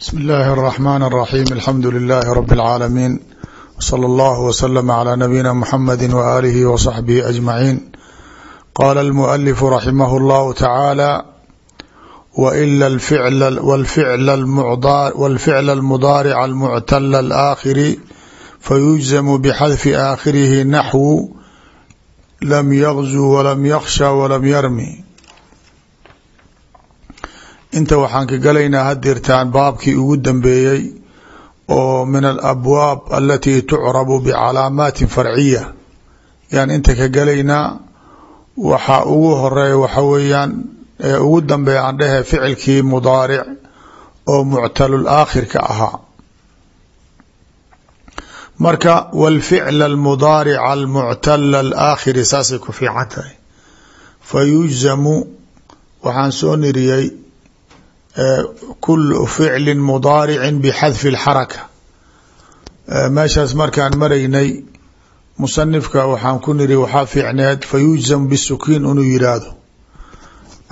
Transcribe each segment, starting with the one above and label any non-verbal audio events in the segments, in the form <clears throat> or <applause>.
bsmi اllahi الرحmn الرaxيm alxamdu لilaahi rb العaalamiin wslى اllah wslm عlى nabiyina mxamedi walihi wصaxbihi أجmaciin qala اlmuأlif raximah اllahu taعaalى wاlficl اlmudaaric اlmuctl اlآkhiri fayujzm bxadfi aakhirihi naxwu lam yغzu wlam yksha wlam yrmi inta waxaan ka galaynaa hadirtaan baabkii ugu dambeeyey oo min alabwaab alatii tucrabu bicalaamaatin farciya. Yaan inta ka galaynaa waxaa ugu horreeya waxa weeyaan ugu dambeeya aan dhehe ficilkii mudaaric oo muctalul aakhirka ahaa. Marka wاlficl almudaaric almuctala alaakhiri saasay ku fiican tahay. Fayujzamu waxaan soo niriyey kul ficli mudaarici bxadfi اlxaraka meeshaas markaan maraynay musanifka waxaan ku niri waxaa fiicneed fayujzam bisukiin inuu yiraahdo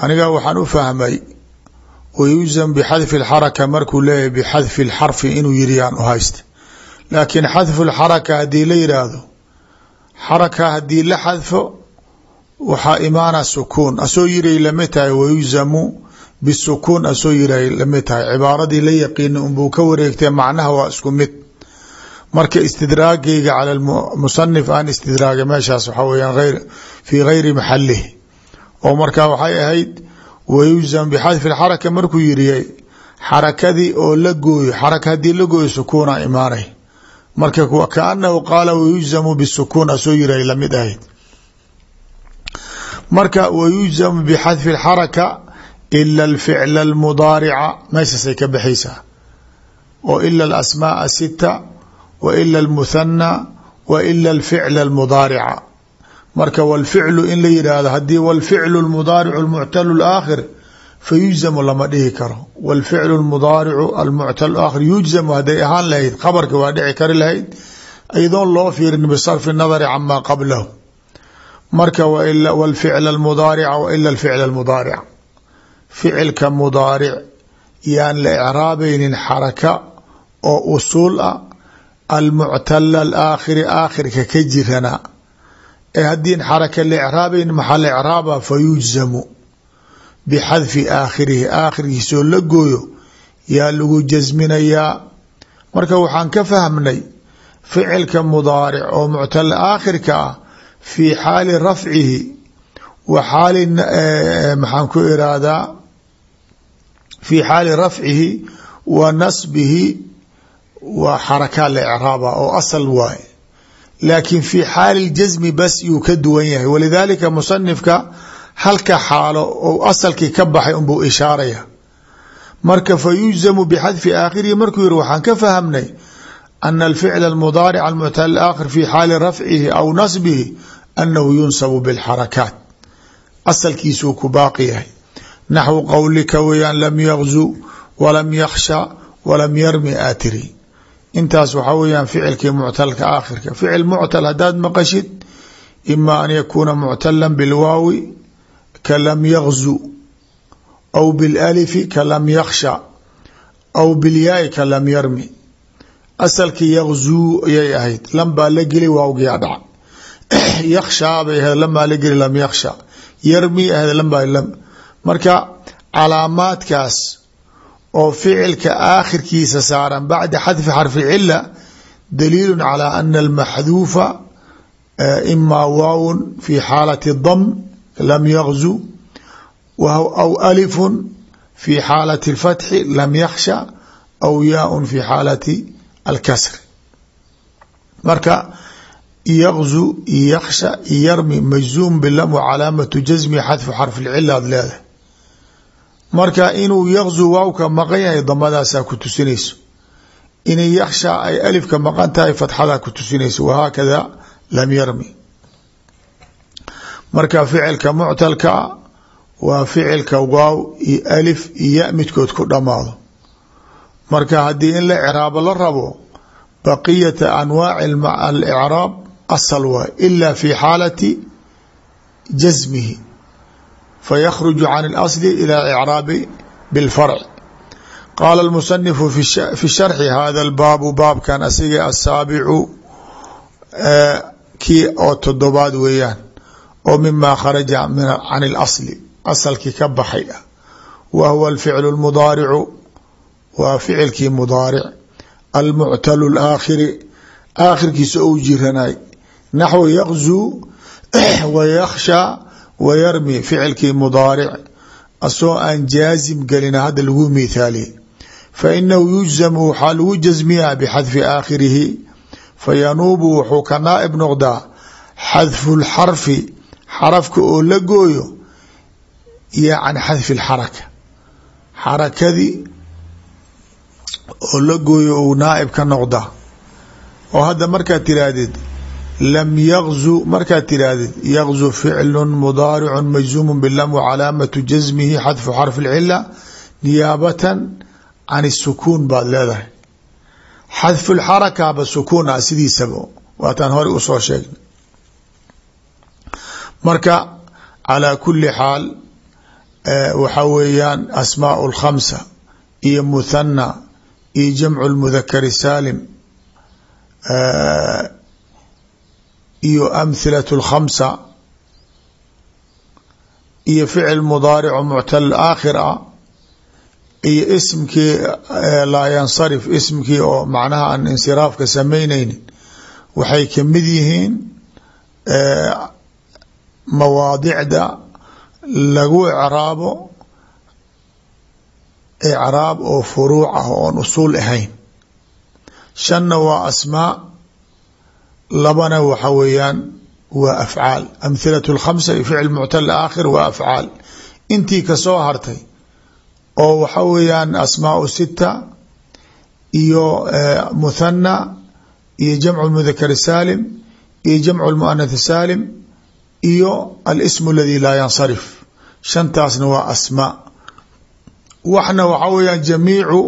aniga waxaan u fahmay wayujzam bxadfi اlxaraka markuu leeyahy bxadfi اlxarfi inuu yiriyaan u haysta laakiin xadfu اlxaraka haddii la yiraahdo xaraka haddii la xadfo waxaa imaana sukuun asoo yiray lama tahay wayujzamu bisukuun asoo yiray la mid tahay cibaaradii la yaqiina unbuu ka wareegtee macnaha waa isku mid marka istidraagayga cala musanif aan istidraagay meeshaas waxaa weyaan fii gayri maxalihi oo markaa waxay ahayd wayujzam bixadfi xaraka markuu yiriyay xarakadii oo la gooyo xaraka haddii la gooyo sukuuna imaanay marka kaanahu qaala wayujzamu bisukuun asoo yiray la mid ahayd marka wayujzamu bixadfi xaraka ila alficla almudaarica meeshaasay ka baxaysaa oo ila alasmaaa sita wa ila almuthana wa ila alficla almudaarica marka walficlu in la yidhaahdo haddii walficlu lmudaaricu almuctalu laakhir fayujzamu lama dhihi karo walficlu lmudaaricu almuctalu aakhir yujzamu hadday ahaan lahayd khabarka waa dhici kari lahayd iyadoon loo fiirin bisarfi nadari camaa qablahu marka walficla almudaarica wa ila alficla almudaarica ficilka mudaaric yaan la icraabaynin xaraka oo usuul ah almuctala alaakhiri aakhirka ka jirana. Ee haddiin xaraka la icraabayn maxaa la icraaba fayujzamu bixadfi aakhirihi aakhirkiisoo la gooyo yaa lagu jasminayaa. Marka waxaan ka fahmnay ficilka mudaaric oo muctala aakhirka ah fii xaali rafcihi wa xaali maxaan ku iraahdaa fi xaali rafcihi wa nasbihi waa xarakaa la icraaba oo asal waaye laakiin fi xaali ljasmi bas yuu ka duwan yahay walidaalika musanifka halka xaalo ou asalkii ka baxay unbuu ishaaraya marka fa yujzamu bixadfi aakhirihi markuu yihi waxaan ka fahamnay ana alficla almudaaric almuctal aakhir fi xaali rafcihi aw nasbihi anahu yunsabu bilxarakaat asalkiisuu ku baaqi yahay naxwu qowlika weyaan lam yagzu walam yaksha walam yarmi aatiri intaas waxaa weyaan ficilkii muctalka aakhirka ficil muctal haddaad maqashid ima an yakuuna muctala bilwaawi ka lam yagzu aw bilalifi ka lam yaksha aw bilyaai ka lam yarmi asalkii yagzuu ayay ahayd lam baa la geli waawgiyaa dhaca yakshaa bay ahayd lam baa la geli lam yaksha yarmi ahayd lam baa lam marka calaamaadkaas oo ficilka aakhirkiisa saaran bacda xadfi xarfi cila daliilu calى ana almaxduufa imaa waawun fi xaalati dam lam yagzu aw alifu fi xaalati اlfatxi lam yaksha aw yaaun fi xaalati alkasri. Marka yagzu yaksha yarmi majzuum bilam wa calaamatu jasmi xadfu xarfi lcila ad leedahay marka inuu yagzu waawka maqan yahay damadaasaa ku tusinayso. Inay yaksha ay alifka maqan tahay fatxadaa ku tusinayso. Wahaakada lam yarmi. Marka ficilka muctalkaa waa ficilka waaw iyo alif iyo midkood ku dhamaado marka haddii in la craabo la rabo baqiyata anwaaci alicraab asal waay ila fi xaalati jasmihi faykruju can اlasli ilى icraabi biاlfarc qaala اlmusanifu fi sharxi hada lbaabu baabkan asiga asaabicu kii oo todobaad weeyaan oo mima kharaja can اlasli asalkii ka baxay ah wa huwa alficlu اlmudaaricu waa ficilkii mudaaric almuctalu اlaakhiri aakhirkiisa ou jiranay naxwu yakzuu wayakhsha wayarmi ficilkii mudaaric asoo aan jaazim gelina hadda lagu mithaaliye fainahu yujzamu waxaa lagu jasmiyaa bixadfi aakhirihi. Fayanuubu wuxuu ka naaib noqdaa xadfu lxarfi xarafka oo la gooyo iyo can xadfi lxaraka xarakadii oo la gooyo ou naaib ka noqda oo hadda markaad tiraahdid lam yagzu markaad tiraahdeed yagzu ficlu mudaaricu majzuumu bilam wcalaamatu jasmihi xadfu xarfi اlcila niyaabatan can isukuun baad leedahay. Xadfu lxarakaaba sukuun ah sidiisaba waataan hore u soo sheegnay. Marka calaa kuli xaal waxaa weeyaan asmaau lkhamsa iyo muthana iyo jamcu lmudakari saalim iyo amhilaة اlkhamsa iyo ficil mudaarico muctal aakhir ah iyo ismkii laa yansarif ismkii oo macnaha aan insiraafka samaynaynin waxay ka mid yihiin mawaadicda lagu ecraabo ecraab oo furuuc ah oon usuul ahayn. Shanna waa asmaa labana waxa weeyaan waa afcaal. Amhilaة اlkhamsa iyo ficil muctal aakhir waa afcaal. Intii ka soo hartay oo waxa weeyaan asmaau sita iyo muthana iyo jamcu mudakar saalim iyo jamcu muanath saalim iyo alsm aladi laa yansarif. Shantaasna waa asmaa. Waxna waxa weeyaan jamiicu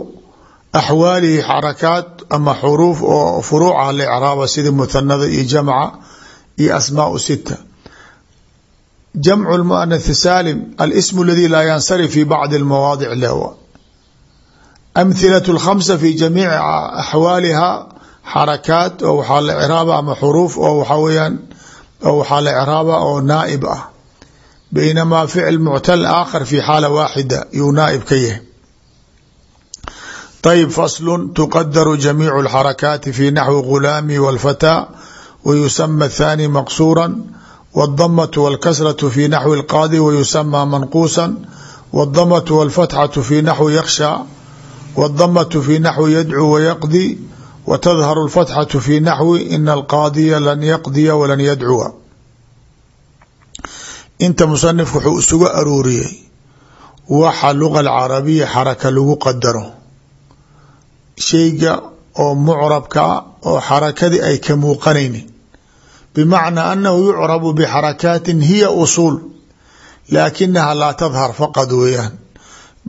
axwaalihi xarakaat ama xuruuf oo furuuca la icraaba sida muhanada iyo jamca iyo asmaau sita. Jamcu lmuanathi saalim alsmu aladi laa yansarif fi bacdi almawaadic lehwa amhilat lkhamsa fi jamiici axwaaliha xarakaat oo waxaa la ciraaba ama xuruuf oo waxaa weyaan oo waxaa la oo naaib ah. Baynamaa ficl muctal aakhar fi xaala waaxida yuu naaib ka yahay طيب فصل تقدر جميع الحركات في نحو غلامي والفتى ويسمى الثاني مقصورا والضمة والكسرة في نحو القاضي ويسمى منقوصا والضمة والفتحة في نحو يخشى والضمة في نحو يدعو ويقضي وتظهر الفتحة في نحو إن القاضي لن يقضي ولن يدعو inta musanif wuxuu isugu aruuriyey waxa luga alcarabiya xaraka lagu qadaro shayga oo mucrabkaa oo xarakadii ay ka muuqanaynin. Bimacnaa annahu yucrabu bixarakaatin hiya usuul laakinaha laa tadhar faqad weeyaan.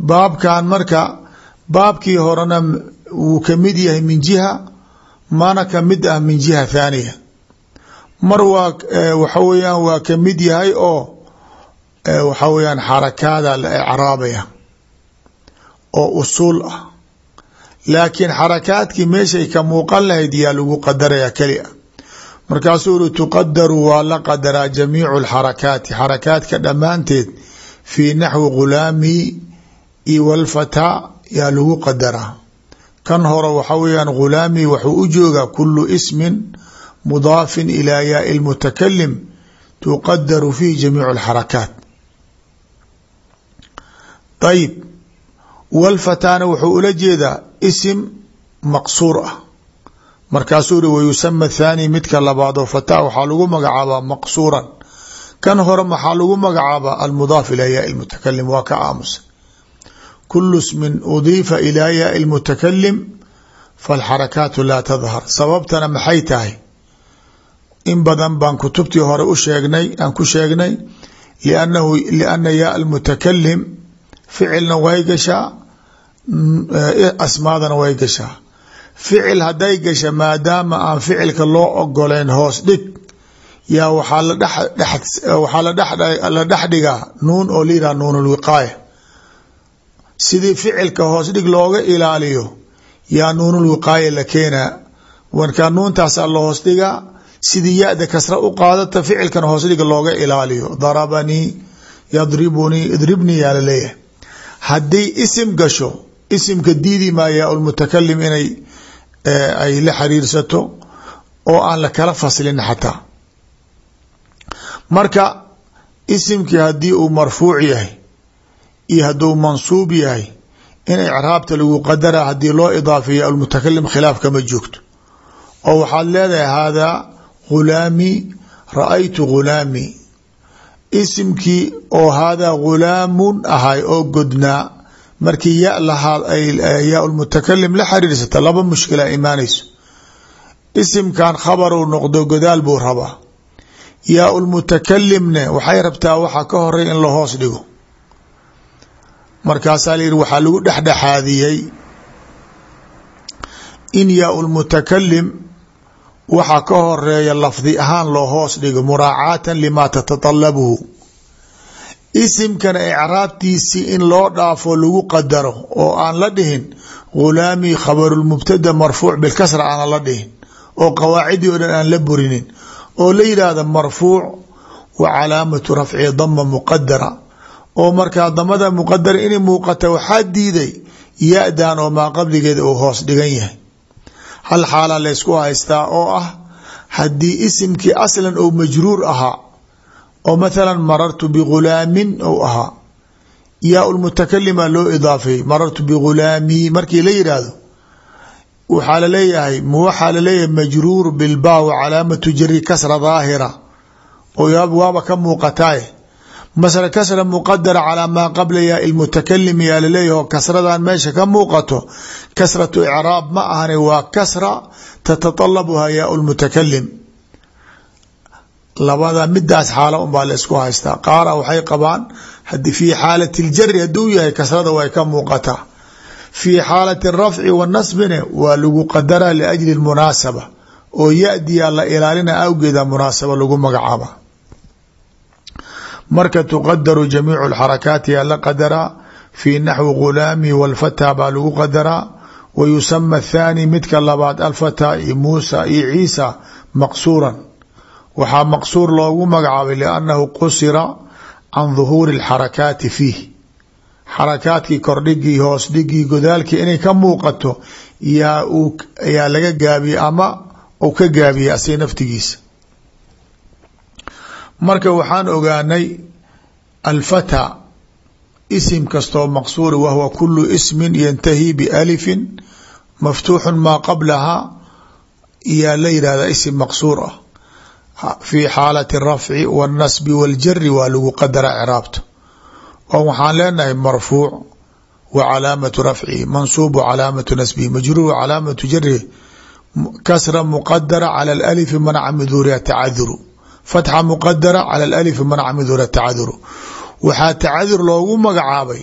Baabkan marka baabkii horena wuu ka mid yahay min jiha mana ka mid ah min jiha thaaniya. Mar waa waxa weeyaan waa ka mid yahay oo waxa weyaan xarakaada la ecraabaya oo usuul ah laakiin xarakaadkii meeshay ka muuqan lahayd yaa lagu qadaraya keli a markaasuu uri tuqadaru waa la qadaraa jamiicu alxarakaati xarakaadka dhammaanteed fii naxwi ghulaami io walfataa yaa lagu qadaraa. Kan hore waxa weyaan ghulaami waxuu u joogaa kulu ismin mudaafin ilaa yaai lmutakalim tuqadaru fihi jamiicu alxarakaat ayib walfataana wuxuu ula jeedaa isim maqsuur ah markaasuu ri wayusama thaani midka labaadoo fataa waxaa lagu magacaabaa maqsuuran kan hore maxaa lagu magacaabaa almudaaf ilaa yaai lmutakalim waa ka aamusa kulu smin udiifa ilaa yaai lmutakalim falxarakaatu laa tadhar sababtana maxay tahay in badan baan kutubtii hore u sheegnay aan ku sheegnay liannahu lianna yaa ficilna way gashaa asmaadana way gashaa ficil hadday gasha maadaama aan ficilka loo ogoleyn hoos dhig yaa waxaa la la dhex dhigaa nuun oo la yidhaha nuun lwiqaaya sidii ficilka hoos dhig looga ilaaliyo yaa nuunul wiqaaya la keenaa. Markaa nuuntaasaa la hoos dhigaa sidii ya-da kasra u qaadata ficilkan hoos dhiga looga ilaaliyo. Darabanii yadribunii idribnii yaa la leeyahay haddii isim gasho isimka diidi maa yaa lmutakalim inay ay la xiriirsato oo aan la kala faslin xataa. Marka isimkii haddii uu marfuuc yahay iyo hadduu mansuub yahay in icraabta lagu qadara haddii loo idaafeeya almutakalim khilaaf kama joogto. Oo waxaad leedahay haadaa ghulaamii ra'aytu ghulaamii isimkii oo haadaa ghulaamun ahay oo godnaa markii ya lahaa yaa lmutakalim la xiriirsata laba mushkila imaanayso. Isimkan khabaruu noqdo godaal buu rabaa. Yaa lmutakalimne waxay rabtaa waxa ka horey in la hoos dhigo. Markaasaa la yihi waxaa lagu dhexdhexaadiyey in yaa lmutakalim waxa ka horreeya lafdi ahaan loo hoos dhigo muraacaatan limaa tatatalabuhu isimkana icraabtiisii in loo dhaafo lagu qadaro oo aan la dhihin ghulaamii khabarulmubtada marfuuc bilkasra aanan la dhihin oo qawaacidii oo dhan aan la burinin oo la yidhaahda marfuuc wa calaamatu rafci dama muqadara oo markaa damada muqadara inay muuqata waxaa diiday ya-dan oo maa qabligeeda uu hoos dhigan yahay hal xaala laysku haystaa oo ah haddii isimkii aslan ou majruur ahaa oo mathalan marartu bighulaamin ou ahaa yaa lmutakalima loo idaafeeyey marartu bighulaamii markii la yidhaahdo waxaa la leeyahay waxaa la leeyahay majruur bilbaa wa calaamatu jari kasra daahira oo waaba ka muuqataaye masle kasra muqadara calaa maa qabla yaa ilmutakalim yaa laleeyahy oo kasradan meesha ka muuqato kasratu icraab ma ahani waa kasra tatatalabuha yaa lmutakalim labada midaas xaala unbaa la isku haystaa. Qaara waxay qabaan fii xaalati ljari hadduu yahay kasrada way ka muuqataa fii xaalati rafci wanasbine waa lagu qadaraa liajli munaasaba oo yadiyaa la ilaalina awgeeda marka tuqadaru jamiicu اxarakaati yaa la qadaraa fii naxwi ghulaami wاlfataa baa lagu qadaraa wa yusama athani midka labaad alfataa iyo muusa iyo ciisa maqsuuran waxaa maqsuur loogu magacaabay liannahu qusira can duhuuri اlxarakaati fiih xarakaadkii kordhigii hoos dhigii godaalkii inay ka muuqato yaa yaa laga gaabiyey ama uu ka gaabiyey asig naftigiisa marka waxaan ogaanay alfata isim kastoo maqsuuri wahwa kulu ismin yantahi bialifin maftuuxun maa qablaha yaa la yihahda isim maqsuur ah. Fi xaalati rafci wاlnasbi wاljari waa lagu qadara craabta oo waxaan leenahay marfuuc wa calaamatu rafcihi mansuub calaamatu nasbihi majruur calaamatu jarihi kasra muqadara cala alalifi manaca min duuriha tacaduru fatxa muqadara cala alalifi manaca min duuriha tacaduru waxaa tacadur loogu magacaabay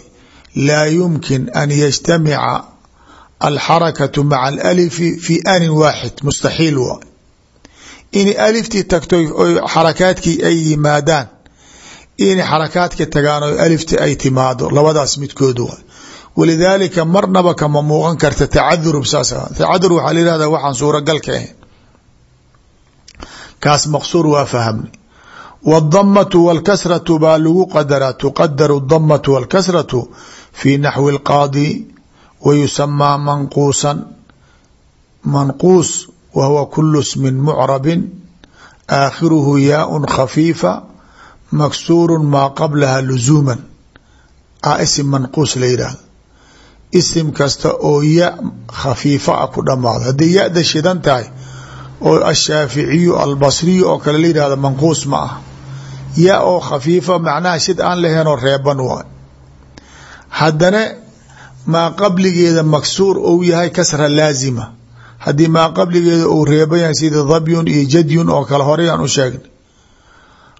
laa yumkin an yajtamica alxarakatu maca alalifi fi anin waaxid mustaxiil waa in aliftii tagto oy xarakaadkii ay yimaadaan in xarakaadka tagaan o alifti ay timaado labadaas midkood wa walidaalika marnaba kama muuqan karta tacadur saas tacadur waxaa la kaas maqsuur waa fahamnay wاdamatu wاlkasratu baa lagu qadaraa tuqadaru damatu wاlkasratu fi naxwi اlqaadi wa yusamaa manquusan manquus wa huwa kulu smin mucrabin aakhiruhu yaaء khafiifa maksuuru maa qablaha luzuuman a isim manquus la yidhaahdo isim kasta oo ya khafiifa a ku dhamaado hadday ya-da shidan tahay oo ashaaficiyu albasriyu oo kale la yidhahdo manquus ma ah. Ya oo khafiifa macnaha shid aan lahaynoo reeban waay haddana maa qabligeeda maksuur ou yahay kasra laazima. Haddii maa qabligeeda uu reeban yahay sida dabyun iyo jadyun oo kale horeyaan u sheegnay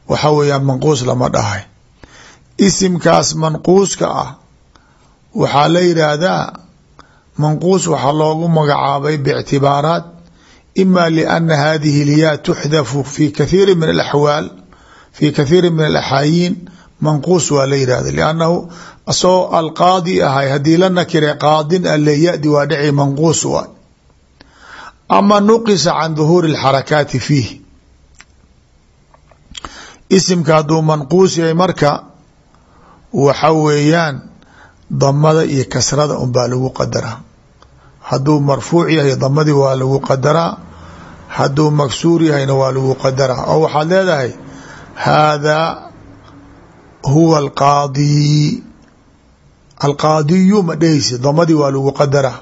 waxa weeyaan manquus lama dhahay. Isimkaas manquuska ah waxaa la yidhaahdaa manquus waxaa loogu magacaabay bictibaaraat ima liana hadihi lyaa tuxdafu fi kathiiri min alaxwaal fi kathiiri min alaxaayiin manquus waa la yihahda liannahu asagoo alqaadi ahay haddii la nakire qaadin alle yadi waa dhici manquus waay ama nuqisa can duhuuri اlxarakaati fiih isimka hadduu manquus yahay marka waxa weeyaan damada iyo kasrada unbaa lagu qadaraa hadduu marfuuc yahay damadii waa lagu qadaraa hadduu maksuur yahayna waa lagu qadaraa. oo waxaad leedahay haadaa huwa alqaadi. Alqaadiyu ma dheheysi damadii waa lagu qadaraa.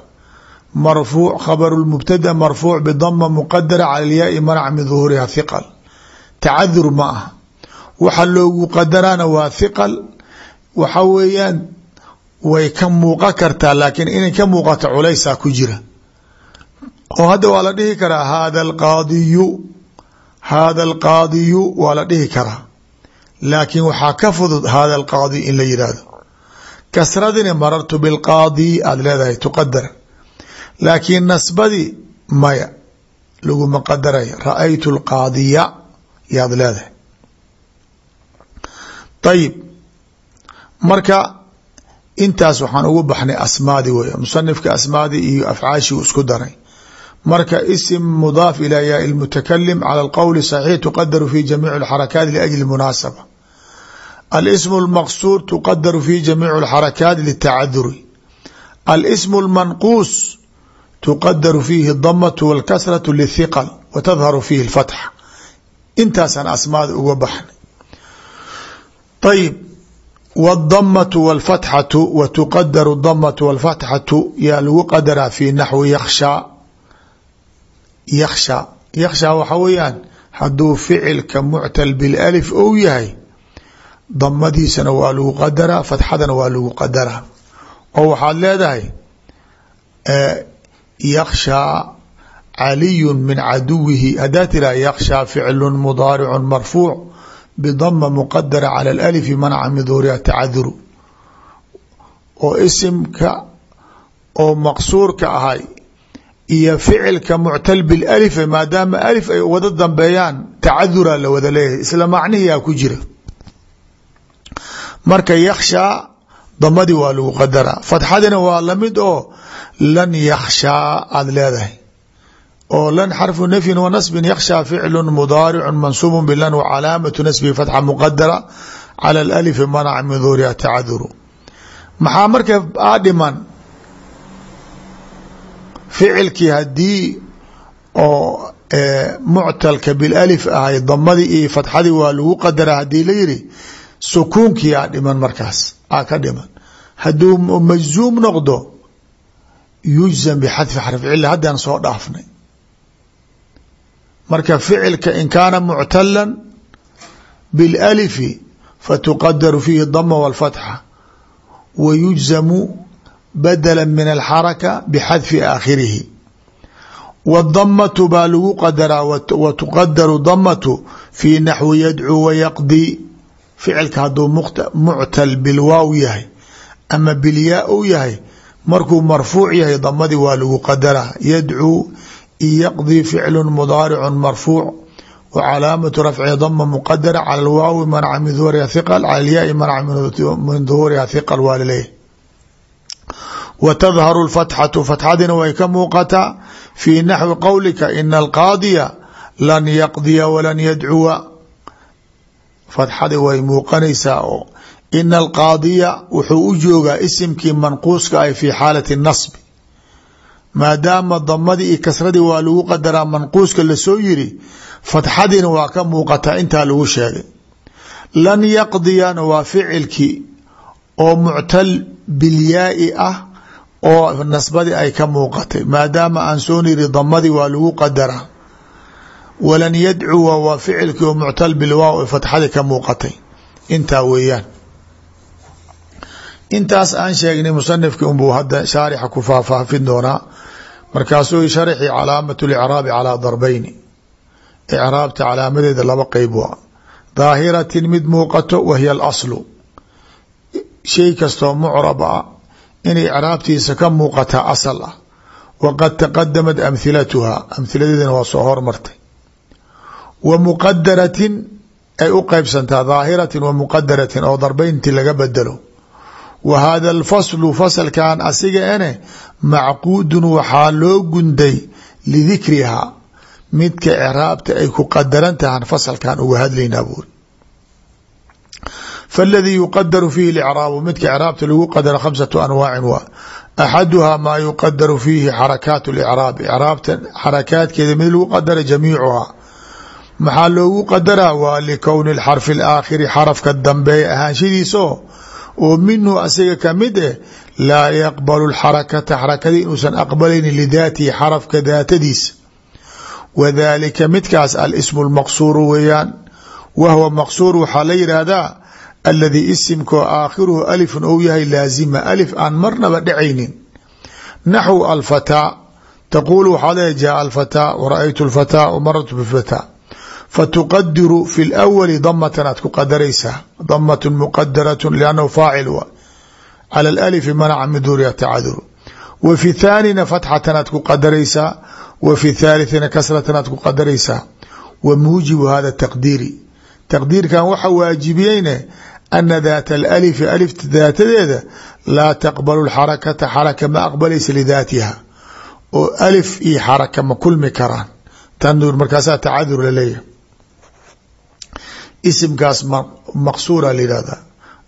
Marfuuc khabaru lmubtada marfuuc bidama muqadara cala lyaai manac min duhuuriha hiqal tacadur ma ah waxa loogu qadaraana waa hiqal waxa weeyaan way ka muuqan kartaa laakiin inay ka muuqato culaysaa ku jira. Oo hadda waa la dhihi karaa hada alqaadiyu hada alqaadiyu waa la dhihi karaa. Laakiin waxaa ka fudud hada alqaadi in la yidhaahdo kasradina marartu bilqaadi aada leedahay tuqadar laakiin nasbadii maya laguma qadaray ra'aytu alqaadiya yaad leedahay. Ayib marka intaas waxaan ugu baxnay asmaadi wey musanifka asmaadi iyo afcaashii isku daray. Marka isim mudaaf ilaa yaai lmutakalim cala alqowli saxiix tuqadaru fi jamiici alxarakaat liajli munaasaba. Alismu lmaqsuur tuqadaru fi jamiici alxarakaat litacaduri alismu lmanquus tuqadaru fiihi damatu walkasratu lithiqal wa fiihi lfatxa intaasaan asmaada uga baxnay. Ayib wاdamatu wاlfatxatu wa tuqadaru damatu wاlfatxatu yaa lagu qadaraa fi naxwi yakshaa yaksha yakshaa waxa weeyaan hadduu ficilka muctal bilأlif ou yahay damadiisana waa lagu qadaraa fatxadana waa lagu qadaraa oo waxaad leedahay yakshaa caliyu min caduwihi haddaa tiraa yakshaa ficlu mudaaricu marfuuc bdma mqadara calى alif manca min duhuriha tacaduru oo isimka oo maqsuurka ahay iyo ficilka muctal bilif maadaama alif ay wada dambeeyaan tacadura la wada leeyahay isla macnihiyaa ku jira. Marka yakshaa damadii waa lagu qadaraa. Fatxadina waa la mid oo lan yakshaa aada leedahay oo lan xarfu nafyin wa nasbin yakshaa ficlu mudaaricu mansuubu bilan wa calaamatu nasbihi fatxa muqadara cala alalifi manaca min duhuriha tacaduru maxaa marka aa dhiman? Ficilkii haddii oo muctalka bilalif ahay damadii iyo fatxadii waa lagu qadara haddii la yiri sukuunkii aa markaas aa ka dhiman. Hadduu majzuum noqdo yujzam bixadfi xarfi cila haddaan soo dhaafnay marka ficilka in kaana muctala bilalifi fatuqadaru fiihi dama walfatxa wa yujzamu badala min alxaraka bixadfi aakhirihi. Wاdamatu baa lagu qadaraa wa tuqadaru damatu fii naxwi yadcuu wayaqdii ficilka hadduu muctal bilwaaw yahay ama bilyaa u yahay markuu marfuuc yahay damadii waa lagu qadaraa. Yadcuu yqdii ficlu mudaaricu marfuuc wa calaamatu rafci dama muqadara cala lwaawi manaca min duhuriha hiqal cala lyaai manaca min duhuuriha hiqal waa laleeyahy wa tadharu lfatxatu fatxadina way ka muuqataa fii naxwi qowlika ina alqaadiya lan yaqdiya walan yadcuwa. Fatxadi way muuqanaysaa oo ina alqaadiya wuxuu u joogaa isimkii manquuska ah fii xaalati nasbi maadaama damadii iyo kasradii waa lagu qadaraa manquuska la soo yiri fatxadiina waa ka muuqataa intaa lagu sheegay. Lan yaqdiyana waa ficilkii oo muctal bilyaai ah oo nasbadii ay ka muuqatay maadaama aan soo niri damadii waa lagu qadaraa. Walan yadcuwa waa ficilkii oo muctal bilwaaw ee fatxadii ka muuqatay. Intaa weeyaan intaas aan sheegnay musanifki unbuu hadda shaarixa ku faahfaahfin doonaa. Markaasuu sharxi calaamat licraabi calaa darbeyni icraabta calaamadeeda laba qeyb waa. Daahiratin mid muuqato wa hiya alaslu. Shay kastoo mucrab ah inay icraabtiisa ka muuqataa asal ah. Waqad taqadamat amhilatuha amhiladeedana waa soo hormartay wa muqadaratin ay u qeybsantaa daahiratin wa muqadaratin oo darbeynti laga bedelo wa hada alfaslu fasalkan asiga ene macquudun waxaa loo gunday lidikrihaa midka craabta ay ku qadaran tahan fasalkan uga hadlaynaa buuri faladii yuqadaru fiihi icraabu midka icraabta lagu qadara khamsatu anwaacin waa axaduhaa maa yuqadaru fiihi xarakaat licraab icraabta xarakaadkeeda mid lagu qadara jamiicuhaa maxaa loogu qadaraa? Waa likowni xarfi alaakhiri xarafka dambeeya ahaanshadiiso oo minhu asiga ka mid eh laa yaqbalu xarakata xarakada inuusan aqbalaynin lidaatihi xarafka daatadiisa. Wadalika midkaas alismu lmaqsuuru weeyaan wahwa maqsuur waxaa la yidhaahdaa aladii isimkoo aakhiruhu alifun ou yahay laazima alif aan marnaba dhacaynin naxwu alfataa taquulu waxaa leeya jaa alfataa wara-aytu lfataa wamarartu bifataa fatuqadiru fi lawali damatan aad ku qadaraysaa damat muqadarat liannahu faacil wa cala alalifi manaca min duuriha tacaduru wa fi thaanina fatxatan aad ku qadaraysaa wa fi thalithina kasratan aad ku qadaraysaa wa muujibu hada taqdiiri taqdiirkan waxa waajibiyeyne ana daata alalifi alifta daatadeeda laa taqbalu xarakata xaraka ma aqbalaysa lidaatiha oo alif iyo xaraka ma kulmi karaan tandur markaasaa tacadur la leeyahay isimkaas maqsuura la yihahda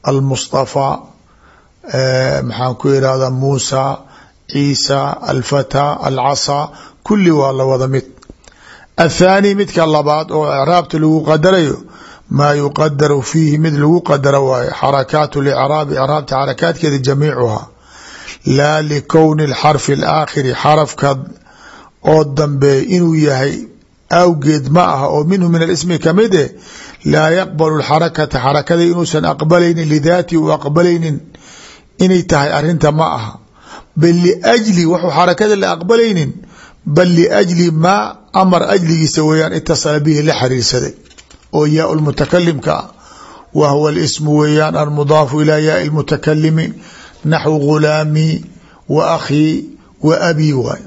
almustafaa maxaan ku irahda muusa ciisa alfataa alcasaa kulli waa la wada mid. Athaani midka labaad oo icraabta lagu qadarayo maa yuqadaru fiihi mid lagu qadaro waayo xarakaat licraabi icraabta xarakaadkeeda jamiicuhaa laa likowni alxarfi alaakhiri xarafka oo dambeeya inuu yahay awgeed ma aha oo minhu min alismi ka mid eh laa yaqbalu xarakata xarakada inuusan aqbalaynin lidaati u aqbalaynin inay tahay arinta ma aha. Bal liajli waxuu xarakada la aqbalaynin bal liajli maa amar ajligiisa weeyaan itasala bihi la xiriirsaday. Oo yaa lmutakalimka ah wa huwa alismu weeyaan almudaafu ilaa yaai lmutakalimi naxwu gulaamii wa akhii wa abii waay.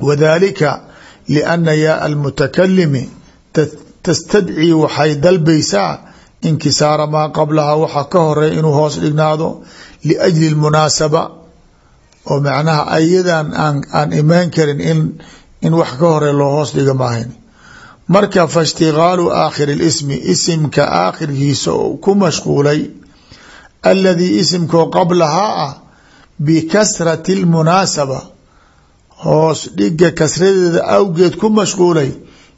Wadalika liana yaaa almutakalimi tastadcii waxay dalbaysaa inkisaara maa qablaha waxa ka horeya inuu hoos dhignaado liajli lmunaasaba oo macnaha ayadan aan imaan karin in wax ka hore loo hoos dhiga maahayn. Marka faishtigaalu aakhiri lismi isimka aakhirkiisa oo ku mashquulay aladii isimkoo qablahaa ah bikasrati lmunaasaba hoos dhiga kasradeeda awgeed ku mashquulay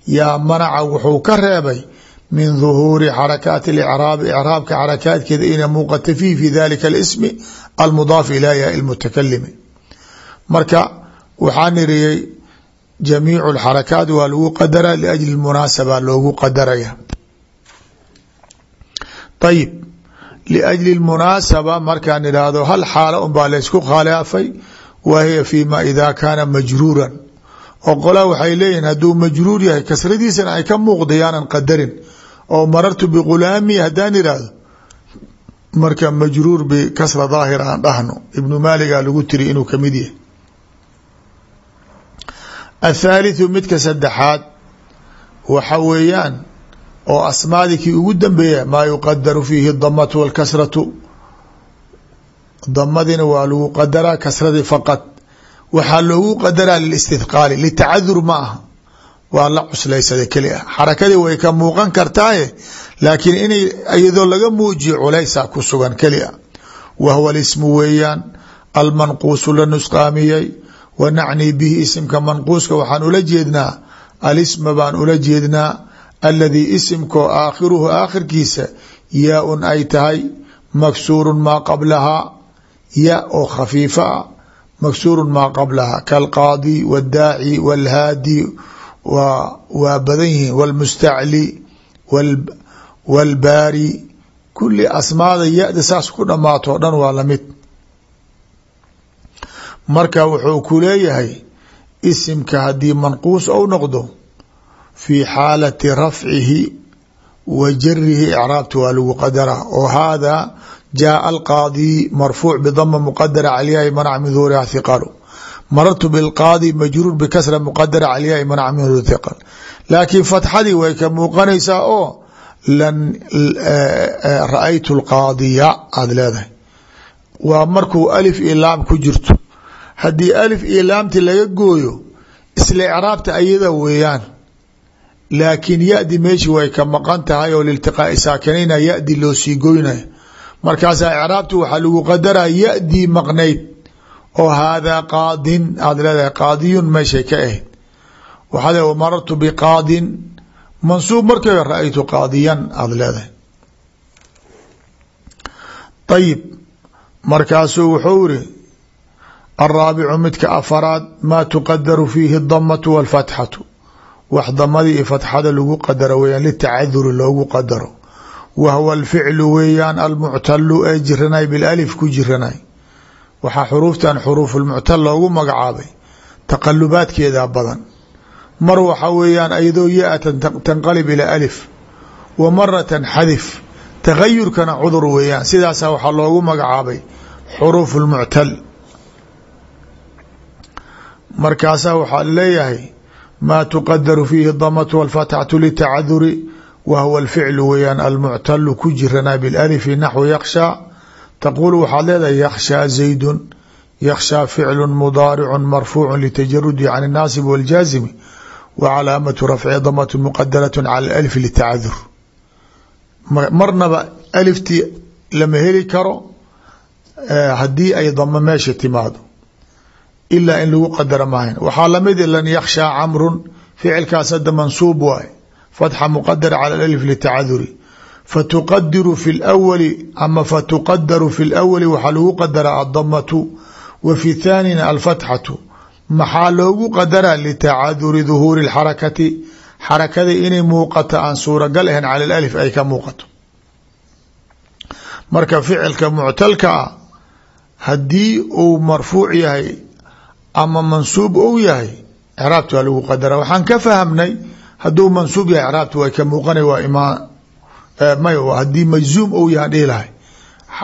yaa manaca wuxuu ka reebay min duhuuri xarakaati icraabi icraabka xarakaadkeeda ina muuqata fiih fi dalika alismi almudaaf ilaa yaa lmutakalimi marka waxaan iriyey jamiicu lxarakaat waa lagu qadara liajli munaasaba loogu qadaraya ayib liajli munaasaba markaan idhaahdo hal xaalo unbaa laysku khilaafay wa hiya fi ma ida kaana majruuran oo qolaa waxay leeyihiin hadduu majruur yahay kasradiisana ay ka muuqda yaanan qadarin. Oo marartu bigulaami haddaan idhaahdo marka majruur bikasra daahir aan dhahno. Ibnu maaliga lagu tiri inuu ka mid yahay. Athaalitثu midka saddexaad waxa weeyaan oo asmaadii kii ugu dambeeya maa yuqadaru fiihi damatu wاlkasratu damadina waa lagu qadaraa kasradii faqad waxaa loogu qadaraa lilistithqaali litacadur ma aha. Waa la cuslaysada keli ah xarakadii way ka muuqan kartaaye laakiin inay iyadoo laga muujiyo culaysa ku sugan keli a wa huwa lismu weeyaan almanquusu la nusqaamiyey. Wa nacnii bihi isimka manquuska waxaan ula jeednaa alisma baan ula jeednaa aladii isimkoo aakhiruhu aakhirkiisa yaa-un ay tahay maksuurun maa qablahaa ya oo khafiifa ah maksuuru maa qablaha kalqaadi wاdaaci wاlhaadi waa badan yihiin wاlmustacli wاlbaari kuli asmaada ya-da saas ku dhamaato o dhan waa lamid marka wuxuu ku leeyahay isimka haddii manquus ou noqdo fii xaalati rafcihi wa jarihi icraabta waa lagu qadaraa oo haadaa jaaءa alqaadi marfuuc bdama mqadara calyahi manc min duhuriha hiqalu marartu bilqaadi majruur bkasra mqadara calyahi manc min duhuri hiqal laakiin fatxadii way ka muuqanaysaa oo lan ra'aytu lqaadiya aada leedahay waa markuu alif iyo laam ku jirto haddii alif iyo laamti laga gooyo isla icraabta ayada weeyaan laakiin yadi meeshi way markaasaa icraabti waxaa lagu qadaraa yadii maqnayd oo haadaa qaadin aada leedahay qaadiyun meeshay ka ahayd. Waxaad marartu biqaadin. Mansuub markay ra'aytu qaadiyan aada leedahay. Ayib markaasuu wuxuu iri alraabicu midka afaraad maa tuqadaru fiihi damatu walfatxatu wax damadii iyo fatxada lagu qadaro weyaan litacaduri loogu qadaro wa huwa alficlu weeyaan almuctalu ee jiranay bilalif ku jiranay waxaa xuruuftan xuruufulmuctal loogu magacaabay taqalubaadkeeda badan mar waxa weeyaan ayadoo ya-atan tanqalib ilaa alif wa maratan xadif tagayurkana cudur weeyaan sidaasa waxaa loogu magacaabay xuruuf lmuctal markaasaa waxaa leeyahay maa tuqadaru fiihi damatu walfatxatu litacaduri wa huwa alficlu weeyaan almuctalu ku jiranaa bilalifi naxwu yakshaa taquulu waxaad leedahay yakshaa zaydun yakshaa ficlu mudaaricu marfuucu litajarudi can اnaasib wاljaazimi wa calaamatu rafci damatu muqadarat cala alif litacadur marnaba aliftii lama heli karo haddii ay damo meesha timaado ilaa in lagu qadara maahayn waxaa la mid lan yakshaa camrun ficilkaas hadda mansuub waay fatxa muqadara cala alif litacaduri fatuqadiru fi lawali ama fatuqadaru fi lawali waxaa lagu qadaraa addamatu wa fi thaanina alfatxatu. Maxaa loogu qadaraa litacaduri duhuuri اlxarakati xarakada inay muuqato aan suuragal ahayn cala alif ay ka muuqato. Marka ficilka muctalka ah haddii uu marfuuc yahay ama mansuub ou yahay icraabta waa ka fahamnay hadduu mansuub yahay icraabta way ka muuqana may haddii majzuum ou yahan dhihi lahay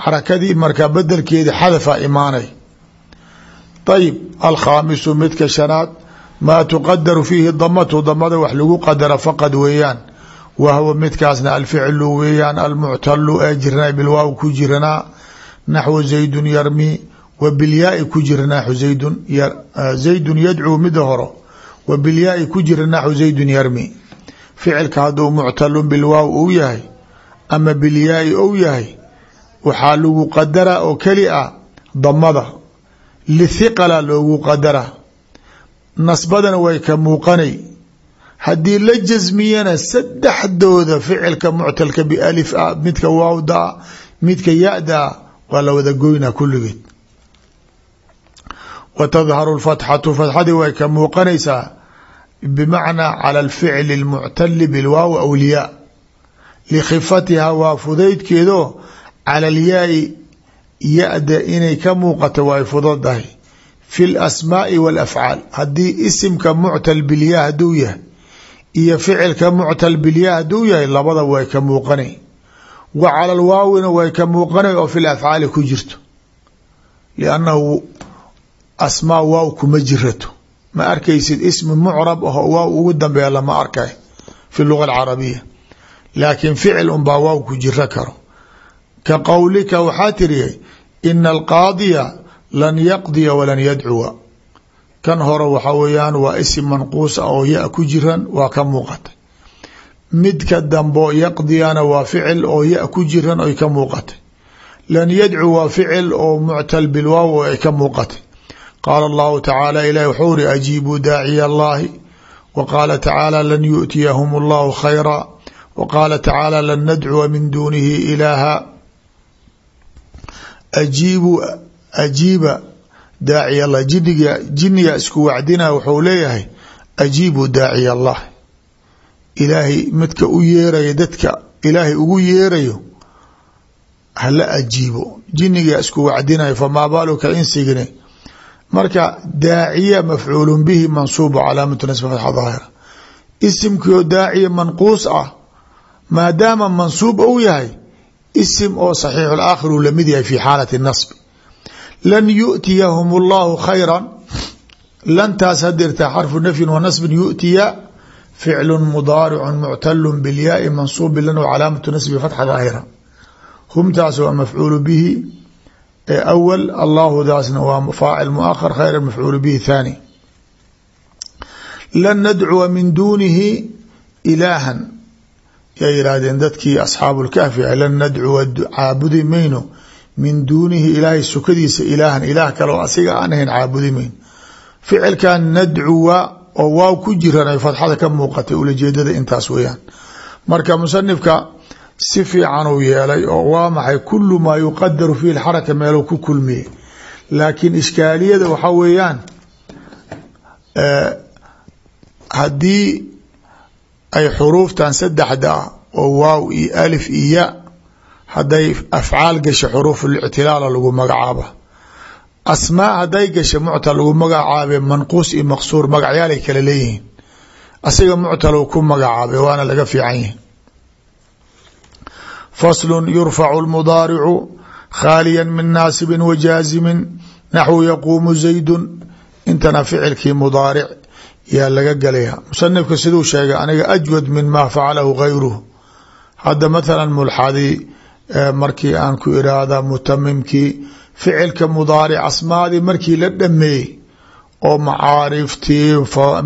xarakadii markaa bedelkeedi xadafa imaanay. Ayib alkhaamisu midka shanaad maa tuqadaru fiihi damatu damada wax lagu qadara faqad weeyaan. Wa huwa midkaasna alficlu weeyaan almuctalu ee jiranaa bilwaaw ku jiranaa naxwu zaydun yarmi wa bilyaai ku jira naxu zaydun zaydun yadcuu mida horo wa bilyaai ku jira naxu zaydun yarmi. Ficilka hadduu muctalun bilwaaw ou yahay ama bilyaai ou yahay waxaa lagu qadaraa oo keli a damada. Lithiqala loogu qadara. Nasbadana way ka muuqanay. Haddii la jasmiyana saddexdooda ficilka muctalka bialif a midka waawda midka ya-da waa la wada goynaa kulligeed wa tadharu lfatxatu fatxadii way ka muuqanaysaa bimacnaa cala alficli اlmuctali bilwaaw awliyaa likhifatiha waa fudaydkeedo cala alyaai ya-da inay ka muuqato way fudodahay fi lasmaai walafcaal haddii isimka muctal bilyaa hadduu yahay iyo ficilka muctal bilyaa hadduu yahay labada way ka muuqanay wa cala lwaawina way ka muuqanay oo fi lafcaali ku jirto liannahu asmaa waaw kuma jirato ma arkaysid ismi mucrab aho waaw ugu dambeeya lama arkay fi luga alcarabiya. Laakiin ficil unbaa waaw ku jiro karo. Ka qowlika waxaa tiri ina alqaadiya lan yaqdiya walan yadcuwa. Kan hore waxa weeyaan waa isim manquus ah oo ya ku jiran waa ka muuqatay. Midka dambo yaqdiyana waa ficil oo ya ku jiran oy ka muuqatay. Lan yadcu waa ficil oo muctal bilwaaw oo ay ka muuqatay qaala allahu tacaala ilahi wuxuu uri ajiibuu daaciya allahi wa qaala tacaala lan yu'tiyahum allahu khayra wa qaala tacaala lan nadcuwa min duunihi ilaaha ajiibu ajiiba daaciy allah jiniga jiniga isku wacdina wuxuu leeyahay ajiibu daaciy allah ilaahay midka u yeerayo dadka ilaahay ugu yeerayo hala ajiibo jiniga isku wacdinayo famaa baaluka insigine marka daaciya mafcuul bihi mansuub calaamatu nasb fatxa daahira. Isimkio daaciya manquus ah maadaama mansuub ou yahay isim oo saxiixu laakhir uu la mid yahay fi xaalati nasbi lan yu'tiyahum allahu khayra lantaas hadirta xarfu nafyin wa nasbin yu'tiya ficlu mudaaricu muctalu bilyaai mansuubi lan calaamatu nasbi fatxa daahira. Humtaas waa mafcuulu bihi ee awal allahudaasna waa faacil muahar khayr mafcuulu bihi thaani. Lan nadcuwa min duunihi ilaahan. Yaa yihaahdeen dadkii asxaabu lkahfi lan nadcuwa caabudi mayno. Min duunihi ilaahay sukadiisa ilaahan ilaah kale oo asiga aan ahayn caabudi mayno ficilkan nadcuwa oo waaw ku jiran ay fadxada ka muuqatay ulajeedada intaas weyaan marka musanifka si fiican uu yeelay oo waa maxay kulu maa yuqadaru fihi lxaraka meeluu ku kulmiyey. Laakiin ishkaaliyada waxaa weeyaan haddii ay xuruuftan saddexda ah oo waaw iyo alif iyo ya hadday afcaal gasha xuruufulictilaala lagu magacaaba. Asmaa hadday gasha muctal lagu magacaabe manquus iyo maqsuur magacyaalay kala leeyihiin. Asiga muctal ku magacaabe waana laga fiican yihi faslu yurfacu lmudaaricu khaaliya min naasibin wa jaazimin naxwu yaquumu zaydun intana ficilkii mudaaric yaa laga gelaya musanifka siduu sheegay aniga ajwad min maa facalahu gayruhu hadda mathala mulxadii markii aan ku iraahda mutamimkii ficilka mudaaric asmaadii markii la dhameeyey oo macaariftii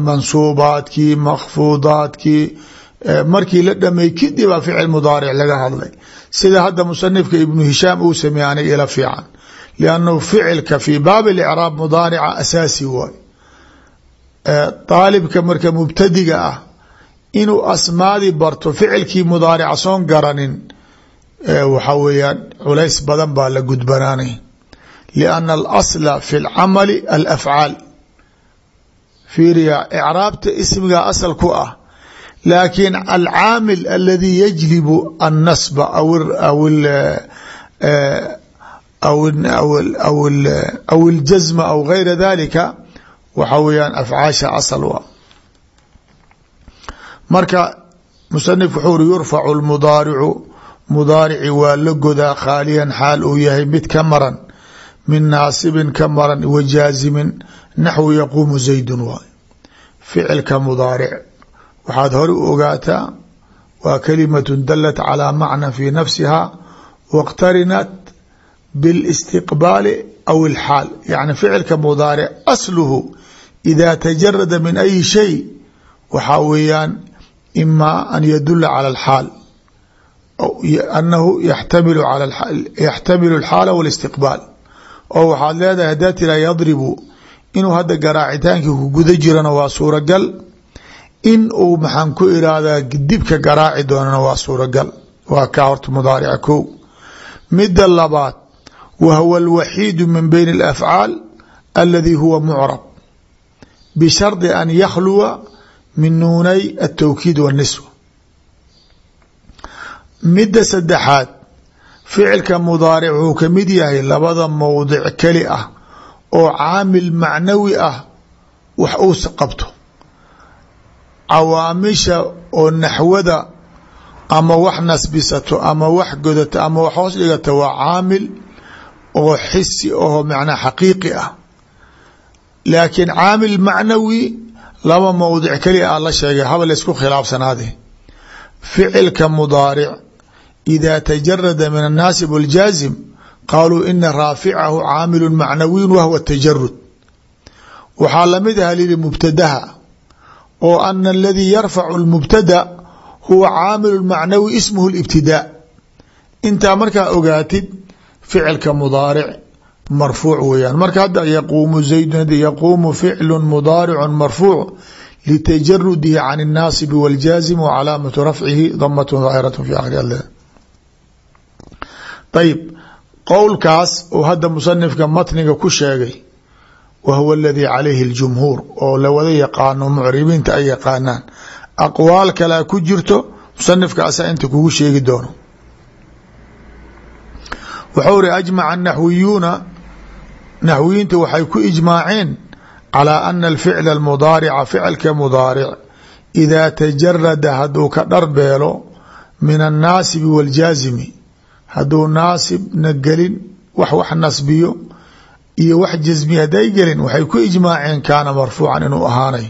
mansuubaadkii makfuudaadkii markii la dhameeyey kadib baa ficil mudaaric laga hadlay. Sida hadda musanifka ibnu hishaam uu sameeyey aniga ila fiican. Liannahu ficilka fii baabi licraab mudaarica asaasi waay. Daalibka marka mubtadiga ah inuu asmaadii barto ficilkii mudaarica soon garanin waxaa weeyaan culays badan baa la gudbanaanay lianna alasla fi lcamali alafcaal. Fiiriya icraabta ismiga asal ku ah laakiin alcaamil aladi yajlibu annasba aw aw iljazma aw gayra dalika waxaa weeyaan afcaasha asal wa marka musanif wuxuu uri yurfacu lmudaaricu mudaarici waa la godaa khaaliyan xaal uu yahay mid ka maran min naasibin ka maran wa jaazimin naxwu yaquumu zaydun waay. Ficilka mudaaric waxaad hore u ogaataa waa kalimatun dalat calaa macna fi nafsiha wاqtarinat biاlistiqbaali aw ilxaal yani ficilka mudaaric asluhu ida tajarada min ayi shay waxaa weeyaan imaa an yadula cala alxaal anahu yaxtamilu yaxtamilu alxaala wاlistiqbaal oo waxaad leedahay haddaa tiraa yadribu inuu hadda garaacitaankii ku guda jirana waa suuragal in uu maxaan ku irahdaa dibka garaaci doonana waa suuragal. Waa kaa horta mudaarica kow. Midda labaad wa huwa alwaxiidu min bayni alafcaal aladi huwa mucrab. Bishardi an yakhluwa min nuunay altawkiid waاniswa midda saddexaad ficilka mudaaric wuxuu ka mid yahay labada mowdic keli ah oo caamil macnawi ah wax uu qabto cawaamisha oo naxwada ama wax nasbisato ama wax godato ama wax hoos dhigata waa caamil oo xisi oo macnaa xaqiiqi ah. Laakiin caamil macnawi laba mowdic keliya ah la sheegay haba laysku khilaafsanaade ficilka mudaaric ida tajarada min annaasib wاljaazim qaaluu ina raaficahu caamilu macnawiyu wahwa tajarud waxaa la mid aha lihi mubtadaha oo ana aladii yarfacu lmubtada huwa caamilu macnawi ismuhu libtidaa intaa markaa ogaatid ficilka mudaaric marfuuc weeyaan marka hadda yaquumu zaydun yaquumu ficlu mudaaricu marfuuc litajarudihi can الnaasibi wاljaazim wa calaamatu rafcihi damat daahiraة fi akhiri al ayb qowlkaas oo hadda musanifka matniga ku sheegay wa الذي aladii calayhi اljumhuur oo lawada yaqaano mucribiinta ay yaqaanaan. Aqwaal kalea ku jirto musanifka asaa inta kugu sheegi doono. Wuxuu ri ajmaca naxwiyuuna naxwiyiinta waxay ku ijmaaceen calaa ana alficla almudaarica ficilka mudaaric idaa tajarada hadduu ka dharbeelo min annaasibi waaljaasimi hadduu naasibna gelin wax wax nasbiyo iyo wax jasmiya hadday gelin waxay ku ijmaaceen kaana marfuucan inuu ahaanay.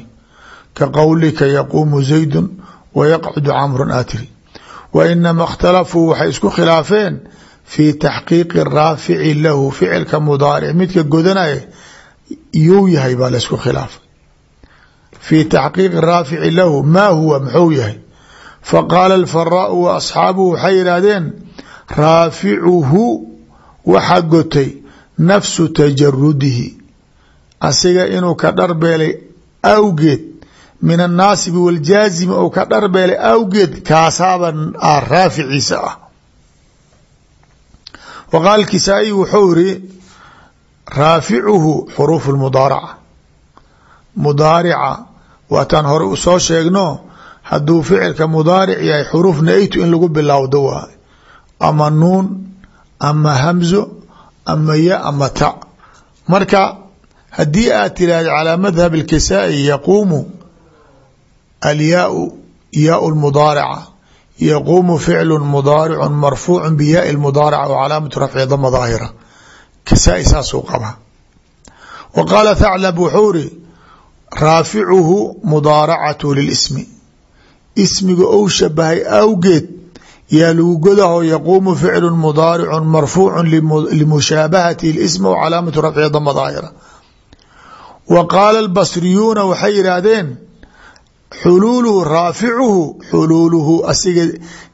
Ka qowlika yaquumu zaydun wa yaqcudu camrun aatiri wa inama اkhtalafuu waxay isku khilaafeen fii taxqiiqi raafici lahu ficilka mudaaric midka godanaya yuu yahay baa laysku khilaafay. Fii taxqiiqi raafici lahu maa huwa? Muxuu yahay. Faqaala alfaraau wa asxaabuhu waxay yidhaahdeen raaficuhu waxa gotay nafsu tajarudihi asiga inuu ka dharbeelay awgeed min annaasibi waljaazimi ou ka dharbeelay awgeed kaasaaba raaficiisa ah. Wa qaala kisaa-iy wuxuu iri raaficuhu xuruufu lmudaaraca mudaarica waataan hore u soo sheegno hadduu ficilka mudaaric yahay xuruuf na-ytu in lagu bilowdo waay ama nuun ama hamzo ama ya ama ta. Marka haddii aad tiraahda calaa madhab اlkisaa-i yaquumu alyaau yaau lmudaaraca yaquumu ficlu mudaaricu marfuucu biyaai lmudaaraca wa calaamatu rafci dama daahira. Kisaa-i saasuu qabaa. Wa qaala thaclab wuxuu iri raaficuhu mudaaracatu lilismi ismiga ou shabahay awgeed yaa lagu godaho yaquumu ficlu mudaaricu marfuucu limushaabahati اlismi wa calaamatu rafci dama daahira. Wa qaala albasriyuuna waxay yidhaahdeen xuluuluhu raaficuhu xuluuluhu asiga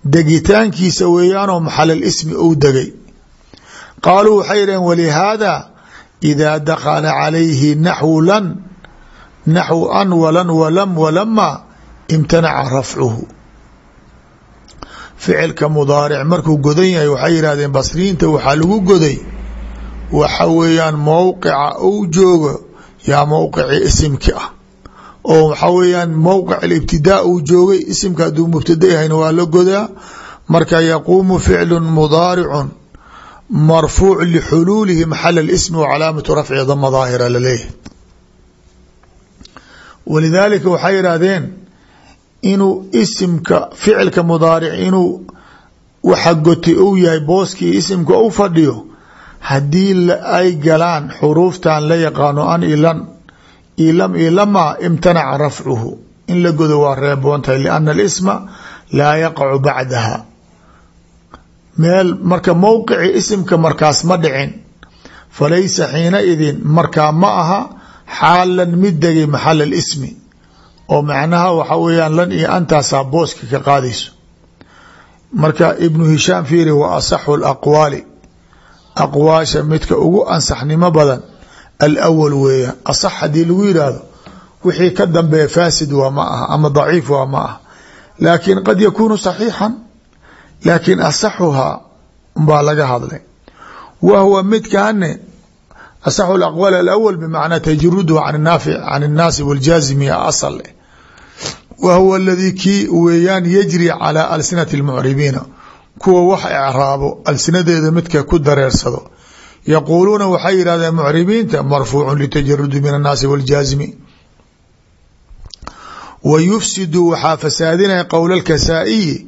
degitaankiisa weeyaanoo maxal ismi ou degay. Qaaluu waxay yidhahdeen walihaada idaa dakala calayhi naxwu lan naxwu an walan walam walama imtanaca rafcuhu ficilka mudaaric markuu godan yahay waxay yidhahdeen basriyiinta waxaa lagu goday. Waxa weeyaan mowqica ou joogo yaa mowqici isimki ah. Oo waxaa weeyaan mowqic alibtidaa uu joogay isimka hadduu mubtada yahayna waa la godaa. Marka yaquumu ficlu mudaaricun marfuuc lixuluulihi maxala اlismi wa calaamatu rafci dama daahira la leeyahay walidaalika waxay yidhaahdeen inuu isimka ficilka mudaaric inuu waxa goti uu yahay booskii isimka u fadhiyo haddii ay galaan xuruuftan la yaqaano an ilan ilam ilama imtanaca rafcuhu. In la godo waa reeboontahay lianna alisma laa yaqacu bacdaha. Meel marka mowqici isimka markaas ma dhicin falaysa xiina idin markaa ma aha xaalan mid degay maxal alismi oo macnaha waxa weeyaan lan iyo antaasaa booska ka qaadayso. Marka ibnu hishaam fiiri wa asaxu alaqwaali. Aqwaasha midka ugu ansaxnimo badan alawal weeyaan asax haddii lagu yidhaahdo wixii ka dambeeya faasid waa ma aha ama daciif waa ma aha. Laakiin qad yakuunu saxiixan laakiin asaxuhaa umbaa laga hadlay. Wa huwa asaxu alaqwaal alawal bimacnaa tajaruduhu can naafic can innaasi waljaazimiya asal leh wa huwa aladii kii weeyaan yajri calaa alsinati almucribiina kuwa wax ecraabo alsinadeeda midka ku dareersado. Yaquuluuna waxay yidhahdeen mucribiinta marfuucu litajarudi min annaasi waljaazimi. Wa yufsidu waxaa fasaadinaya qowl alkasaa'iyi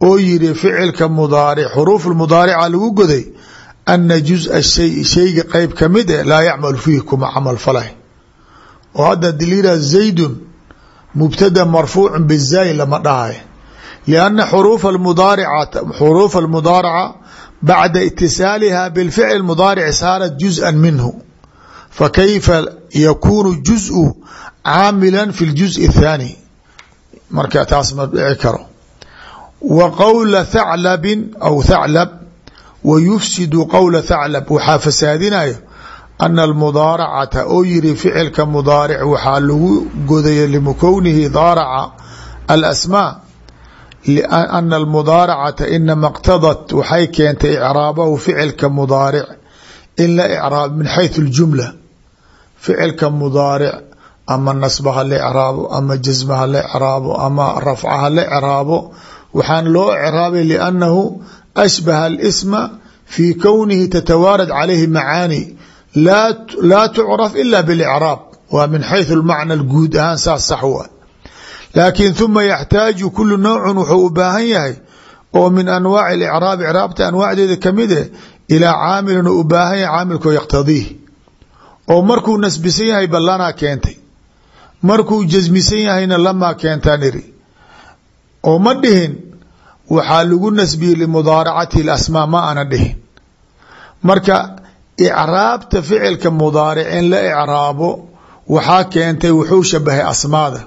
oo yiri ficilka mudaaric xuruuf mudaarica lagu goday ana juz-a shayi shayga qeyb ka mid e laa yacmalu fiihi kuma camal falay oo mubtada marfuucu bizaai lama dhahayo lianna xuruufa almudaaraca bacda itisaaliha bilficl mudaaric saarat juzan minhu fakayfa yakuunu juzu caamila fi ljuzi athaani marka taas ma dhici karo wa qowla thaclabin aw thaclab wa yufsidu qowla thaclab waxaa fasaadinayo ana almudaaracata oo yiri ficilka mudaaric waxaa lagu godaya likownihi daaraca alasmaa ana almudaaracata inama اqtadat waxay keentay icraabahu ficilka mudaaric in la icraab min xayثu اljumla ficilka mudaaric ama nasba ha la icraabo ama jasma ha la icraabo ama rafca ha la icraabo waxaan loo icraabay liannahu ashbaha اlisma fii kownihi tatawaarad calayhi macaani laa tucraf ila biاlicraab waa min xayثu lmacna guud ahaan saas sax wa laakiin huma yaxtaaju kulu nowcin wuxuu u baahan yahay oo min anwaaci icraab icraabta anwaacdeeda ka mid eh ilaa caamilin u u baahan yahay caamilkoo yaqtadiih oo markuu nasbisan yahay ballanaa keentay markuu jasmisan yahayna lamaa keentaan iri oo ma dhihin waxaa lagu nasbiyey limudaaracati lasmaa ma ana dhihin marka icraabta ficilka mudaaric in la icraabo waxaa keentay wuxuu shabahay asmaada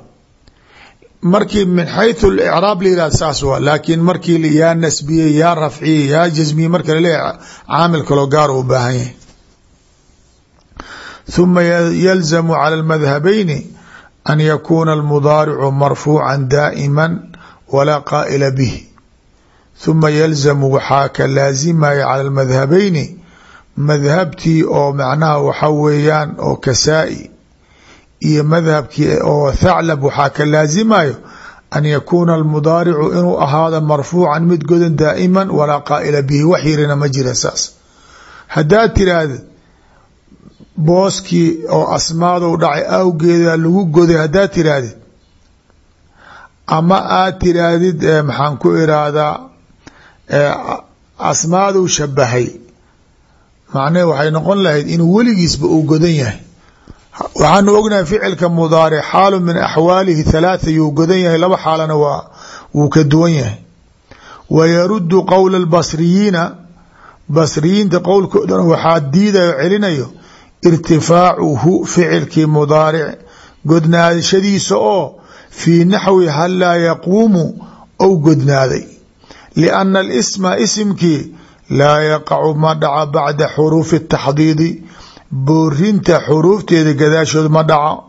markii min xayثu icraab la yihah saas waa laakiin markii yaa nasbiyey yaa rafciyey yaa jasmiyey marka laleeyahay caamil kaloo gaar u baahan yahay ثuma yalzamu calى اmadhabeyni an yakuuna اlmudaaricu marfuuca daa'ima walaa qaa'ila bih ثuma yalzamu waxaa ka laazimaya calى اmadhabeyni madhabtii oo macnaha waxa weeyaan oo kasaa-i iyo madhabkii oo thaclab waxaa ka laazimayo an yakuuna almudaaricu inuu ahaado marfuucan mid godan daa'ima walaa qaa'ila bihi wax yirina ma jira saas. Haddaad tiraahda booskii oo asmaadou dhacay awgeeda lagu goday haddaad tiraahdid ama aad tiraahdid maxaan ku iraahdaa asmaadou shabahay macnahe waxay noqon lahayd inuu weligiisba uu godan yahay. Waxaanu ognahay ficilka mudaaric xaalu min axwaalihi halaatha yuu godan yahay laba xaalana waa wuu ka duwan yahay. Wa yaruddu qowla albasriyiina basriyiinta qowlkoodana waxaa diidayo celinayo irtifaacuhu ficilkii mudaaric godnaadashadiisa oo fii naxwi hal laa yaquumu ou godnaaday. Lianna alisma isimkii laa yaqacu ma dhaca bacda xuruufi taxdiidi boorinta xuruufteeda gadaashood ma dhaco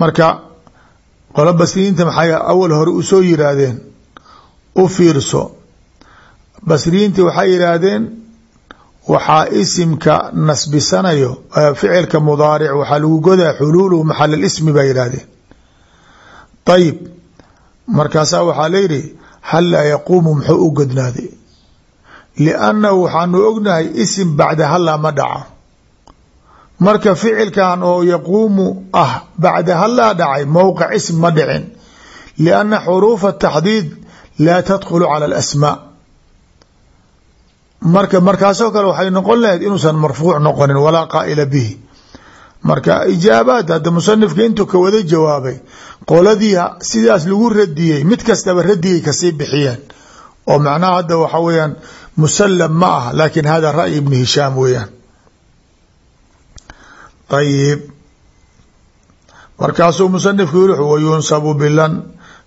marka qolo basriyiinta maxay awal hore u soo yiraahdeen u fiirso basriyiinta waxay yidhaahdeen waxaa isimka nasbisanayo ficilka mudaaric waxaa lagu godaa xuluuluhu maxal ismi bay yidhaahdeen ayib markaasaa waxaa layidhi hal laa yaquumu muxuu u godnaaday liannahu waxaanu ognahay isim bacda hallaa ma dhaca marka ficilkan oo yaquumu ah bacda hallaa dhacay mowqic ism ma dhicin. Lianna xuruufa taxdiid laa tadkhulu cala alasmaa. Marka markaasoo kale waxay noqon lahayd inuusan marfuuc noqonin walaa qaa'ila bihi marka ijaabaad hadda musanifka intuu ka wada jawaabay qoladii sidaas lagu radiyey mid kastaba radigay ka sii bixiyeen oo macnaha hadda waxa weyaan musallam ma ah laakin hada ra'yi ibni hishaam weeyaan. Ayib markaasuu musanifku yiri wayunsabu bilan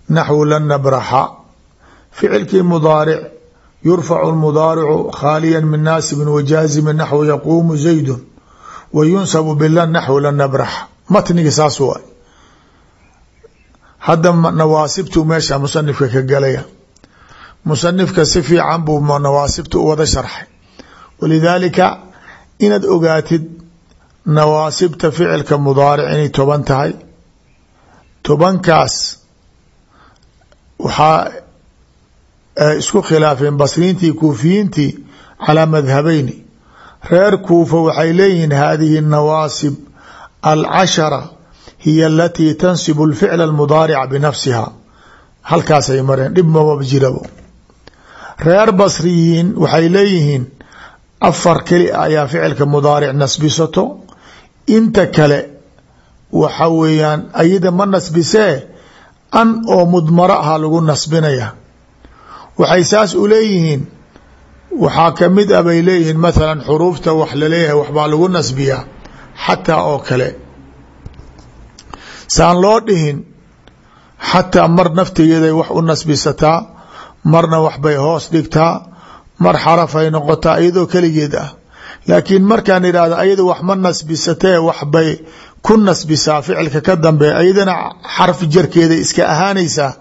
naxwu lan nabraxa. Ficilkii mudaaric yurfacu lmudaaricu khaaliya min naasibin wajaazimin naxwu yaquumu zaydun wa yunsabu bilan naxwu lan nabraxa matnigi saas waay hadda nawaasibtuu meesha musanifka ka galaya musanifka si fiican buu nawaasibta u wada sharxay walidaalika inaad ogaatid nawaasibta ficilka mudaaric inay toban tahay tobankaas waxaa isku khilaafeen basriintii kuufiyiintii calaa madhabeyni reer kuufa waxay leeyihiin hadihi nawaasib alcashara hiya alatii tansibu alficla almudaarica binafsiha. Halkaasay mareen dhib maba jirabo. Reer basriyiin waxay leeyihiin afar keli ayaa ficilka mudaaric nasbisato. Inta kale waxa weeyaan ayada ma nasbisee? An oo mudmaro aha lagu nasbinaya. Waxay saas u leeyihiin waxaa ka mid a bay leeyihiin mathalan xuruufta wax la leeyahay waxbaa lagu nasbiyaa xataa oo kale. Saan loo dhihin xataa mar naftigeeday wax u nasbisataa marna waxbay hoos dhigtaa mar xarafay noqotaa iyadoo keligeed ah. Laakiin markaan idhaahda ayada wax ma nasbisatee waxbay ku nasbisaa ficilka ka dambeeya ayadana xarf jarkeeda iska ahaanaysaa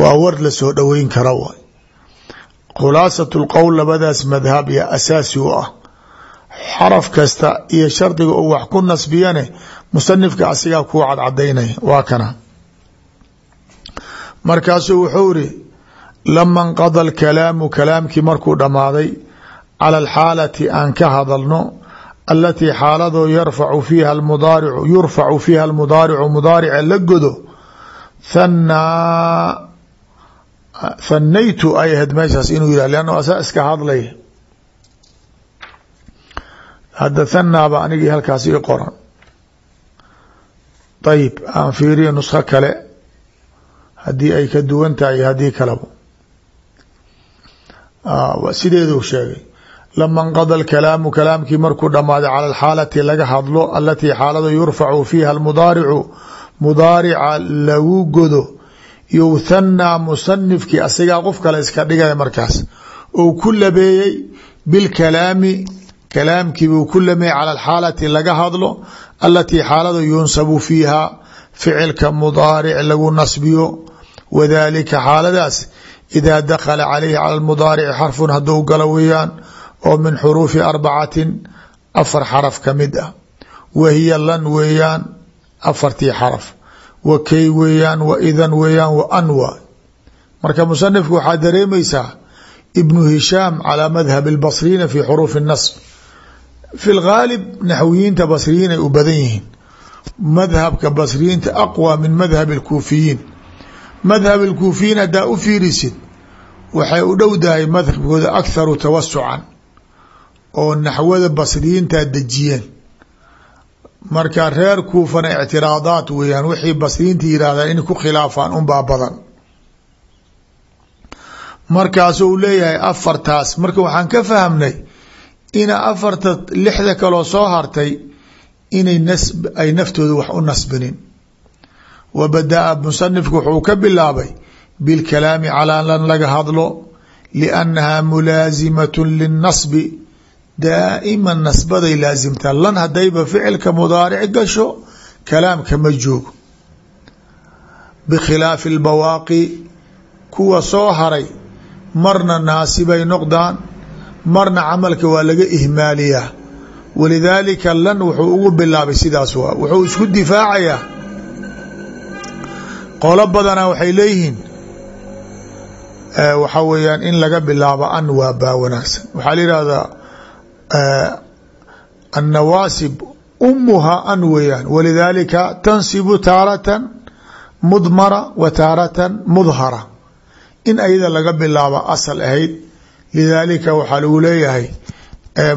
waa war la soo dhoweyn kara waay khulaasat lqowl labadaas madhab iyo asaasi u ah. Xaraf kasta iyo shardiga uu wax ku nasbiyane musanifka asigaa kuu cadcadaynaya waa kana. Markaasuu wuxuu iri lama nqada alkalaamu kalaamkii markuu dhammaaday cala alxaalati aan ka hadalno alatii xaaladoo yarfacu fiiha almudaaricu yurfacu fiiha almudaaricu mudaarica la godo thanaa thanaytu ay ahayd meeshaas inuu yihah leanna asaa iska hadlay. Hadda thanaaba anigii halkaas ii qoran. Ayib aan fiiriyo nuskho kale. Haddii ay ka duwan tahay haddii kaleba sideedu sheegay. Lama nqada alkalaamu kalaamkii markuu dhammaaday cala alxaalati laga hadlo alatii xaalada yurfacu fiiha almudaaricu mudaarica lagu godo yuthanaa musanifkii asigaa qof kale iska dhigaya markaas. Ou ku labeeyey bilkalaami kalaamkii buu ku lameeyey cala alxaalati laga hadlo alatii xaalada yunsabu fiiha ficilka mudaaric lagu nasbiyo. Wadalika xaaladaas idaa dakhala calayhi cala lmudaarici xarfun hadduu galo weeyaan oo min xuruufi arbacatin afar xaraf ka mid ah. Wa hiya lan weeyaan afartii xaraf wa kay weeyaan wa idan weeyaan wa anwa marka musanifku waxaa dareemaysaa ibnu hishaam calaa madhab اlbasriina fi xuruufi الnasb fi lgaalib naxwiyiinta basriyiin ay u badan yihiin madhabka basriyiinta aqwى min madhab اlkuufiyiin madhab اlkuufiyiin haddaa u fiirisid waxay u dhowdahay madhabkooda akharu tawasucan oo naxwada basriyiintaa dejiyeen marka reer kuufana ictiraadaat weeyaan wixii basriyiinta yidhahdaan inay ku khilaafaan unbaa badan. Markaasuu leeyahay afartaas. Marka waxaan ka fahmnay ina afarta lixda kaloo soo hartay inay nas ay naftooda wax u nasbinin. Wa badaa musanifku wuxuu ka bilaabay bilkalaami calaa lan laga hadlo liannaha mulaazimat linnasbi daa'iman nasbaday laasimtaa lan haddayba ficilka mudaaric gasho kalaamka ma joogo bikhilaafi albawaaqi kuwa soo haray marna naasibay noqdaan marna camalka waa laga ihmaaliyaa walidaalika lan wuxuu ugu bilaabay sidaas waa wuxuu isku difaacayaa qolo badana waxay leeyihiin waxaa weeyaan in laga bilaabo an waa baa wanaagsan waxaa la yihahdaa النواasب أmha an weeyaan ولذalika تنصب taarة mdmرة و taarة mdhرة in ayada laga bilaabo asل ahayd لذalika waxaa lagu leeyahay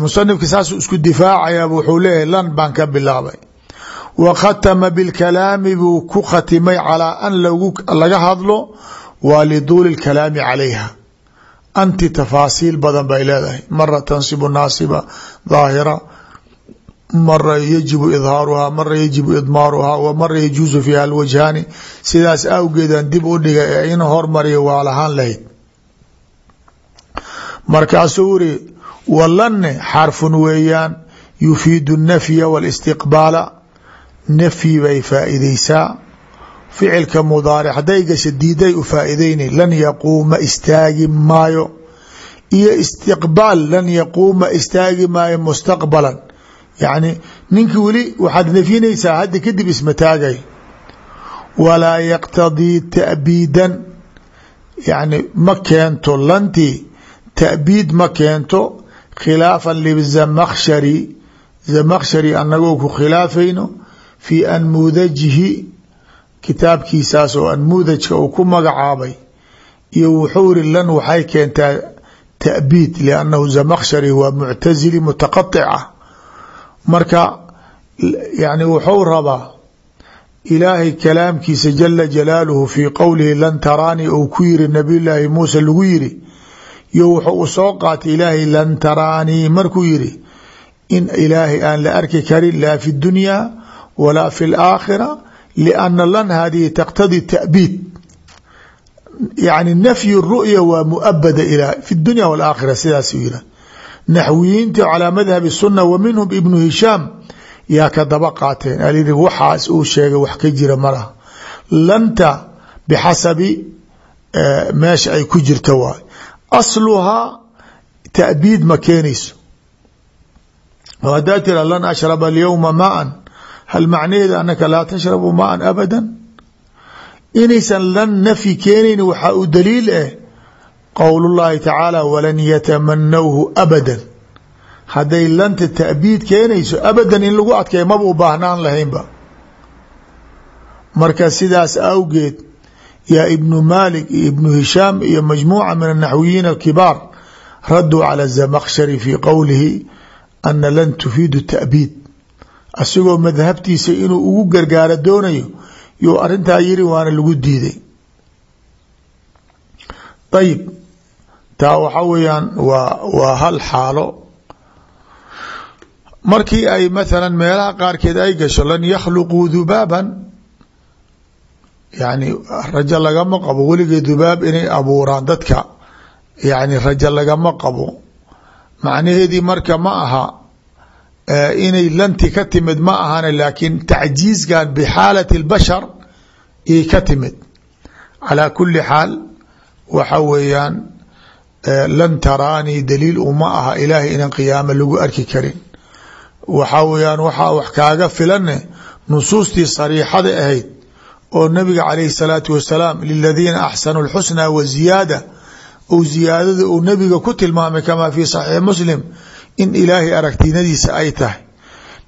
muصنifka saasuu isku difaacaya wuxuu leeyahay lan baan ka bilaabay وkhatma bالkalaami buu ku khatimay calىa an laga hadlo waa لطuuli الkalaami عalayha anti tafaasiil badan bay leedahay. Mara tansibu naasiba daahira. Mara yajibu idhaaruhaa mara yajibu idmaaruhaa wa mara yajuusu fiiha alwajhaani. Sidaas awgeedan dib u dhigay ee in hormariya waa lahaan lahayd. Markaasuu wuri walanne xarfun weeyaan yufiidu nafya wاlistiqbaala nafyi bay faa'iideysaa ficilka mudaaric hadday gasha diiday u faa'iideyna lan yaquuma istaagi maayo. Iyo istiqbaal lan yaquuma istaagi maayo mustaqbalan. Yacni ninki weli waxaad nafyinaysaa hadda kadib isma taagay. Walaa yaqtadii ta'biidan. Yacni ma keento lantii ta'biid ma keento khilaafan lizamakshari zamakshari annagoo ku khilaafayno fii anmuudajihi kitaabkiisaas oo anmuudajka uu ku magacaabay iyo wuxuu iri lan waxay keentaa ta'biid liannahu zamakshari waa muctazili mutaqaطica marka yani wuxuu rabaa ilaahay kalaamkiisa jala jalaaluhu fii qowlihi lan taraanii ou ku yiri nabiy llaahi muuse lagu yiri iyo wuxuu u soo qaatay ilaahay lan taraanii markuu yiri in ilaahay aan la arki karin laa fi dunya walaa fi اlaakhira لأنa ln hadihi تqtadي تأbيid yaعni nfy الru'ya waa muabada fi الdunya والآkhira sidaasuu yihah naxwiyiinta calىa madhab الsuna wa minhum ibnu hishaam yaa ka daba qaateen alyihi waxaas uu sheegay wax ka jira ma laha lanta bixasabi meesha ay ku jirta waay asluhaa ta'biid ma keenayso oo haddaa tira lan ashraba alyowma maan hal macnaheeda anaka laa tashrabu maan abada inaysan lan nafyi keenayn waxaa u daliil ah qowl اllahi tacaala walan yatamanawhu abada hadday lanta ta'biid keenayso abadan in lagu adkeeyo maba u baahnaan lahaynba marka sidaas awgeed yaa ibnu maalik iyo ibnu hishaam iyo majmuuca min anaxwiyiin akibaar raduu cala zamakshari fii qowlihi ana lan tufiidu ta'biid asigoo madhabtiisa inuu ugu gargaaro doonayo yuu arintaa yiri waana lagu diiday. Ayib taa waxa weeyaan waa waa hal xaalo. Markii ay mathala meelaha qaarkeed ay gasho lan yakhluquu dubaaban yani rajo lagama qabo. Weligee dubaab inay abuuraan dadka. Yani rajo lagama qabo. Macnaheedii marka ma aha inay lanti ka timid ma ahane laakiin tacjiizkan bixaalati اlbashar iyay ka timid calaa kuli xaal waxa weeyaan lan taraanii daliil uma aha ilaahay inaan qiyaamo lagu arki karin waxa weyaan waxaa wax kaaga filane nusuustii sariixada ahayd oo nabiga calayhi الsalaatu wasalaam liladiina axsanuu اlxusna wa ziyaada ou ziyaadada uu nabiga ku tilmaamay kamaa fi saxiix muslim in ilaahay aragtinadiisa ay tahay.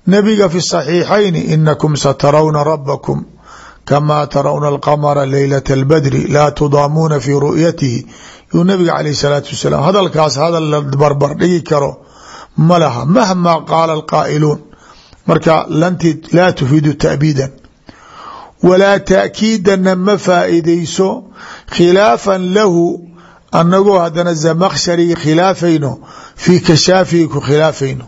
Nabiga fi saxiixayni inakum satarawna rabakum kamaa tarawna alqamara leylata albadri laa tudaamuuna fii ru'yatihi. Yuu nabiga caleyh salaatu wasalaam hadalkaas hadal la barbar dhigi karo ma laha mahmaa qaala alqaa'iluun. Marka lanti laa tufiidu ta'biidan. Walaa taakiidanna ma faa'iidayso khilaafan lahu anagoo hadana zamakshari khilaafayno fii kashaafihi ku khilaafayno.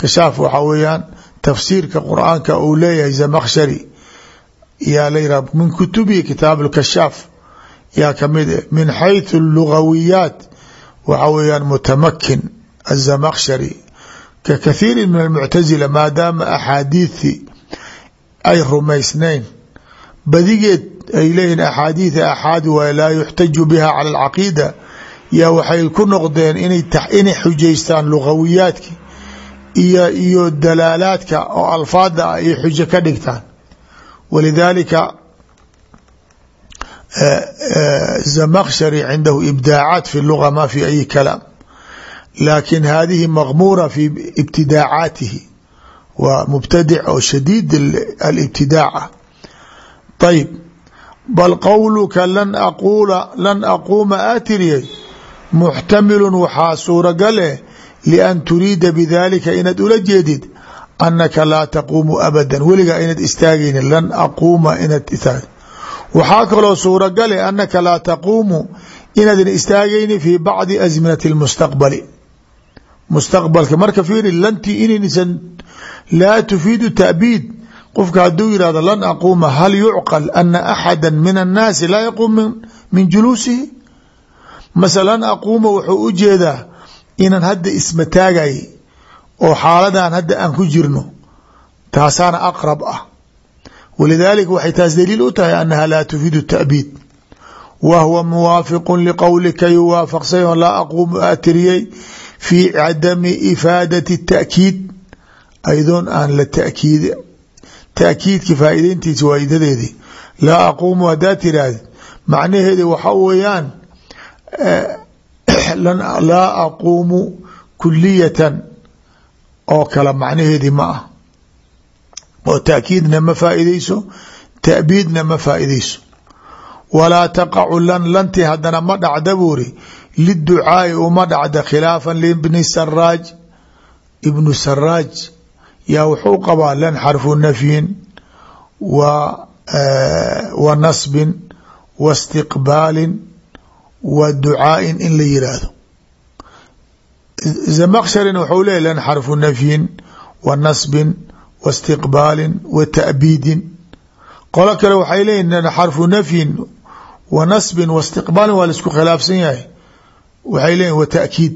Kashaaf waxaa weeyaan tafsiirka qur'aanka uu leeyahay zamakshari yaa layra min kutubihi kitaab lkashaaf yaa ka mid eh min xayثu lugawiyaat waxaa weeyaan mutamakin azamakshari ka kathiiri min almuctazila maadaama axaadiiثtii ay rumaysnayn badigeed ay leeyihiin axaadiida axaad waay laa yuxtaju biha cala alcaqiida. Yaa waxay ku noqdeen inay xujaystaan lugawiyaadki iyo iyo dalaalaadka oo alfaada ah ay xujo ka dhigtaan. Walidaalika eh, eh, zamakshari cindahu ibdaacaat fi luga ma fi ayi kalaam. Laakin hadihi maqmuura fi ibtidaacaatihi. Waa mubtadic oo shadiid alibtidaaca ayb ah bal qowluka lan aquula lan aquuma aa tiriyay muxtamilu waxaa suuragal eh lian turiida bidalika inaad ula jeedid anaka laa taquumu abadan weligaa inaad istaagayni lan aquuma inaad istaag waxaa kaloo suuragale anaka laa taquumu inaadan istaagayni fi bacdi azminati اlmustaqbali mustaqbalka marka fiiri lanti inaysan laa tufiidu ta'biid qofka hadduu yihahdo lan aquuma hal yucqal ana axada min annaasi laa yaquum min juluusihi? Mase lan aquuma wuxuu u jeedaa inaan hadda isma taagay oo xaaladan hadda aan ku jirno taasaana aqrab ah. Walidaalika waxay taas daliil u tahay annaha laa tufiidu ta'biid. Wa huwa muwaafiqu liqowlika yuwaafaqsay on laa aquumu aatiriyey fii cadami ifaadati ta'kiid. Aydoon aan la ta'kiidki faa'ideyntiisa waa'idadeedii laa aquumu haddaad tiraahdi macnaheedi waxa weeyaan <clears throat> laa aquumu kuliyatan oo kale macnaheedii ma ah. Oo taakiidna ma faa'iideyso ta'biidna ma faa'iideyso walaa taqacu lan lanti haddana ma dhacda buuri. Liducaai uma dhacda khilaafan libni saraaj ibnu saraaj yaa wuxuu qabaa lan xarfu nafyin wa wa nasbin wa istiqbaalin wa ducaain in la yiraahdo. Zamaksharina wuxuu leeyay lan xarfu nafyin wa nasbin wa istiqbaalin wa ta'biidin. Qolo kale waxay leeyihiin lan xarfu nafyin wa nasbin wa istiqbaalin waa la isku khilaafsan yahay. Waxay leeyihiin wa ta'kiid.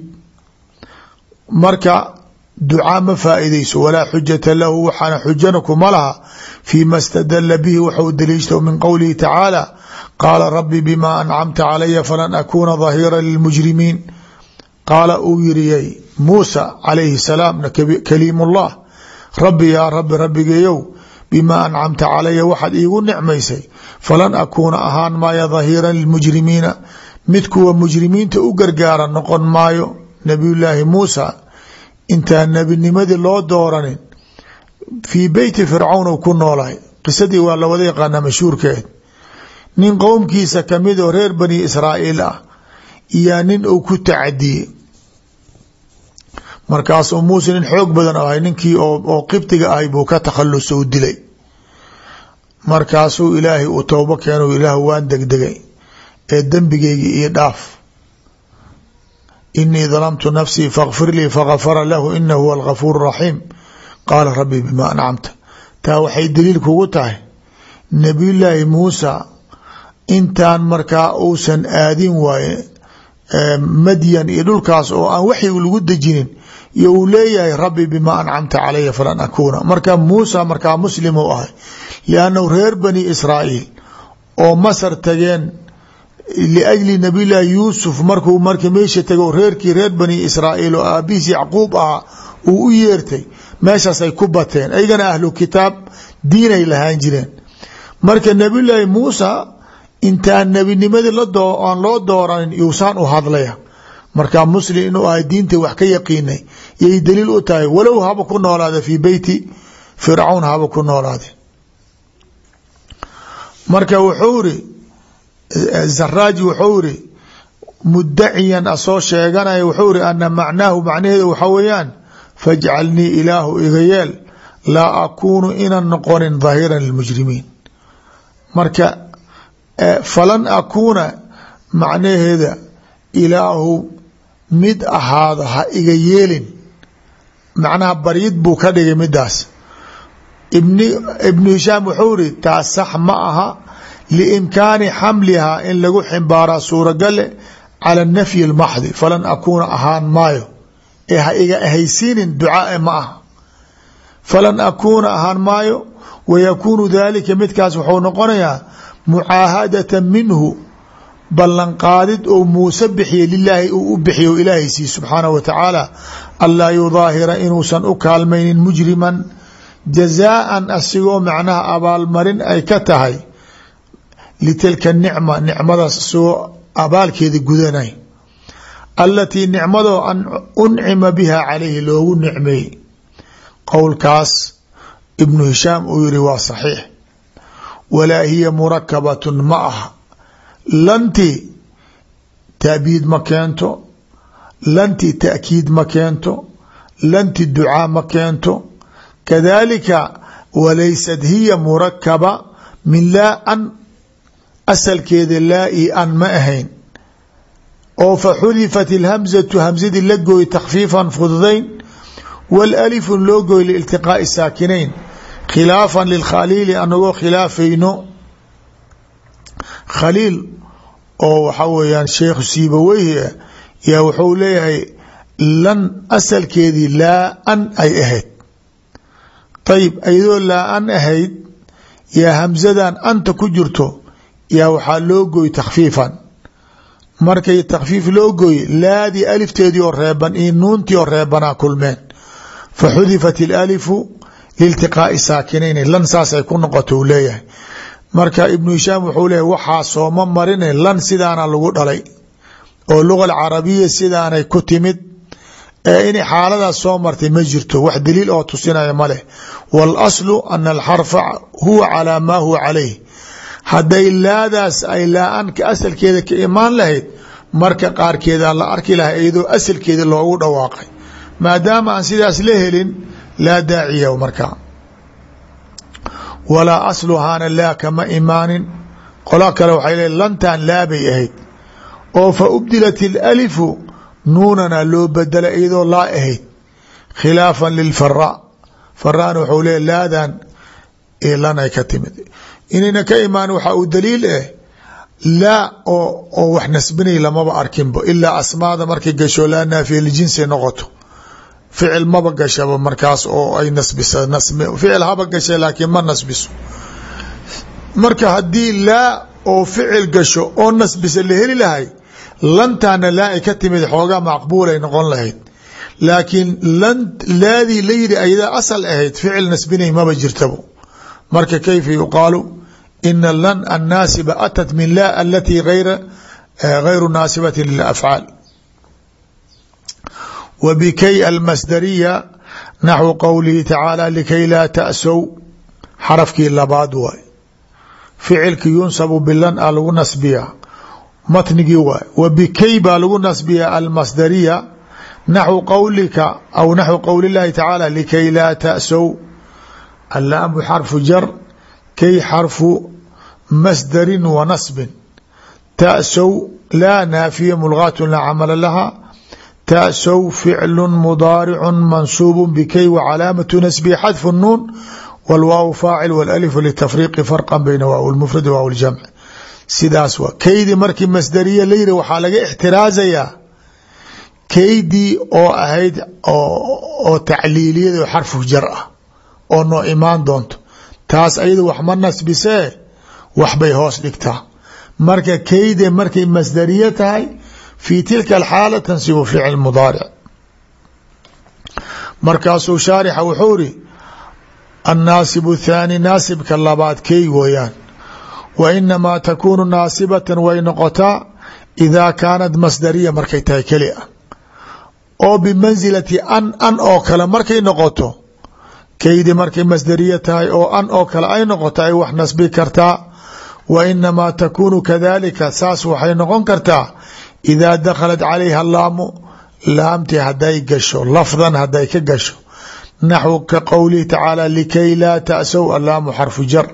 Marka ducaa ma faa'iideyso walaa xujata lahu waxaana xujana kuma laha fii ma stadala bihi waxau daliishta min qowlihi tacaala qaala rabbi bima ancamta calaya falan akuuna dahiira lilmujrimiin. Qaala uu yiriyay muusa calayhi salaamna kaliim ullah rabbi yaa rabbi rabbigeeyow bimaa ancamta calaya waxaad iigu nicmaysay falan akuuna ahaan maayo dahiira lilmujrimiina. Mid kuwa mujrimiinta u gargaara noqon maayo nabiyullaahi muusa intaan nebinimadii loo dooranin fii beyti fircawn ku noolahay. Qisadii waa la wada yaqaanaa mashhuurkeed. Nin qowmkiisa ka mid oo reer bani israa'iil ah iyaa nin uu ku tacadiyey. Markaasuu muuse nin xoog badan ahay ninkii oo qibtiga ahay buu ka takhaluso u dilay. Markaasuu ilaahay uu towbo keeno ilaah waan degdegay ee dembigeygi iyo dhaaf inii dalamtu nafsii fakfir lii fakafara lahu ina huwa algafuur raxiim qaala rabbi bima ancamta taa waxay daliil kugu tahay nabiyullaahi muusa intaan markaa uusan aadin waaye madyan iyo dhulkaas oo aan waxyigu lagu dejinin iyo uu leeyahay rabbi bima ancamta calaya falan akuuna. Marka muusa markaa muslim u ahay liannahu reer bani israa'iil oo masar tageen liajli nabiyllaahi yuusuf markuu marka meesha tago reerkii reer bani israa'iil oo aabihiis yacquub ahaa uu u yeertay meeshaasay ku bateen aygana ahlu kitaab diinay lahaan jireen marka nabiyullaahi muusa intaan nebinimadii aan loo dooranin yuusaan u hadlaya markaa muslim inuu ahay diinta wax ka yaqiinay yay daliil u tahay walow haba ku noolaada fii beyti fircawn haba ku noolaade marka zaraaji wuxuu iri mudaciyan asoo sheeganaya wuxuu iri ana macnaahu macnaheedu waxa weeyaan fajcalnii ilaahu iga yeel laa akuunu inan noqonin dahiran lilmujrimiin. Marka falan akuuna macnaheeda ilaahu mid ahaada ha iga yeelin. Macnaha baryid buu ka dhigay midaas ibnu hishaam wuxuu iri taas sax ma aha liimkaani xamlihaa in lagu ximbaaraa suuragale cala nafyi اlmaxdi falan akuuna ahaan maayo ee ha iga ahaysiinin ducaae ma aha falan akuuna ahaan maayo wayakuunu dalika midkaas wuxuu noqonayaa mucaahadata minhu ballanqaadid oo muuse bixiye lilaahi uu u bixiyo ilaahay sii subxaanaه wa tacaala anlaa yudaahira inuusan u kaalmaynin mujriman jazaaan asigoo macnaha abaalmarin ay ka tahay litilka nicma nicmadaas isagoo abaalkeeda gudanay alatii nicmadoo an uncima biha calayhi loogu nicmeeyey qowlkaas ibnu hishaam uu yihi waa saxiix walaa hiya murakabatun ma aha lanti taabiid ma keento lanti taakiid ma keento lanti ducaa ma keento kadalika walaysat hiya murakaba min laa an asalkeeda laa i an ma ahayn. oo fa xudifat ilhamzatu hamsadii la gooy takfiifan fududayn wاlalifu loo gooy liiltiqaaءi saakinayn. khilaafan lilkhaliili anagoo khilaafayno. Khaliil oo waxa weeyaan sheekhu siibaweyhi ah yaa wuxuu leeyahay lan asalkeedii laa an ay ahayd. Ayib iyadoo laa an ahayd yaa hamsadan anta ku jirto yaa waxaa loo gooy takfiifan markay takfiif loo gooye laadii alifteedii oo reeban iyo nuuntii oo reebanaa kulmeen. Fa xudifat ilalifu liiltiqaa'i saakinayn lan saasay ku noqoto uu leeyahay. Marka ibnu hishaam wuxuu leeyahy waxaa sooma marine lan sidaana lagu dhalay oo luga alcarabiya sidaanay ku timid. Ee inay xaaladaas soo martay ma jirto wax daliil oo tusinaya ma leh. Waalaslu ana alxarfa huwa calaa maa huwa calayh hadday laadaas ay laa-anka asalkeeda ka imaan lahayd marka qaarkeeda la arki lahay iyadoo asalkeeda loogu dhawaaqay. Maadaama aan sidaas la helin laa daaciya markaa walaa asluhaana laa kama imaanin. Qola kale waxay le lantan laabay ahayd. Oo fa ubdilat ilalifu nuunana loo bedela iyadoo laa ahayd. Khilaafan lilfara faraan wuxuu leeya laadan lan ay ka timid inayna ka imaan waxaa uu daliil ah laa oo wax nasbinay lamaba arkinbo. Ilaa asmaada markay gasho laa naafiya lijinsi noqoto. Ficil maba gashaba markaas oo ay nasbisa ficil haba gasha laakiin ma nasbiso. Marka haddii laa oo ficil gasho oo nasbisa la heli lahay lantaana laa ka timid xoogaa maqbuulay noqon lahayd. Laakiin laadii la yidhi ayadaa asal ahayd ficil nasbinay maba jirtabo. Marka kayfa yuqaalu ina lan annaasiba atat min la alatii hayru naasibati lilafcaal wa bikay almasdariya naxwu qowlihi tacaala likay laa tasow xarafkii labaad waay ficilki yunsabu bilan a lagu nasbiyaa matnigii waay wa bikay baa lagu nasbiyaa almasdariya naxwu qowlika aw naxwu qowli llaahi tacaala likay laa tasow allaamu xarfu jar kay xarfu masdari wa nasbin. Tasow laa naafiya mulgaatu laa camala laha. Tasow ficlu mudaaricu mansuubu bikay wa calaamatu nasbihi xadfu nuun wlwaaw faacil wlalifu litafriiqi farqan bayna waaw lmufrad waaw ljamci sidaas waa keydii markii masdariya la yiri waxaa laga ixtiraazayaa keydii oo ahayd oo tacliiliyado xarfu jar ah oo noo imaan doonto. Taas ayada wax ma nasbisee? Waxbay hoos dhigtaa. Marka kayde markay masdariye tahay fi tilka alxaala tansibu ficl mudaaric. Markaasuu shaarixa wuxuu iri annaasib thaani naasibka labaad key wooyaan wa inamaa takuunu naasibatan way noqotaa idaa kaanat masdariya markay tahay keli a oo bimansilati an an oo kale markay noqoto keydi markay masdariya tahay oo an oo kale ay noqoto ay wax nasbi kartaa wa inamaa takuunu kadalika saas waxay noqon kartaa idaa dakhalat calayha laamu laamti haday gasho lafdan haday ka gasho naxwu ka qowlihi tacaala likay laa taأsow allaamu xarfu jar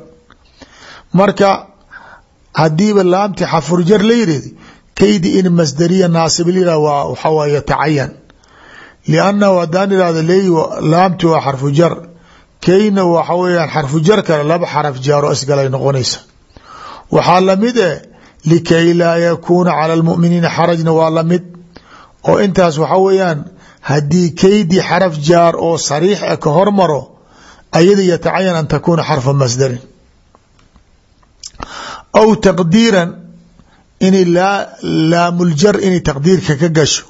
marka hadiiba laamti xarfu jar la yirahdi kaydi in masdariya naasib la waa waxaa waay yatacayan liannahu haddaan irahdo le laamti waa xarfu kayna waxa weyaan xarfu jar kale laba xaraf jaaro isgalay noqonaysa waxaa la mid eh likay laa yakuuna cala lmuminiina xarajna waa la mid. Oo intaas waxa weeyaan haddii kaydi xaraf jaar oo sariix a ka hormaro ayada yatacayan an takuuna xarfa masdarin. Aw taqdiiran in laamuljar inay taqdiirka ka gasho.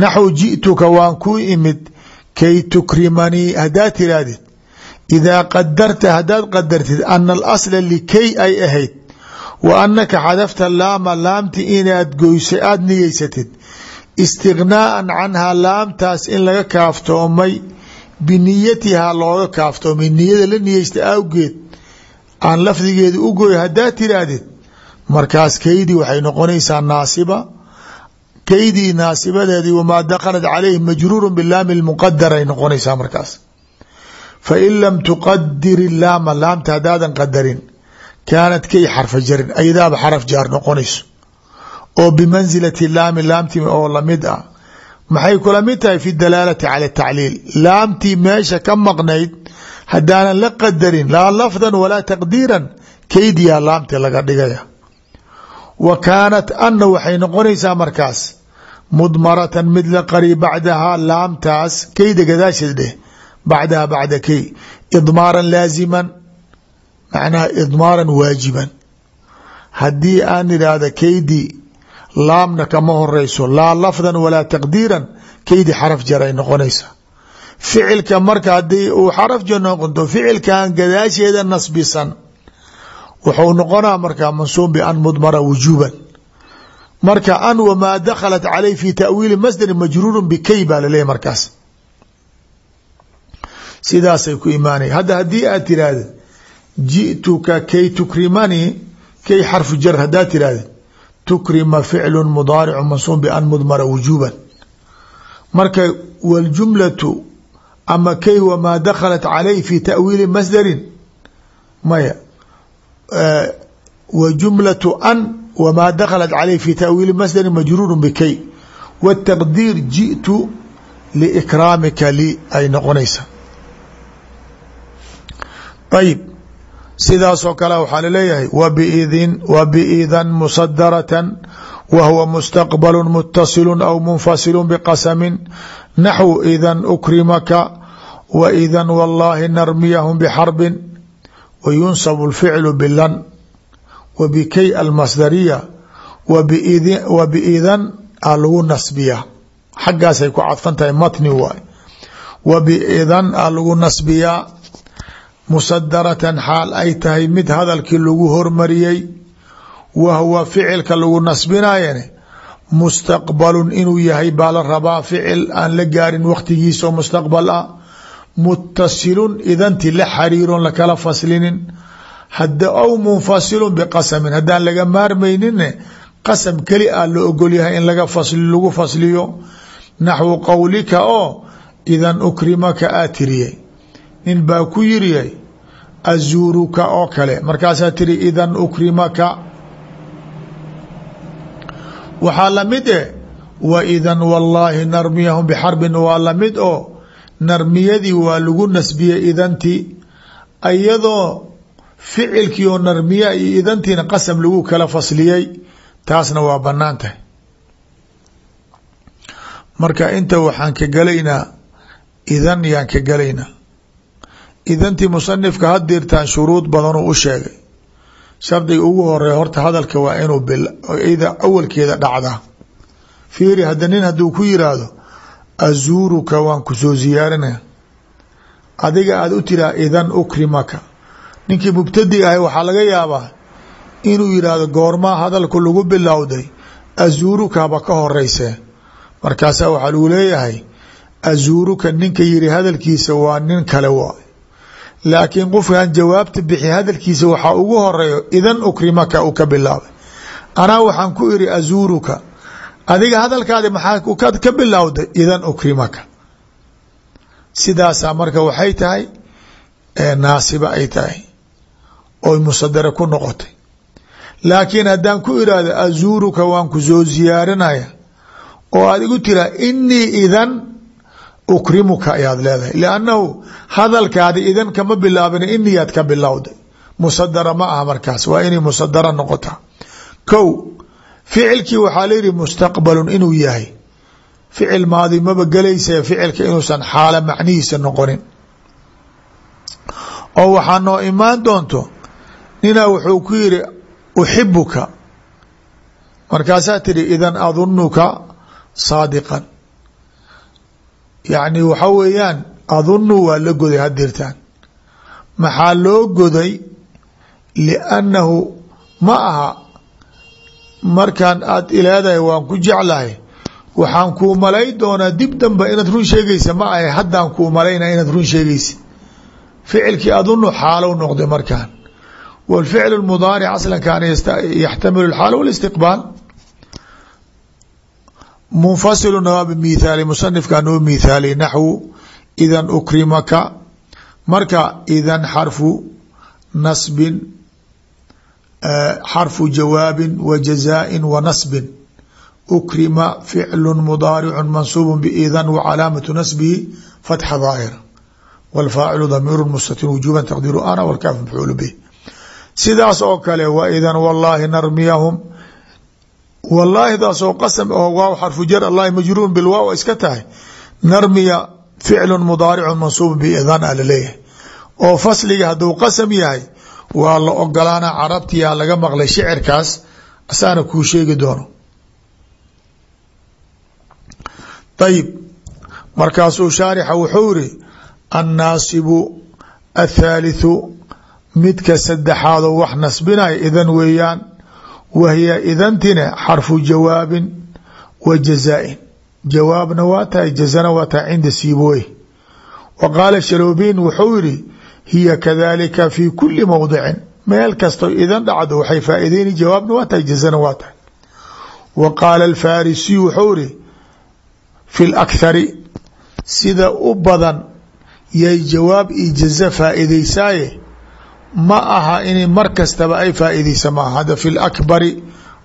Naxw ji'tuka waan ku imid kay tukrimanii haddaad tirahdid idaa qadarta haddaad qadartid ana alasla likay ay ahayd wa anaka xadafta laama laamti inaad goyso aada niyeysatid istignaaan canhaa laamtaas in laga kaaftoomay biniyatihaa looga kaaftoomay. Niyada la niyeysta awgeed aan lafdigeeda u goy haddaad tiraahdid markaas kaydii waxay noqonaysaa naasiba. Kaydii naasibadeedii wamaa dakhalat calayhi majruuru bilaami lmuqadar ay noqonaysaa markaas. Fain lam tuqadir ilaama laamta haddaadan qadarin kaanat kay xarfa jarin ayadaaba xaraf jaar noqonayso oo bimansilati laami laamti oo la mid ah maxay kula mid tahay fi dalaalati cala tacliil laamtii meesha ka maqnayd haddaanan la qadarin laa lafdan walaa taqdiiran kaydiyaa laamti laga dhigaya wa kaanat anna waxay noqonaysaa markaas mudmaratan mid la qari bacdahaa laamtaas kayda gadaasheed dheh bacdaha bacda idmaaran laaziman macnaha idmaaran waajiban. Haddii aan idhaahda kaydi laamna kama horeyso laa lafdan walaa taqdiiran kaydi xaraf jar ay noqonaysaa ficilka marka haddii uu xaraf noqonto ficilkan gadaasheeda nasbisan wuxuu noqonaa markaa mansuub bian mudmara wujuuban. Marka an wamaa dakhalat caleyh fi tawiili masdarin majruuru bikay baa laleeyahy markaas. Sidaasay ku imaanaya hadda haddii aad tiraahda ji'tuka kay tukrimanii kay xarfu jar haddaad tiraahda tukrima ficlu mudaaricu mansuub bian mudmara wujuuban. Marka waljumlatu ama kay wamaa dakhalat caleyh fi tawiili masdarin maya wa jumlatu an wamaa dakhalat caleyh fi tawiili masdarin majruuru bikay wاtaqdiir jiئtu liikraamika li ay noqonaysa. Ayib sidaasoo kale waxaa la leeyahay wbidin wbiidan musadaratan wa huwa mustaqbal mutasilu aw munfasilu bqasami naxw idan ukrimaka wa idan wallahi narmiyahum bxarbin wa yunsabu اlficlu bilan wa bikay almasdariya wa biidan a lagu nasbiya xaggaasay ku cadfan matni waay. Wa biidan a lagu nasbiyaa musadaratan xaal ay tahay mid hadalkii lagu hormariyey wa huwa ficilka lagu nasbinayane mustaqbalun inuu yahay baa la rabaa ficil aan la gaarin wakhtigiisa oo mustaqbal ah mutasilun idanti la xariiron lakala faslinin hada aw munfasilun biqasamin haddaan laga maarmaynine qasam keli ah la ogolyahay in laga fasli lagu fasliyo naxwu qowlika oo idan ukrimaka aa tiriyey. Nin baa ku yiriyay azuuruka oo kale. Markaasaa tiri idan ukrimaka. Waxaa la mid eh wa idan wallaahi narmiyahum bixarbin. Waa la mid oo narmiyadii waa lagu nasbiyey idantii iyadoo ficilkii oo narmiya iyo idantiina qasam lagu kala fasliyey taasna waa bannaan tahay. Marka inta waxaan ka galaynaa idan yaan ka galaynaa idantii musanifka haddirtaan shuruud badanuu u sheegay. Shardiga ugu horreeya horta hadalka waa inuu ida awalkeeda dhacdaa fiiri hadda nin hadduu ku yiraahdo azuuruka waan ku soo ziyaarinaya adiga aada u tiraa idan ukrimaka. Ninkii mubtadi ahay waxaa laga yaabaa inuu yidhaahdo goormaa hadalku lagu bilowday azuurukaba ka horeysee markaasaa waxaa lagu leeyahay azuuruka ninka yiri hadalkiisa waa nin kale waay laakiin qofkan jawaabta bixi hadalkiisa waxaa ugu horeeyo idan ukrimaka uu ka bilaabay. Anaa waxaan ku iri azuuruka adiga hadalkaadi maxaa ka bilowday? Idan ukrimaka. Sidaasaa marka waxay tahay naasiba ay tahay oy musadara ku noqotay. Laakiin haddaan ku iraahdo azuuruka waan ku soo ziyaarinaya oo aad igu tiraa inii idan ukrimuka ayaad leedahay. Liannahu hadalkaadi idan kama bilaabin iniyaad ka bilowday. Musadara ma aha markaas waa inay musadara noqotaa. Kow ficilkii waxaa layihi mustaqbalun inuu yahay. Ficil maadi maba gelaysa ficilka inuusan xaala macnihiisa noqonin. Oo waxaa noo imaan doonto ninaa wuxuu ku yiri uxibuka markaasaa tidhi idan adunuka saadiqan yacni waxa weeyaan adunu waa la goday hadirtaan maxaa loo goday liannahu ma aha markaan aad ileedahay waan ku jeclahay waxaan kuu malay doonaa dib damba inaad run sheegaysa ma ahe haddaan kuu malaynaya inaad run sheegaysa ficilkii adunu xaalow noqday markaan wاlficl الmudaaric asla kaana yaxtamilu اxaal wاlistiqbaal munfasiluna waa bimihaali musanifkaa noo mihaali naxwu idan ukrimaka marka idan xarfu nasbin xarfu jawaabin wa jazaain wa nasbin ukrima ficlu mudaaricu mansuubu biidan wa calaamatu nasbihi fatxa daahira wlfaacilu damiiru mustatin wujuuban taqdiiru ana wlkaafu mafcuulu bih sidaas oo kale waidan wallahi narmiyahum wallaahidaasoo qasam oo waaw xarfu jar allahi majruurun bilwaaw iska tahay. Narmiya ficlu mudaaricu mansuubu biidan a la leeyahay oo fasliga hadduu qasam yahay waa la ogolaana carabtiyaa laga maqlay shicirkaas asaana kuu sheegi doono. Ayib markaasuu shaarixa wuxuu iri annaasibu athaalitثu midka saddexaadoo wax nasbinaya idan weeyaan wahiya idantine xarfu jawaabin wa jazaain jawaabna waa tahay jazana waa tahay cinda siibooy wa qaala shalobin wuxuu yihi hiya kadalika fi kuli mowdicin meel kasto idan dhacdo waxay faaideyni jawaabna waa tahay jazana waa tahay wa qaala alfarisiy wuxuu yihi fi lakhari sida u badan yay jawaab iyo jaza ma aha in mar kastaba ay faa'iideysa ma hadda fi lakbari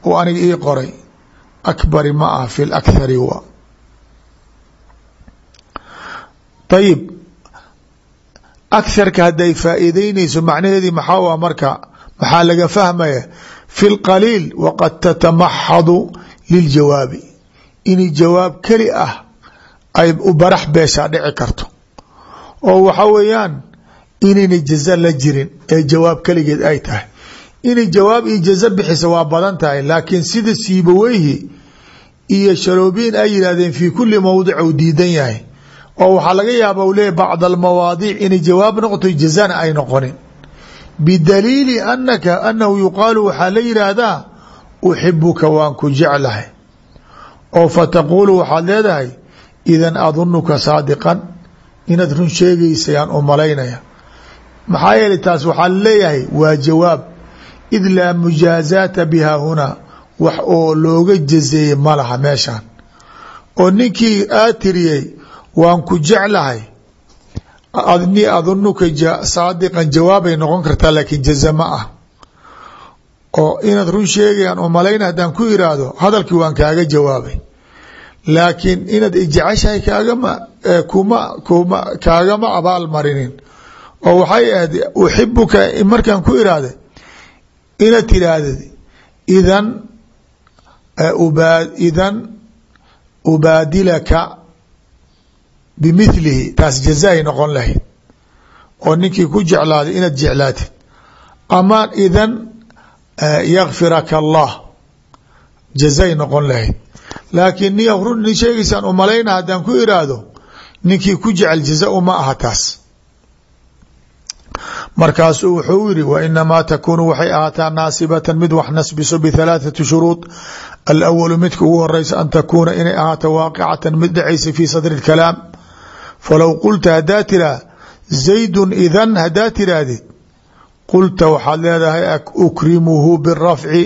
oo aniga ii qoray. Akbari ma aha fi lakhari wa ayib akharka hadday faa'iideyneyso macnaheedii maxaa waa marka? Maxaa laga fahmaya? Fi lqaliil waqad tatamaxadu liljawaabi inay jawaab keli ah ay u barax beeshaa dhici karto. Oo waxa weeyaan inayna jaza la jirin ee jawaab keligeed ay tahay. Inay jawaab iyo jaza bixisa waa badan tahay laakiin sida siibaweyhi iyo shaloobiin ay yidhahdeen fii kuli mowdic uu diidan yahay. Oo waxaa laga yaaba u leeyahy bacd almawaadiic inay jawaab noqoto jazana ay noqonin. Bidaliili anaka anahu yuqaalu waxaa la yidhaahdaa uxibuka waan ku jeclahay. Oo fataquulu waxaad leedahay idan adunuka saadiqan inaad run sheegaysayaan u malaynaya maxaa yeelay taas waxaa la leeyahay waa jawaab. Id laa mujaazaata biha huna wax oo looga jazeeye ma laha meeshaan. Oo ninkii aad tiriyey waan ku jeclahay. Adnii adunuka saadiqan jawaabay noqon kartaa laakiin jaza ma ah. Oo inaad run sheegayaan oo malayna haddaan ku iraahdo hadalkii waan kaaga jawaabay. Laakiin inaad ijeceshahay kaagama kuma kuma kaagama abaal marinin oo waxay ahayd uxibuka markaan ku iraahda inaad tiraahda idan idan ubaadilaka bimilihi taas jazaay noqon lahayd oo ninkii ku jeclaaday inaad jeclaatid. Ama idan yakfiraka allah jazay noqon lahayd. Laakiin niya run ni sheegaysaan umalayna haddaan ku iraahdo ninkii ku jecel jaza uma aha taas markaasuu wuxuu yiri wainamaa takuunu waxay ahaataa naasibatan mid wax nasbiso bihalaathati shuruud. Alawalu midka ugu horeysa an takuuna inay ahaato waaqicatan mid dhacaysa fi sadri اkalaam falow qulta hadaa tiraa zaydun idan hadaa tirahdid qulta waxaad leedahay ukrimuhu birafci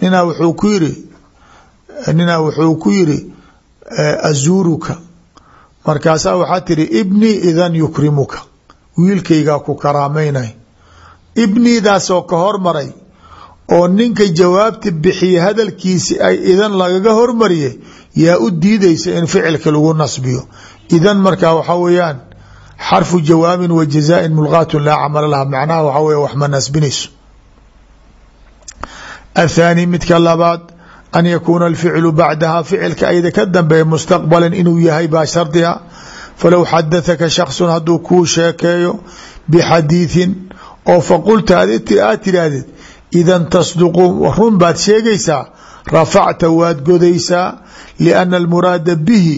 ninaa wuxuu ku yiri ninaa wuxuu ku yiri azuuruka. Markaasaa waxaa tiri ibnii idan yukrimuka wiilkaygaa ku karaameynay. Ibniidaasoo ka hormaray oo ninka jawaabta bixiya hadalkiisi ay idan lagaga hormariyay yaa u diidaysa in ficilka lagu nasbiyo. Idan markaa waxaa weeyaan xarfu jawaabin wa jazaain mulgaatun laa camala laha macnaha waxaa wey wax ma nasbinayso. Athaani midka labaad an yakuuna alficlu bacdaha ficilka ayda ka dambeeya mustaqbalan inuu yahay baa shardiga falow xadathaka shaksun hadduu kuu sheekeeyo bixadiithin oo faqulta aad tidhaahdid idan tasduqu run baad sheegaysaa rafacta waad godaysaa lianna almuraada bihi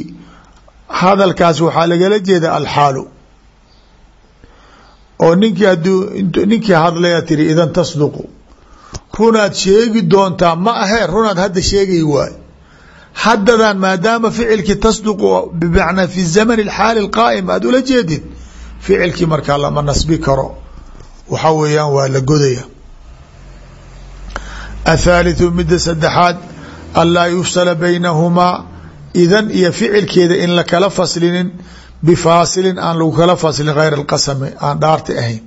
hadalkaas waxaa lagala jeeda alxaalu oo ninkii ninkii hadlaya tiri idan tasduqu runaad sheegi doontaa ma ahe runaad hadda sheegay waay haddadan maadaama ficilkii tasduqu bmacnaa fi zaman اxaali اqaa'im aad ula jeedid ficilkii markaa lama nasbi karo waxa weeyaan waa la godaya athaalitثu midda saddexaad anlaa yufsala baynahumaa idan iyo ficilkeeda in lakala faslinin bifaasilin aan lagu kala faslin hayr اlqasami aan dhaarta ahayn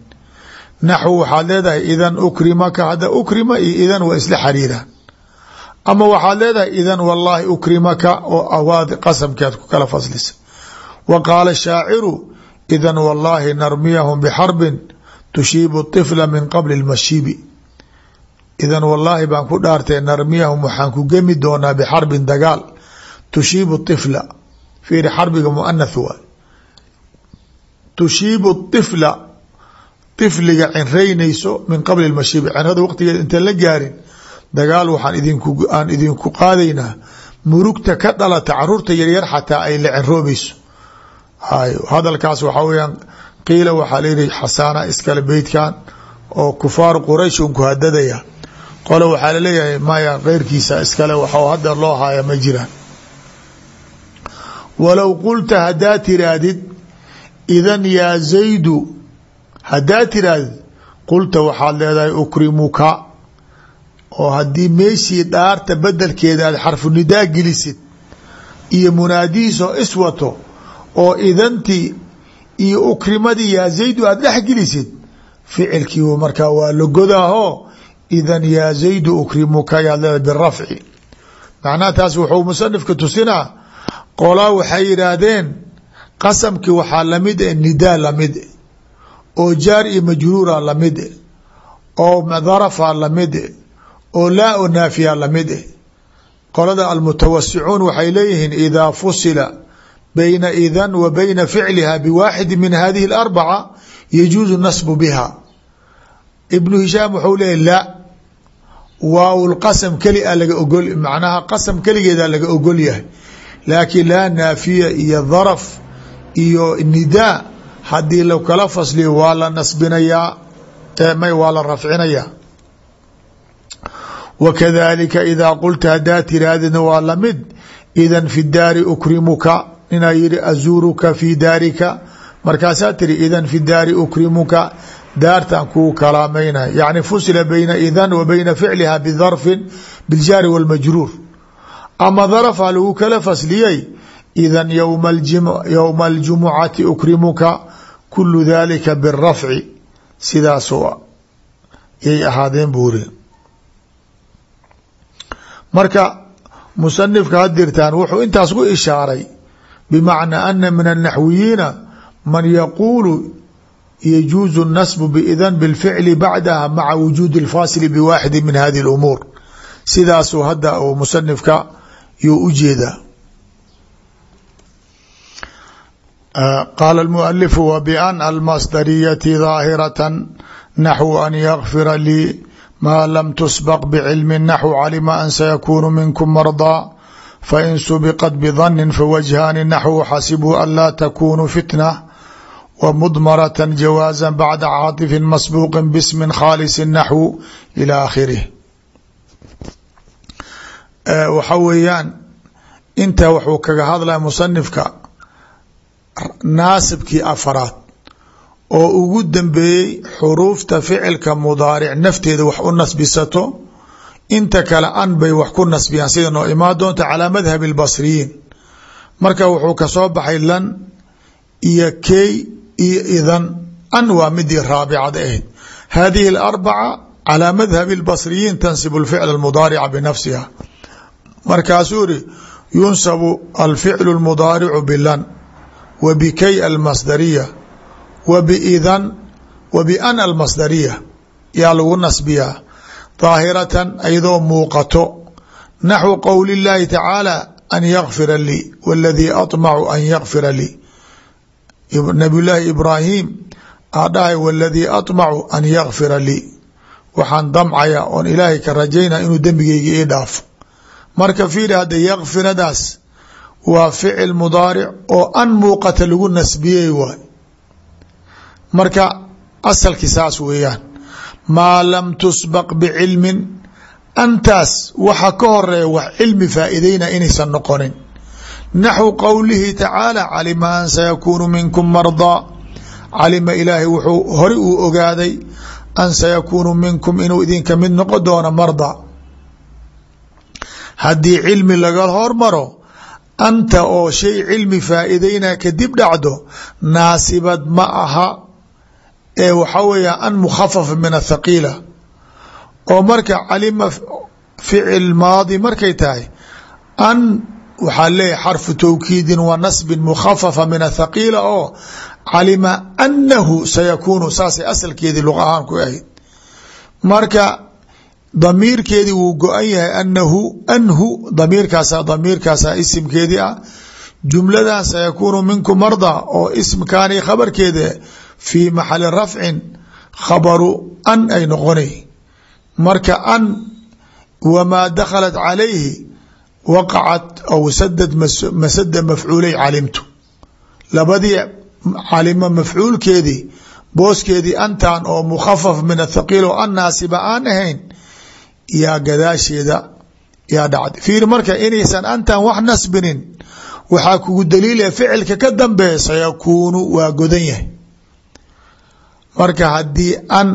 naxw waxaad leedahay idan ukrimaka hadda ukrima iyo idan waa isla xariiraan ama waxaad leedahay idan wallaahi ukrimaka oo awaad qasamkeed ku kala faslisa wa qaala shaaciru idan wallaahi narmiyahum bixarbin tushiibu طifla min qabli اlmashibi idan wallaahi baan ku dhaartay narmiyahum waxaan ku gemi doonaa bixarbin dagaal tushiibu طifla fiiri xarbiga muanath waay tushiibu طifla طifliga cinraynayso min qabli اmashibi cinrada waqtigeed intaan la gaarin dagaal waxaan idinku aan idinku qaadaynaa. Murugta ka dhalata carruurta yaryar xataa ay la cinroobayso hay hadalkaas waxaa weyaan qiila waxaa layihi xasaana iskale beytkan oo kufaar quraysh un ku hadadaya qole waxaa la leeyahay maya keyrkiisa iskale waxau hadda loo haaya ma jiraan. Walow qulta haddaa tiraahdid idan yaa zaydu haddaa tiraahdid qulta waxaad leedahay ukrimuka oo haddii meeshii dhaarta bedelkeeda aad xarfu nidaa gelisid iyo munaadihiisoo iswato oo idantii iyo ukrimadii yaa zaydu aad dhex gelisid ficilkii markaa waa la godaaho idan yaa zaydu ukrimuka yaad leedahay birafci macnaha taas wuxuu musanifka tusinaa qolaa waxay yidhaahdeen qasamkii waxaa la mid e nidaa la mid oo jaar iyo majruura la mid oo darafa la mid oo laa o naafiya la mid eh. Qolada almutawasicuun waxay leeyihiin idaa fusila bayna idan wa bayna ficliha biwaaxidi min hadihi اlarbaca yajuuzu nasbu biha. Ibnu hishaam wuxuu leeyahy la waaw lqasam keli a laga ogol macnaha qasam keligeeda laga ogol yahay. Laakiin laa naafiya iyo daraf iyo nidaa haddii lakala fasliyo waa la nasbinayaa waa la rafcinayaa wakadalika idaa qulta haddaa tirahdina waa la mid idan fi daari ukrimuka ninaa yihi azuuruka fi daarika markaasaa tiri idan fi daari ukrimuka daartan kuu kalaameynay yani fusila bayna idan wa bayna ficliha bidarfin biljaari walmajruur ama darafaa lagu kala fasliyey idan yowma aljumucati ukrimuka kulu dalika birafci sidaasoo yay ahaadeen buuri marka musanifka hadirtaan wuxuu intaas ku ishaaray bimacnaa ana min الnaxwiyiina man yaquulu yajuuzu الnasbu bidan biاlficli bacdaha maca wujuudi اlfaasili biwaaxidi min hadi اlumuur sidaasuu hadda uu musanifka yuu u jeedaa qaala اlmualifu w ban almasdariyati daahiraة naxwu an yakfira lii maa lam tusbaq bcilmi naxw calima an sayakuunu minkum mardaa fain subiqat bidannin fawajhaani naxwu xasibuu an laa takunuu fitna wmudmarata jawaaza bacda caaطifin masbuuqin bismin khaalisi naxwu ila aakhirih waxa weeyaan intaa wuxuu kaga hadlaya musanifka naasibkii afaraad oo ugu dambeeyey xuruufta ficilka mudaaric nafteeda wax u nasbisato inta kale an bay wax ku nasbiyaan. Sida noo imaan doonta calaa madhabi lbasriyiin marka wuxuu ka soo baxay lan iyo key iyo idan. An waa midii raabicada ahayd. Hadihi alarbaca calaa madhabi lbasriyiin tansibu lficla lmudaarica binafsiha. Markaasuu iri yunsabu alficlu lmudaaricu bilan wa bikay almasdariya wa biidan wa bian almasdariya yaa lagu nasbiyaa daahiratan ayadoo muuqato naxwu qowli اllahi tacaala an yakfira lii waladii aطmacu an yakfira lii nabiy llaahi ibraahim aa dhahay waladii aطmacu an yakfira lii waxaan damcaya oon ilaahay ka rajaynaya inuu dembigeyga ii dhaafo marka fiiri hadda yakfiradaas waa ficil mudaaric oo an muuqata lagu nasbiyey waay marka asalki saas weeyaan maa lam tusbaq bicilmin antaas waxa ka horreeya wax cilmi faa'iideyna inaysan noqonin. Naxwu qowlihi tacaala calima an sayakuunu minkum mardaa calima ilaahay wuxuu hore uu ogaaday an sayakuunu minkum inuu idinka mid noqon doono mardaa haddii cilmi laga hormaro anta oo shay cilmi faa'iideyna kadib dhacdo naasibad ma aha ee waxa weeya an mukhafafa min athaqiila oo marka calima ficil maadi markay tahay an waxaa leeyahy xarfu tawkiidin wa nasbin mukhafafa min athaqiila oo calima anahu sayakuunu saasay asalkeedii luq ahaan ku ahayd. Marka damiirkeedii wuu go-an yahay anahu anhu damiirkaasa damiirkaasa isimkeedii ah. Jumladan sayakuunu minkum marda oo ismkaani khabarkeeda fii maxali rafcin khabaru an ay noqonay marka an wamaa dakhalat calayhi waqacat aw sadad masada mafcuulay calimtu labadii calimo mafcuulkeedii booskeedii antan oo mukhafaf min athaqiil oo an naasiba aan ahayn yaa gadaasheeda yaa dhacday fiir marka inaysan antan wax nasbinin waxaa kugu daliilaya ficilka ka dambeeya sayakuunu waa godan yahay marka haddii an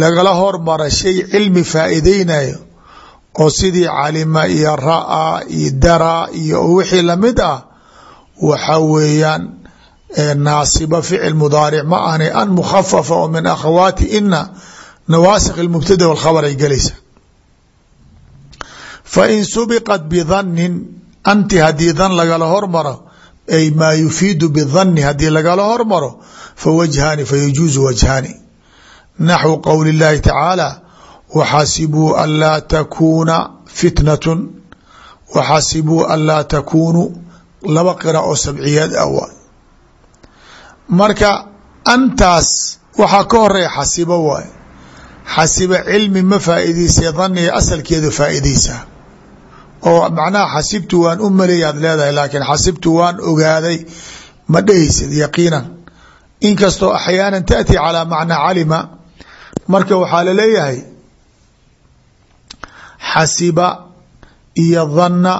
lagala hormara shay cilmi faa'iideynayo oo sidii calima iyo ra'a iyo dara iyo wixii la mid ah waxa weeyaan naasiba ficil mudaaric ma ahna an mukhafafa oo min akhawaati ina nawaasikh اmubtada wاlkhabr ay gelaysa. Fain subiqat bidhanin anti haddii dan lagala hormaro ay maa yufiidu bidhani haddii lagala hormaro fawajhaani fayajuuzu wajhaani. Naxwu qowli اllahi tacaala waxasibuu an laa takuuna fitnatu waxasibuu an laa takuunu laba qira oo sabciyeed ah marka antaas waxaa ka horreeya xasibo waay. Xasiba cilmi ma faa'iideysa daniga asalkeedu faa'iideysaa oo macnaha xasibtu waan u maleeyaad leedahay laakiin xasibtu waan ogaaday. Ma dhehaysid yaqiinan? Inkastoo axyaanan taأti calaa macnaa calima marka waxaa la leeyahay xasiba iyo dhanna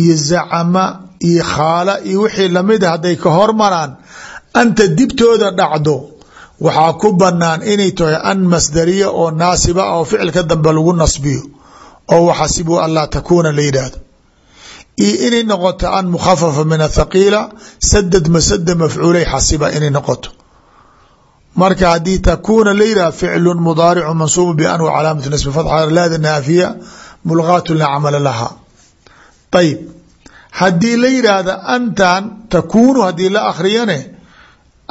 iyo zacama iyo khaala iyo wixii lamida hadday ka hormaraan anta dibtooda dhacdo waxaa ku banaan inay tahay an masdariya oo naasiba ah oo ficilka dambe lagu nasbiyo oo waxasibu anlaa takuuna la yidhaahdo. Iyo inay noqoto an mukhafafa min athaqiila sadad masada mafcuulay xasiba inay noqoto. Marka haddii takuuna la yidhah ficlu mudaaricu mansuubu ban wa calaamatu nasbi fatxa laada naafiya mulgaatu la camala laha. Ayib haddii la yidhaahda antan takuunu haddii la akhriyane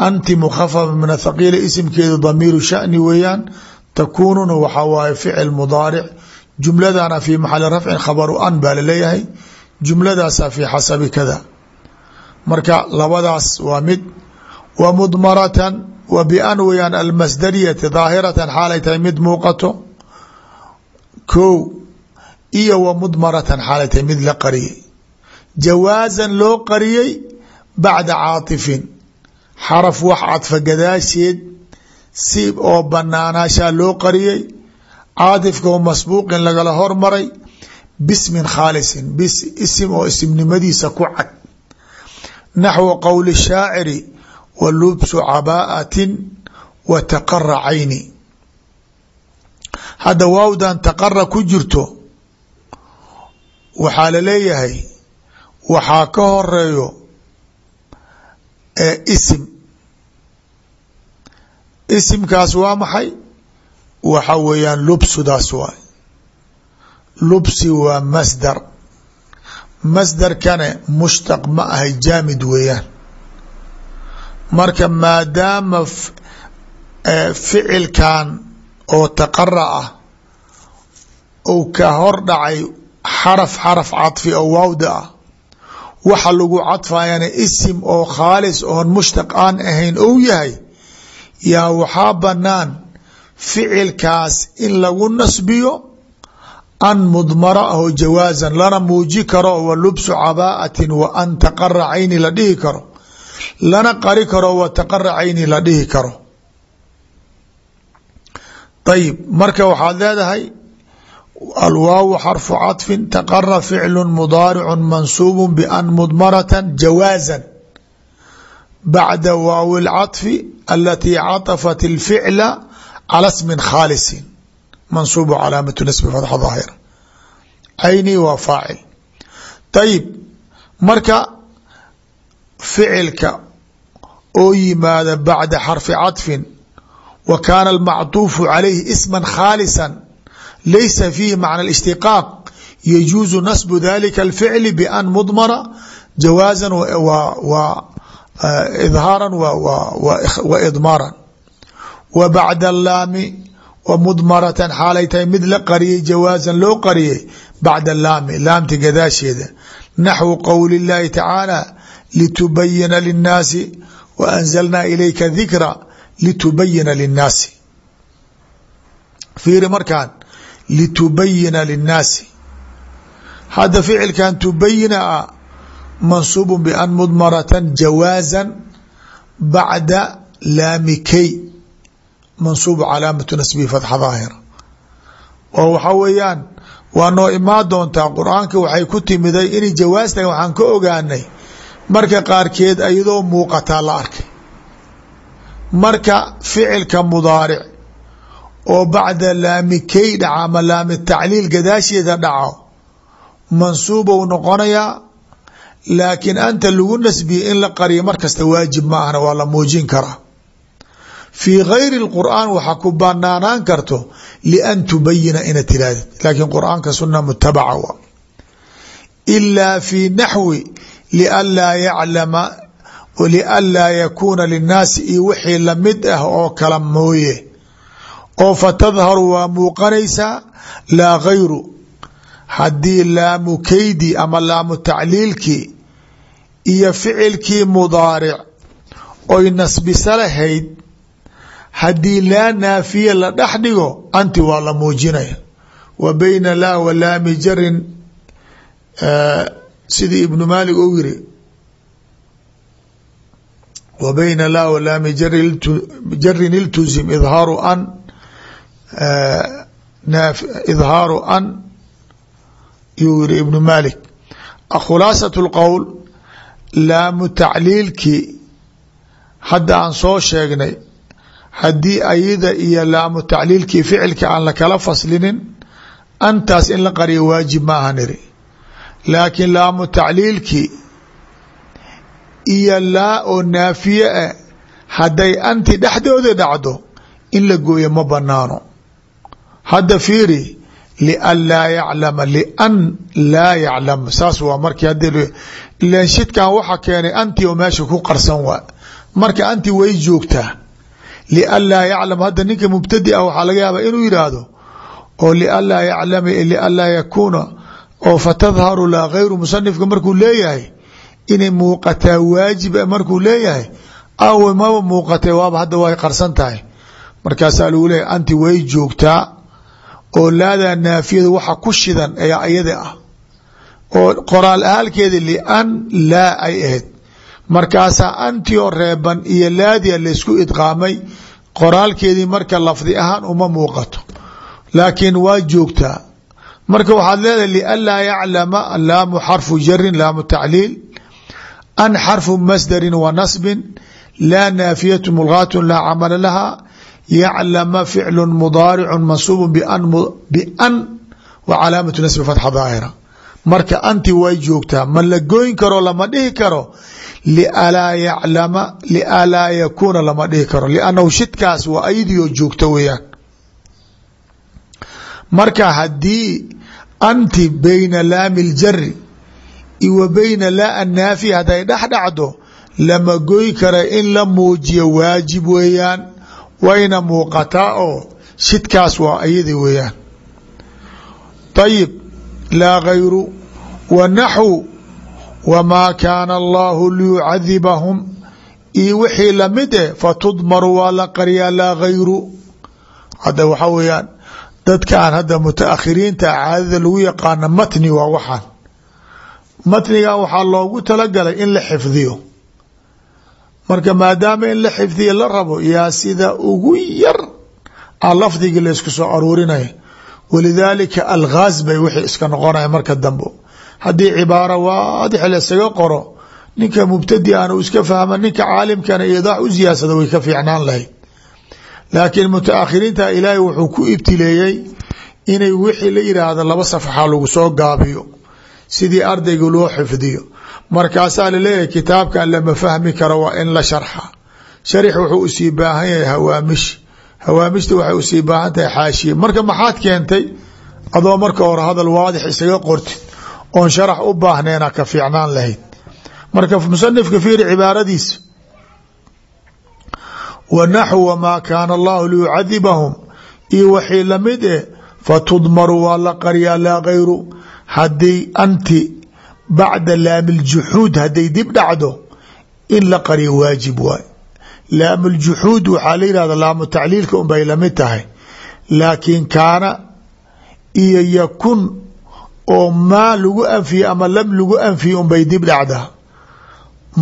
anti mukhafafa min athaqiila isimkeedu damiiru shani weeyaan takuununa waxaa waaye ficil mudaaric jumladana fi maxali rafcin khabaru an baa la leeyahay jumladaasa fi xasabi kada marka labadaas waa mid wa mudmaratan wa ban weyaan almasdariyati daahiratan xaalay tahay mid muuqato. Ko iyo wa mudmaratan xaalay tahay mid la qariyey. Jawaazan loo qariyey bacda caatifin xaraf wax cadfa gadaasheed si oo banaanaashaa loo qariyey caatifka oo masbuuqin lagala hormaray bismin khaalisin isim oo isimnimadiisa ku cad. Naxwu qowli shaaciri wa lubsu cabaa'atin wa taqara cayni. Hadda waawdan taqara ku jirto waxaa la leeyahay waxaa ka horeeyo isim. Isimkaas waa maxay waxa weeyaan lubsudaas waay. Lubsi waa masdar. Masdarkane mushtaq ma ahay jaamid weeyaan. Marka maadaama ficilkan oo taqara ah ou ka hor dhacay xaraf xaraf cadfi oo waawda ah waxa lagu cadfayana isim oo khaalis oon mushtaq aan ahayn ou yahay yaa waxaa banaan ficilkaas in lagu nasbiyo an mudmara aho jawaazan lana muuji karo wa lubsu cabaa'atin wa an taqara cayni la dhihi karo lana qari karo wa taqara cayni la dhihi karo ayib marka waxaad leedahay alwaaw xarfu caطfin taqara ficlu mudaaricu mansuubu ban mudmarata jawaazan bacda waawi اlcaطfi alatii caطafat اlficla cala smin khaalisi mansuubu calaamatu nasbi fatxa daahira cayni waa faacil ayib marka ficilka oo yimaada bacda xarfi caطfin wa kaana almacطuufu calayhi isma khaalisa laysa fiihi macna اlاshtiqaaq yajuuzu nasbu dalika اlficli ban mudmara jawaaza idhaara wa idmaara wa bacda laami wa mudmaratan xaalay tahay mid la qariyey jawaazan loo qariyey bacda laami laamta gadaasheeda naxwu qowli اllahi tacaala litubayina linnaasi wa anzalnaa ilayka dikra litubayina linnaasi. Fiiri markaan litubayina linnaasi. Hadda ficilkan tubayina a mansuubu ban mudmaratan jawaazan bacda laamikey mansuubu calaamatu nasbihi fatxa daahira oo waxaa weeyaan waa noo imaan doontaa qur'aanka waxay ku timiday inay jawaastan waxaan ka ogaanay marka qaarkeed iyadoo muuqataa la arkay. Marka ficilka mudaaric oo bacda laamikey dhaca ama laami tacliil gadaasheeda dhaco mansuubou noqonayaa laakiin anta lagu nasbiye in la qariyo mar kasta waajib ma ahna waa la muujin karaa fii gayri اlqur'aan waxaa ku banaanaan karto lian tubayina ina tirahdid laakiin qur'aanka suna mutabaca wa. Ilaa fii naxwi lianlaa yaclama lianlaa yakuuna linnaasi iyo wixii la mid ah oo kala mooye. Oo fatadharu waa muuqanaysaa laa gayru haddii laamu keydi ama laamu tacliilkii iyo ficilkii mudaaric oy nasbisa lahayd haddii laa naafiya la dhex dhigo anti waa la muujinaya. Wa bayna laa wa laami jarin sidii ibnu maalik ou yiri wa bayna laa wa laami jarin iltuzim idhaaru an idhaaru an yuu yiri ibnu malik khulaasaة اlqowl laamu tacliilkii hadda aan soo sheegnay haddii ayada iyo laamu tacliilkii ficilka aan lakala faslinin antaas in la qariyo waajib maaha niri. Laakiin laamu tacliilkii iyo laa oo naafiye ah hadday anti dhexdooda dhacdo in la gooyo ma banaano hadda fiiri lian laa yaclama lian laa yaclam saas waa markii haddii ilan waxa keenay anti oo meesha ku qarsan waa. Marka anti way joogtaa lian laa yaclam hadda ninka mubtadi ah waxaa laga yaabaa inuu yidhaahdo oo lian laa yaclama lian laa yakuuna oo fatadharu laa gayru musanifka markuu leeyahay inay muuqataa waajiba markuu leeyahay awe maba muuqatay waaba hadda way qarsan tahay markaasaa lagu leeyahy anti way joogtaa oo laadaa naafiyada waxa ku shidan ayaa ayada ah oo qoraal ahaalkeeda lian laa ay ahayd markaasaa anti oo reeban iyo laadia laysku idqaamay qoraalkeedii marka lafdi ahaan uma muuqato. Laakiin waa joogtaa marka waxaad leedahay lianlaa yaclama laamu xarfu jarin laamu tacliil an xarfu masdarin wa nasbin laa naafiyatu mulgaatu laa camala laha yaclama ficlu mudaaricu mansuubu bian wa calaamatu nasbi fatxa daahira. Marka anti way joogtaa. Ma la goyn karo lama dhihi karo lialaa yakuuna lama dhihi karo liannahu shidkaas waa ayadiioo joogta weeyaan marka haddii anti bayna laami ljari wa bayna laa annaafi hadday dhex dhacdo lama goy kara in la muujiyo waajib weeyaan wayna muuqataa oo shidkaas waa ayadi weeyaan ayib laa gayru wa naxwu wamaa kaana allahu liyucadibahum iyo wixii la mid eh fatudmaru waa la qariyaa laa gayru hadda waxaa weeyaan dadkaan hadda mutaakhiriinta caadada lagu yaqaana matni waa waxaan matnigan waxaa loogu talagalay in la xifdiyo marka maadaama in la xifdiyo la rabo yaa sida ugu yar a lafdigii laysku soo aruurinaya walidaalika alghaaz bay wixii iska noqonaya marka dambe haddii cibaaro waadix laysaga qoro ninka mubtadi uu iska fahma ninka caalimkana idaax u siyaadsada way ka fiicnaan lahayd. Laakiin mutaakhiriinta ilaahay wuxuu ku ibtileeyey inay wixii la yidhaahdo laba safxa lagu soo gaabiyo sidii ardayga loo xifdiyo. Markaasaa la leeyahay kitaabkan lama fahmi karo waa in la sharxa. Sharx wuxuu u sii baahan yahay hawaamish. Hawaamishta waxay u sii baahan tahay xaashiye marka maxaad keentay adoo marka hore hadal waadix isaga qortid oon sharax u baahneena ka fiicnaan lahayd. Marka musanifka fiiri cibaaradiisa wa naxw wamaa kaana allahu liyucadibahum. Iyo waxii la mid eh fatudmaru waa la qaryaa laa gayru haddii anti bacda laamiljuxuud hadday dib dhacdo in la qariyo waajib waay. Laamuljuxuud waxaa la yihahda laamu tacliilka un bay la mid tahay. Laakiin kaana iyo yakun oo maa lagu anfiye ama lam lagu anfiye unbay dib dhacdaa.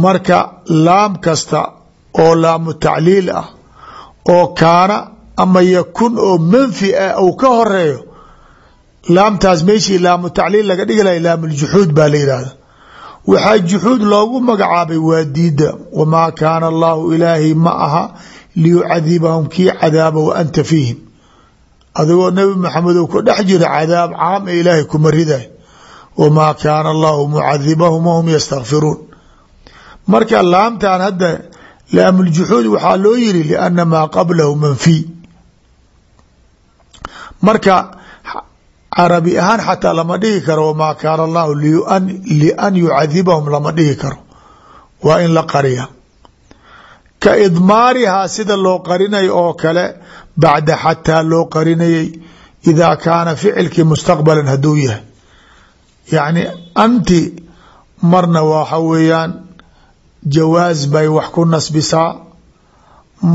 Marka laam kasta oo laamu tacliil ah oo kaana ama yakun oo manfi ah ou ka horeeyo laamtaas meeshii laamu tacliil laga dhigi lahay laamuljuxuud baa la yidhaahda waxaa juxuud loogu magacaabay waa diida wamaa kaana allahu ilaahay ma aha liyucadibahum kii cadaaba wa anta fiihim adigoo nabi maxamedow ku dhex jira cadaab caam ee ilaahay kuma riday. Wamaa kaana allahu mucadibahum wahum yastakfiruun marka laamtan hadda laamuljuxuud waxaa loo yiri liana maa qablahu manfi marka carabi ahaan xataa lama dhihi karo wamaa kaana allahu lian yucadibahum lama dhihi karo. Waa in la qariya ka idmaarihaa sida loo qarinayo oo kale bacda xataa loo qarinayay idaa kaana ficilkii mustaqbalan hadduu yahay. Yacni anti marna waxa weeyaan jawaas bay wax ku nasbisaa.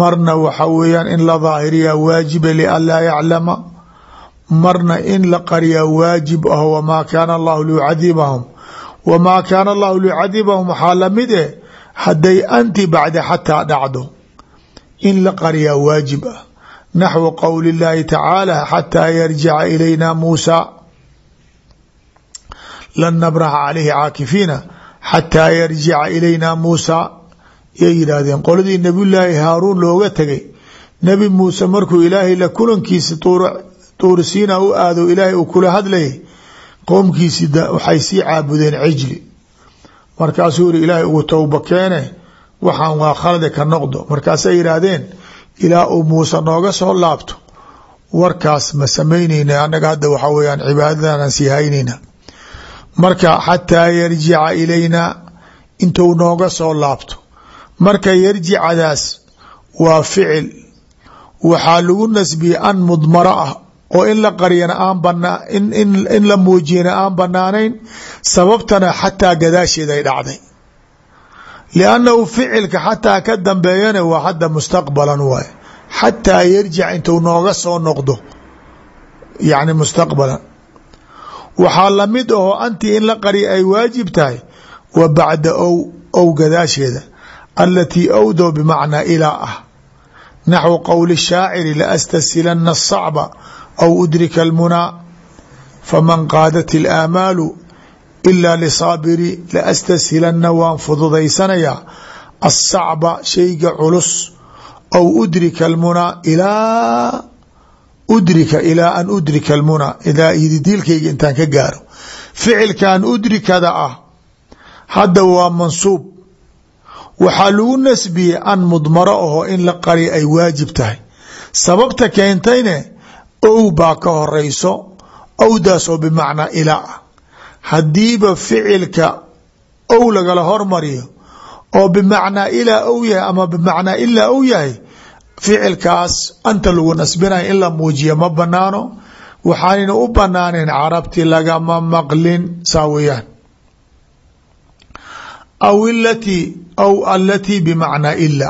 Marna waxa weeyaan in la daahiriyaa waajiba lianlaa yaclama. Marna in la qariyaa waajib ah wamaa kaana allahu liyucadibahum wamaa kaana allahu liyucadibahum waxaa la mid eh hadday anti bacda xataa dhacdo in la qariyaa waajib ah naxwu qowli اllahi tacaala xataa yarjica ilayna muusa lan nabraxa calayhi caakifiina xataa yarjica ilayna muusa yay yidhaahdeen qoladii nabiy llaahi haaruun looga tegay nebi muuse markuu ilaahay la kulankiisa tuurisiina u aado ilaahay uu kula hadlayay qowmkiisii waxay sii caabudeen cijli markaasuu yihi ilaahay ugu towba keene waxaan waa khalade ka noqdo markaasay yidhaahdeen ilaa uu muuse nooga soo laabto. Warkaas ma samaynayna annaga hadda waxaa weyaan cibaadadaanaan sii haynayna marka xataa yarjica ilayna intuu nooga soo laabto. Marka yarjicadaas waa ficil. Waxaa lagu nasbiyey an mudmaro ah oo in la qariyana aan banaa in la muujiyana aan banaanayn sababtana xataa gadaasheed ay dhacday liannahu ficilka xataa ka dambeeyana waa hadda mustaqbalan waay xataa yarjic intuu nooga soo noqdo yani mustaqbalan waxaa la mid ahoo antii in la qariya ay waajib tahay wa bacda ow ow gadaasheeda alatii owdow bimacnaa ilaa ah naxwu qowli shaaciri laastasilanna asacba aw udrika almunaa faman qaadat ilaamaalu ilaa lisaabiri laastashilana waan fududaysanayaa asacba shayga culus aw udrika almunaa ilaa udrika ilaa an udrika almunaa ilaa yididiilkayga intaan ka gaaro ficilkan udrikada ah hadda waa mansuub waxaa lagu nasbiyey an mudmaro aho in la qariya ay waajib tahay sababta keentayne ow baa ka horeyso owdaasoo bimacnaa ilaa ah haddiiba ficilka ow lagala hormariyo oo bimacnaa ilaa ow yahay ama bimacnaa ilaa ow yahay ficilkaas anta lagu nasbinayo in la muujiya ma banaano waxaanayna u banaanayn carabti lagama maqlin saa weyaan aw ilatii aw alatii bimacnaa ila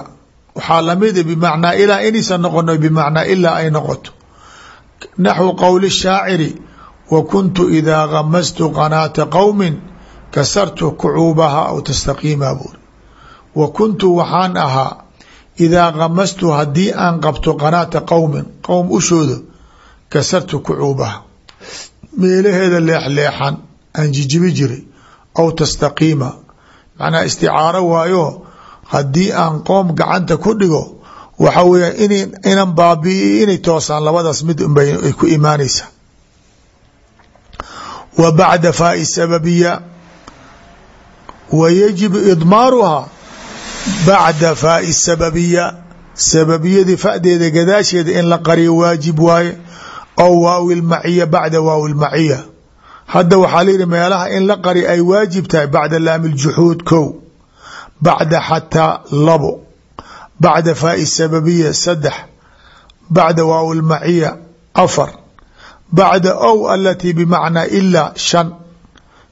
waxaa lamida bimacnaa ilaa inaysan noqono bimacnaa ilaa ay noqoto. Naxwu qowli shaaciri wa kuntu idaa gamastu qanaata qowmin kasartu kucuubaha aw tastaqiima buuri wa kuntu waxaan ahaa idaa gamastu haddii aan qabto qanaata qowmin qowm ushooda kasartu kucuubaha meelaheeda leexleexan aan jijibi jiray aw tastaqiima macnaha isticaaro waayo haddii aan qoom gacanta ku dhigo waxa weya in inan baabi'i inay toosaan labadaas mid ay ku imaanaysaa wa bacda faai sababiya wa yajibu idmaaruhaa bacda faai sababiya sababiyadii fadeeda gadaasheeda in la qariyo waajib waaye oo waawi lmaciya bacda waawi lmaciya hadda waxaa layihi meelaha in la qari ay waajib tahay bacda laami ljuxuud kow bacda xataa labo. Bacda faai sababiya saddex bacda waawi lmaciya bacda ow alatii bimacnaa ilaa shan.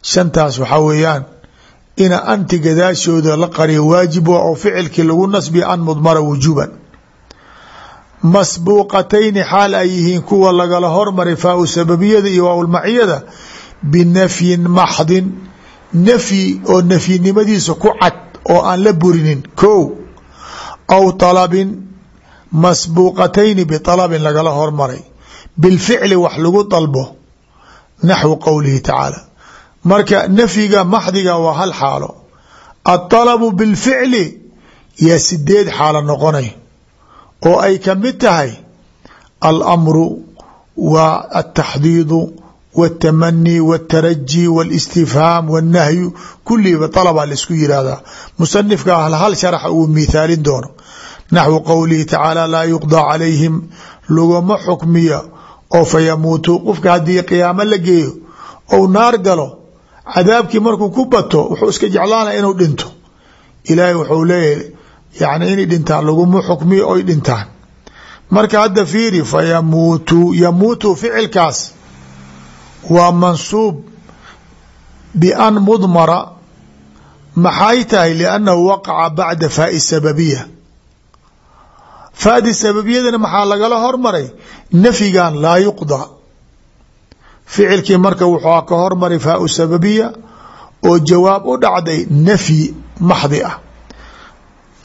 Shantaas waxaa weeyaan ina anti gadaashooda la qariyo waajib oo ficilkii lagu nasbiya an mudmara wujuuban. Masbuuqatayni xaal ay yihiin kuwa lagala hormaray faau sababiyada iyo waawlmaciyada binafyin maxdin nafyi oo nafyinimadiisa ku cad oo aan la burinin ko aw طalabin masbuuqatayni biطalabin lagala hormaray bilficli wax lagu dalbo naxwu qowlihi tacaala marka nafyiga maxdiga waa hal xaalo aلطalabu bilficli yaa sideed xaalo noqonay oo ay ka mid tahay alamru wa ataxdiidu wاtamani wاtaraji wاlistifhaam wاnahyu kuliiba طalabaa laisku yihahdaa musanifka hal sharax uu mithaalin doono naxwu qowlihi tacaala laa yuqضى calayhim laguma xukmiya oo fayamuutuu qofka haddii qiyaamo la geeyo ou naar galo cadaabkii markuu ku bato wuxuu iska jeclaanaya inuu dhinto. Ilaahay wuxuu leeyahay yani inay dhintaan laguma xukmiyo oy dhintaan. Marka hadda fiiri fayamuutuu yamuutu ficilkaas waa mansuub bian mudmara maxay tahay? Liannahu waqaca bacda faai sababiya faadi sababyadana maxaa lagala hormaray? Nafyigan laa yuqda. Ficilkii marka wuxuu ka hormaray faau sababiya oo jawaab u dhacday nafyi maxdi ah.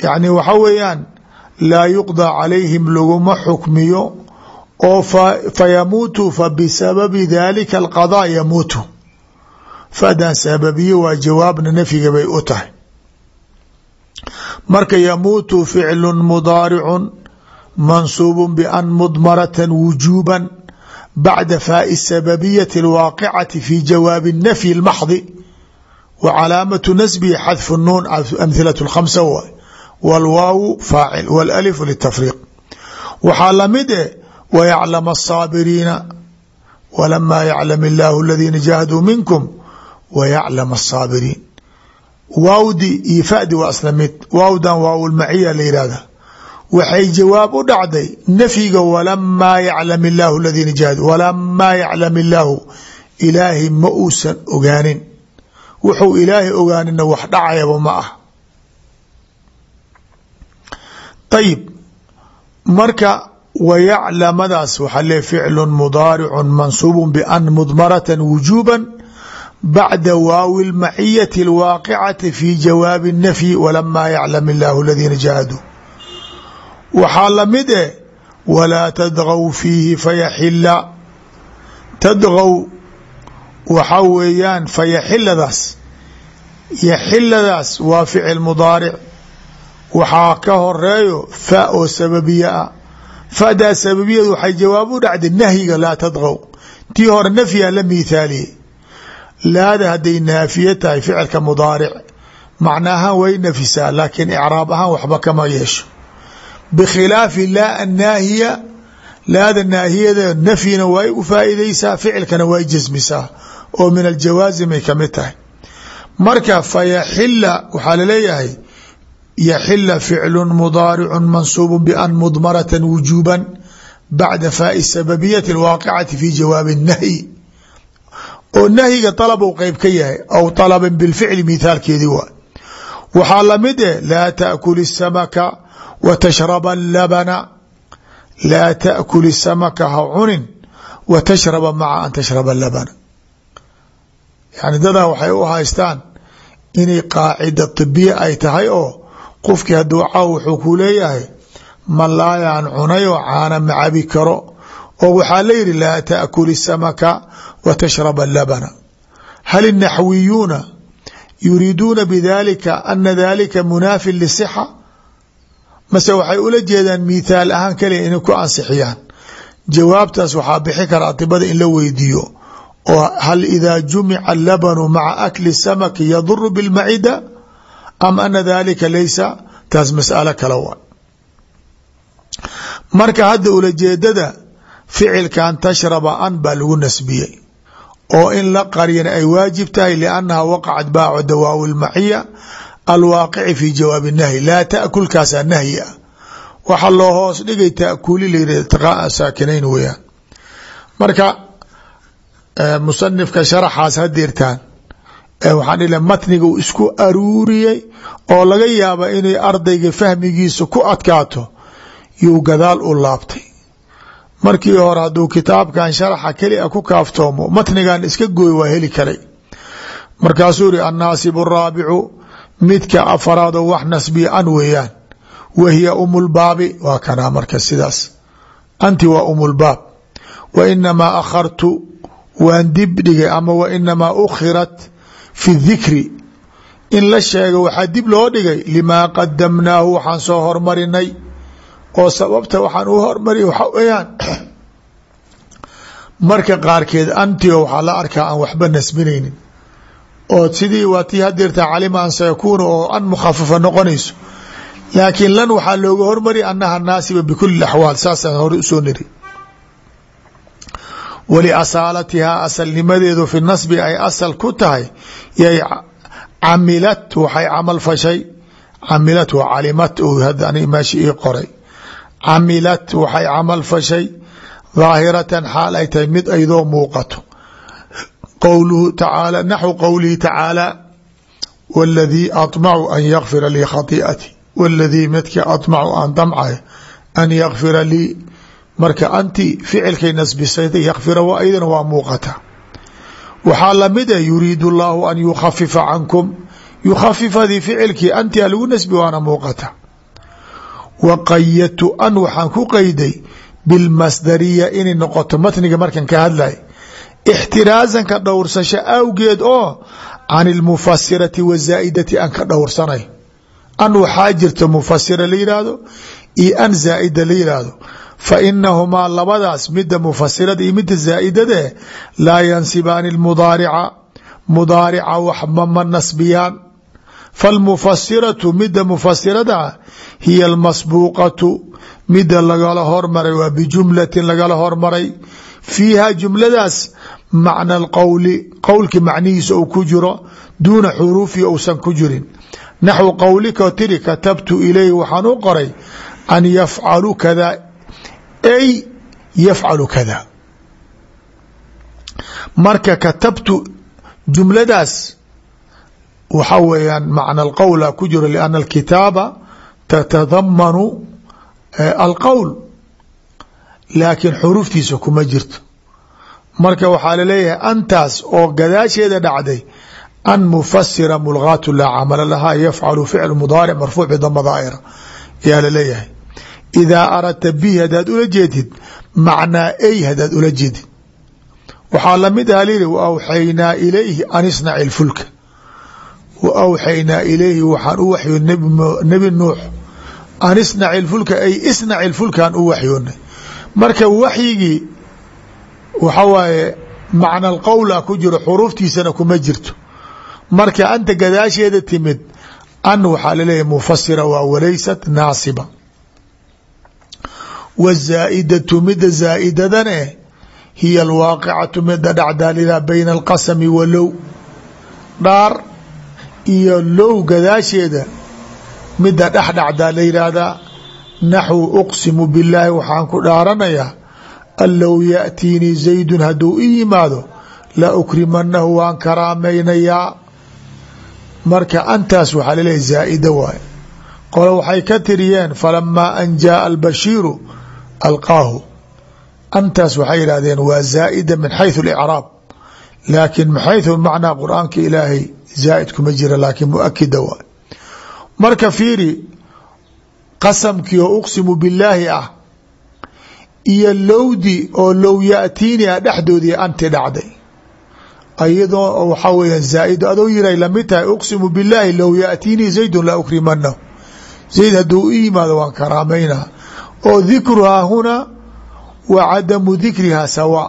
Yacni waxa weeyaan laa yuqdaa calayhim laguma xukmiyo oo fayamuutu fa bisababi dalika alqadaa yamuutu. Faadan sababiye waa jawaabna nafyiga bay u tahay. Marka yamuutu ficlu mudaaricun mansuub ban mudmarata wujuuba bacda faai sababiyati اlwaaqicati fi jawaabi الnafyi اlmaxdi wa calaamatu nasbihi xadfu nuun amhilaة اkhamsa waay wاlwaawu faacil wاlalif litafriiq waxaa lamid eh wayaclam الصaabiriina walamaa yaclam illaahu aladiina jaahaduu minkum wayaclam الصaabiriin waawdi iyo fadi waa isla mid waawdan waawlmaciya la yihahda waxay jawaab u dhacday nafyiga walamaa yaclam illaahu ladiina jahadu walamaa yaclam illaahu ilaahay ma uusan ogaanin. Wuxuu ilaahay ogaanina wax dhacayaba ma ah. Ayib marka wayaclamadaas waxaa lee ficlu mudaaricun mansuubu ban mudmarata wujuba bacda waawi lmaciyati alwaaqicati fi jawaabi nafyi walamaa yaclam illaahu ladiina jahaduu waxaa la mid eh walaa tadgaw fiihi fayaxila tadgaw waxaa weeyaan fayaxiladaas yaxiladaas waa ficil mudaaric. Waxaa ka horeeyo fa oo sababiye ah. Fadaa sababiyadu waxay jawaab u dhacday nahyiga laa tadgaw tii hore nafyaa la miithaaliyey. Laada hadday naafiye tahay ficilka mudaaric. Macna ahaan way nafisaa laakiin icraab ahaan waxba kama yeesho bkhilaafi laa annaahiya laada naahiyada nafyina way u faa'iideysaa ficilkana way jasmisaa oo min aljawaazimay ka mid tahay marka fayaxila waxaa la leeyahay yaxila ficlu mudaaricu mansuubu ban mudmarata wujuuban bacda faai sababiyati اlwaaqicati fi jawaabi اnahyi oo nahyiga dalab u qeyb ka yahay aw alaba bilficli mithaalkeedii waay waxaa la mid eh laa taakul samaka wa tashraba labana laa taأkul الsamaka ha cunin wa tashraba maca an tashraba labana yani dadaa waxay u haystaan inay qaacida طibiya ay tahay oo qofkii hadduu caaw wuxuu ku leeyahay malaayaan cunayoo caana ma cabi karo oo waxaa la yidhi laa taأkul الsamaka wa tashraba labana hal الnaxwiyuuna yuriiduuna bidalika ana dalika munaafin lصxa mase waxay ula jeedaan mithaal ahaan kaliya inay ku ansixiyaan. Jawaabtaas waxaa bixi kara atibada in la weydiiyo oo hal idaa jumica labanu maca akli samaki yaduru biاlmacida am ana dalika laysa? Taas mas'alo kale wa marka hadda ulajeedada ficilkan tashraba an baa lagu nasbiyey oo in la qaryana ay waajib tahay liannaha waqacat baaco dawaawi lmaciya alwaaqici fi jawaabi nahyi laa takulkaasaa nahyi ah. Waxa loo hoos dhigay taakuli layidhah iltiqaaa saakinayn weyaan marka musanifka sharaxaas hadirtaan waxaan ila matniga uu isku aruuriyey oo laga yaaba inay ardayga fahmigiisa ku adkaato yuu gadaal u laabtay. Markii hore hadduu kitaabkan sharaxa kelia ku kaaftoomo matnigan iska gooy waa heli karay. Markaasuu iri annaasib araabicu midka afaraadoo wax nasbiya an weeyaan. Wa hiya umulbaabi waa kanaa marka sidaas. Anti waa umulbaab wa inamaa akhartu waan dib dhigay ama wa ukhirat fi dikri in la sheego waxaa dib loo dhigay limaa qadamnaahu waxaan soo hormarinay. Oo sababta waxaan u hormariya waxaa weyaan <clears throat> marka qaarkeed antio waxaa la arkaa aan waxba nasbinaynin oo sidii waa tii hadeerta calima an sayakuunu oo an mukhafafa noqonayso. Laakiin lan waxaa looga hormari annaha naasiba bikuli axwaal saasaan hore u soo niri. Waliasaalatihaa asalnimadeedu fi nasbi ay asal ku tahay yay camilat waxay camal fashay. Camilat waa calimat hadda ani meesha ii qoray. Camilat waxay camal fashay. Daahiratan xaal ay tahay mid aydoo muuqato qowluhu tacaala naxwu qowlihi tacaala waladii aطmacu an yakfira lii khatii'ati waladii midka aطmacu aan damcay an yakfira lii marka anti ficilkay nasbisayda yakfira wa aydana waa muuqata waxaa lamid ah yuriidu اllahu an yukhafifa cankum yukhafifadii ficilkii anti a lagu nasbi waana muuqata wa qayadtu an waxaan ku qayday bilmasdariya inay noqoto matniga markan ka hadlay ixtiraazanka dhowrsasho awgeed oo can ilmufasirati wazaa'idati an ka dhowrsanay. An waxaa jirta mufasira la yidhaahdo iyo an zaa'ida la yidhaahdo fa inahumaa labadaas midda mufasirada iyo midda zaa'idade laa yansibaani lmudaarica mudaarica. Waxba ma nasbiyaan. Falmufasiratu midda mufasirada hiya almasbuuqatu midda lagala hormaray waa bijumlatin lagala hormaray fiiha jumladaas macna alqowli qowlki macnihiisa uu ku jiro duuna xuruufi ousan ku jirin. Naxwu qowlika tiri katabtu ilayhi waxaan u qoray an yafcalu kada ay yafcalu kada. Marka katabtu jumladaas waxa weeyaan macna alqowla ku jiro lianna alkitaaba tatadamanu alqowl laakiin xuruuftiisa kuma jirto. Marka waxaa la leeyahay antaas oo gadaasheeda dhacday an mufasira mulgaatu laa camala lahaa yafcalu ficl mudaaric marfuuc bidama daa'ira yaa la leeyahay idaa aradta bihi haddaad ula jeedid macnaa ay haddaad ula jeedid. Waxaa la mid aha lihi wa awxaynaa ilayhi an isnaci lfulka. Wa awxaynaa ilayhi waxaan u waxyoonay nebi nuux an isnaci lfulka ay isnaci lfulkaan u waxyoonay marka waxyigii waxa waaye macna alqowla ku jiro xuruuftiisana kuma jirto. Marka anta gadaasheeda timid an waxaa laleeyahy mufasira waa walaysat naasiba. Wazaaidatu midda zaaidadane hiya alwaaqicatu mida dhacdaalida bayna alqasami wa dhaar iyo low gadaasheeda midda dhexdhacdaa la yidhaahdaa naxwu uqsimu billaahi waxaan ku dhaaranayaa an low yaأtiinii zaydun hadduu i yimaado la ukrimanahu waan karaamaynayaa marka antaas waxaa laleeyahy zaa'ida waaye qole waxay ka tiriyeen falamaa an jaaa albashiiru alqaahu antaas waxay yidhahdeen waa zaa'ida min xayثu اlicraab laakiin min xayثu macnaa qur'aanka ilaahay zaa'id kuma jira laakiin muakida waay marka fiiri qasamkii oo uqsimu billaahi ah iyo lowdi oo low yaatiini ah dhexdoodii anti dhacday. Ayadoo waxaa weya zaaid adoo yiray la mid tahay uqsimu billaahi low yaatiinii zaydun la ukrimanahu zayd hadduu u yimaado waan karaamaynaha oo dikruhaa huna wa cadamu dikrihaa sawa.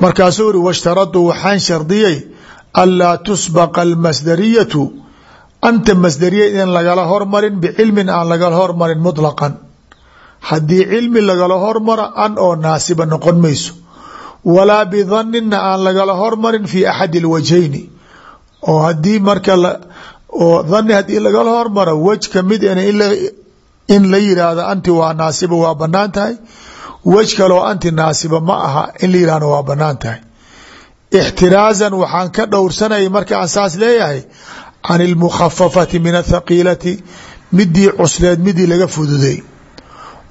Markaasuu uri washtaraduu waxaan shardiyey anlaa tusbaqa almasdariyatu anta masdariya in lagala hormarin bicilmin aan lagala hormarin muطlaqan haddii cilmi lagala hormaro an oo naasiba noqon mayso walaa bidanina aan lagala hormarin fi axadi اlwajhayni oo haddii marka oo dhani haddii lagala hormaro wej ka mid in la yidhaahdo anti waa naasiba waa bannaan tahay wej kaloo anti naasiba ma aha in la yihahdo waa bannaan tahay ka can اlmukhafafati min athaqiilati midii cusleed midii laga fududey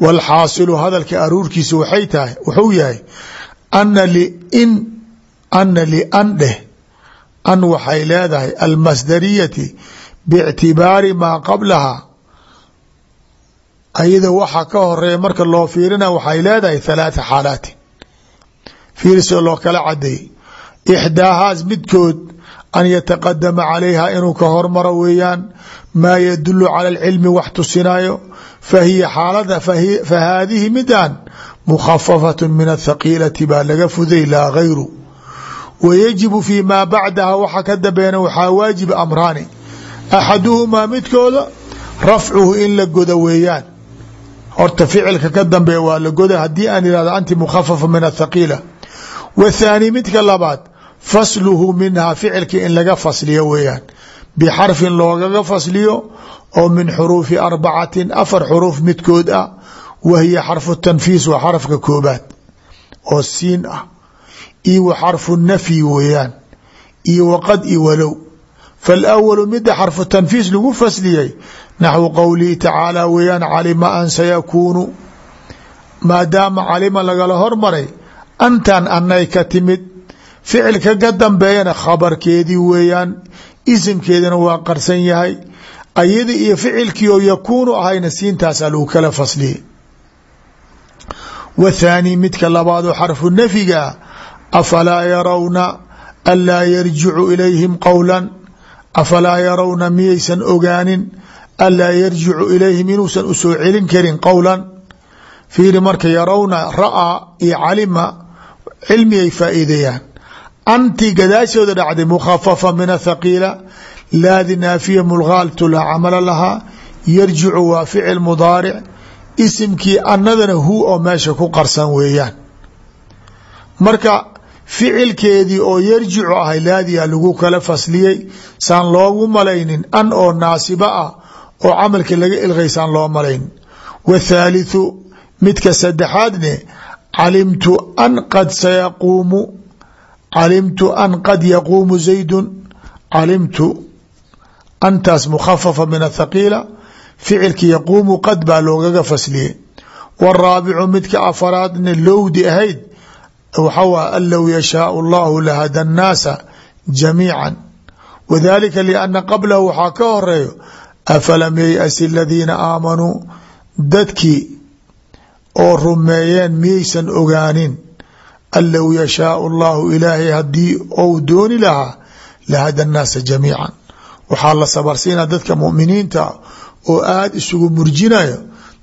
wاlxaasilu hadalka aruurkiisa waxay tahay wuxuu yahay ana lin ana lian dheh an waxay leedahay almasdariyati bictibaari maa qablaha ayada waxa ka horreeya marka loo fiirina waxay leedahay halaatha xaalaatin fiirisoo loo kala cadeeyey ixdaahaas midkood an yataqadama calayha inuu ka hormaro weeyaan maa yadulu cala alcilmi wax tusinaayo fahiya xaalada fa haadihi midan mukhafafaة min athaqiilati baa laga fuday laa gayru wa yajibu fii maa bacdaha waxa ka dambeena waxaa waajib amraani axaduhumaa midkooda rafcuhu in la godo weeyaan horta ficilka ka dambeeya waa la goda haddii aan ihahdo anti mukhafafa min athaqiila wathaani midka labaad fasluhu minhaa ficilka in laga fasliyo weeyaan. Bixarfin loogaga fasliyo oo min xuruufi arbacatin afar xuruuf midkood ah wa hiya xarfu tanfiis waa xarafka koobaad oo siin ah. Iyo wa xarfu nafyi weeyaan iyo waqad i walow. Faalawalu mida xarfu tanfiis lagu fasliyey naxwu qowlihi tacaala weeyaan calima an sayakuunu. Maadaama calima lagala hormaray antan anay ka timid ficilka ka dambeeyana khabarkeedii weeyaan isimkeedina waa qarsan yahay ayada iyo ficilkii oo yakuunu ahayna siintaasaa lagu kala fasliyey. Wthaani midka labaadoo xarfu nafyiga afalaa yarawna anlaa yarjicu ilayhim qowla afalaa yarawna miyaysan ogaanin anlaa yarjicu ilayhim inuusan u soo celin karin qowlan fiiri marka yarawna ra'aa iyo calima cilmiyay faa'iideeyaan anti gadaashooda dhacday mukhafafa min athaqiila laadi naafiya mulgaaltu laa camala lahaa yarjicu waa ficil mudaaric isimkii annadana hu oo meesha ku qarsan weeyaan. Marka ficilkeedii oo yarjicu ahay laadiyaa lagu kala fasliyey saan loogu malaynin an oo naasiba ah oo camalka laga ilqaysaan loo malaynin wthaalitثu midka saddexaadne calimtu an qad sayaquumu calimtu an qad yaquumu زيد. calimtu antaas mukhafafa min athaqiila ficilka yaquumu qad baa loogaga fasliyey waraabicu midka afaraadna lowdi ahayd waxawaa an low yashaau allahu lahada annaasa jamiican wadalika lianna qablahu waxaa ka horeeyo afalam yeyasi aladiina aamanuu dadkii oo rumeeyeen miyaysan ogaanin an low yashaau allaahu ilaahay haddii ou dooni lahaa lahada annaasa jamiican waxaa la sabarsiinaa dadka muminiinta oo aada isugu murjinayo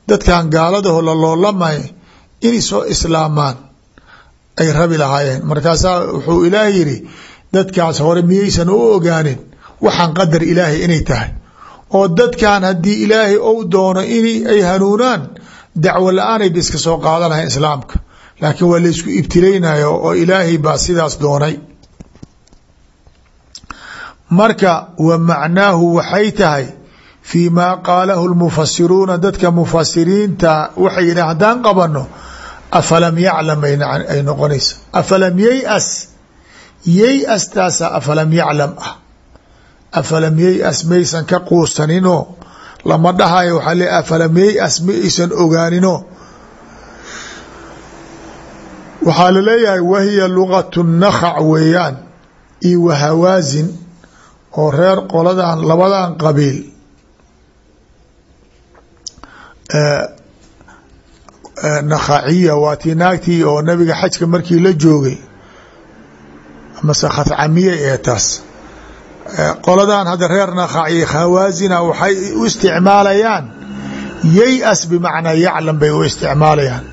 dadkan gaaladaho laloolamayo inay soo islaamaan ay rabi lahaayeen markaasaa wuxuu ilaahay yidhi dadkaas hore miyaysan u ogaanin waxaan qadar ilaahay inay tahay oo dadkan haddii ilaahay ou doono in ay hanuunaan dacwo la'aanay ba iska soo qaadanayan islaamka laakiin waa laysku ibtilaynayo oo ilaahay baa sidaas doonay. Marka wa macnaahu waxay tahay fii maa qaalahu lmufasiruuna dadka mufasiriinta waxay yidhah haddaan qabano afalam yaclam ay noqonaysa. Afalam yeyas yey-astaasa afalam yaclam ah. Afalam yey-as maysan ka quusaninoo lama dhahayo waxaa le afalam yey-as ma aysan ogaaninoo waxaa la leeyahay wahiya lugatu nakhac weeyaan iyo wahawaasin oo reer qoladan labadan qabiil. Nakhaciya waa tii naagtii oo nabiga xajka markii la joogay mase khadcamiye ee taas. Qoladan hadda reer nakhaciya khawaasina waxay u isticmaalayaan yey-as bimacnaa bay u isticmaalayaan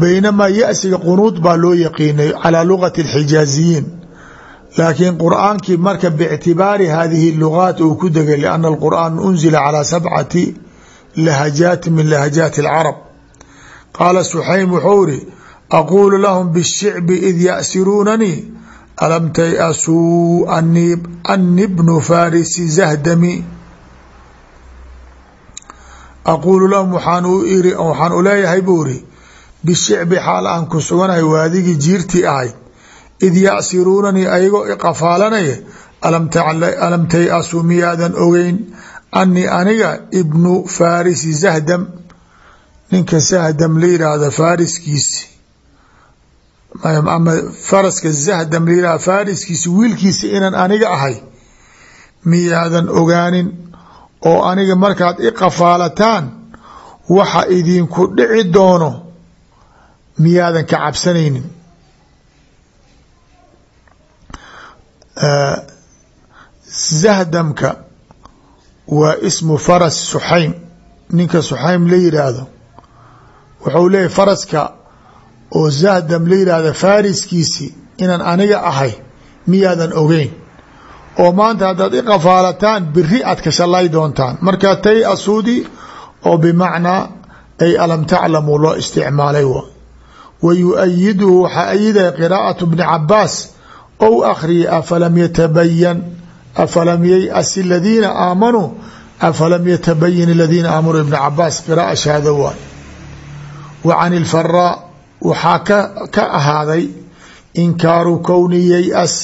baynamaa ya-siga qunuud baa loo yaqiinay calaa lugati alxijaaziyiin laakiin qur'aankii marka bictibaari hadihi lugaat uu ku degay lianna alqur'aan unzila calaa sabcati lahajaati min lahajaati alcarab qaala suxaym wuxuu iri aquulu lahum bishicbi id yasiruunanii alam tayasuu ani bnu farisi zahdami aquulu lahum waxaan u leeyahay buu iri bishicbi xaal aan ku suganahay waadigii jiirtii ahayd id yasiruunanii ayagoo iqafaalanaya alam tayasuu miyaadan ogeyn anii aniga ibnu farisi zahdam. Ninka sahdam la yidhaahda fariskiisi ama faraska zahdam la yihahda fariskiisi wiilkiisi inaan aniga ahay miyaadan ogaanin oo aniga markaad i qafaalataan waxa idinku dhici doono miyaadan ka cabsanaynin. Zahdamka waa ismu faras suxaym ninka suxaym la yidhaahdo wuxuu leeyahy faraska oo zahdam la yidhaahda fariskiisi inaan aniga ahay miyaadan ogeyn. Oo maanta haddaad i qafaalataan biri aad ka shalay doontaan. Marka tay asuudi oo bimacnaa ay alam taclamuu loo isticmaalay wa wa yu-ayiduhu waxaa ayidaya qiraa'atu bni cabaas ou akhriyay afalam yatabayan afalam yeyasi aladiina aamanuu afalam yatabayin aladiina aamanuu ibna cabaas qira'a shaada waay wa can ilfaraa waxaa ka ahaaday inkaaru kowni yey-as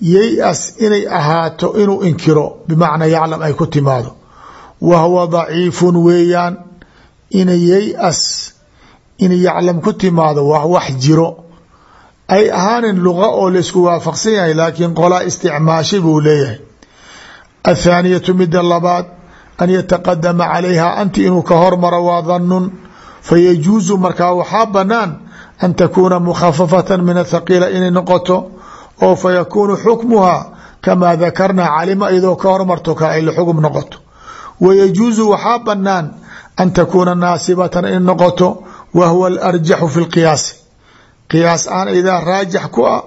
yey-as inay ahaato inuu inkiro bimacnaa yaclam ay ku timaado wa huwa daciifun weeyaan inay yey-as inay yaclam ku timaado waa wax jiro. Ay ahaanin luqa oo laysku waafaqsan yahay laakiin qolaa isticmaashay buu leeyahay. Athaaniyatu midda labaad an yataqadama calayha anti inuu ka hormaro waa danun fayajuusu markaa waxaa banaan an takuuna mukhafafatan min athaqiila inay noqoto oo fa yakuunu xukmuha kamaa dakarnaa calima iyadoo ka hormarto kale ay la xugum noqoto. Wa yajuusu waxaa banaan an takuuna naasibatan in noqoto wa huwa alarjaxu fi lqiyaasi qiyaas aan idaa raajix ku ah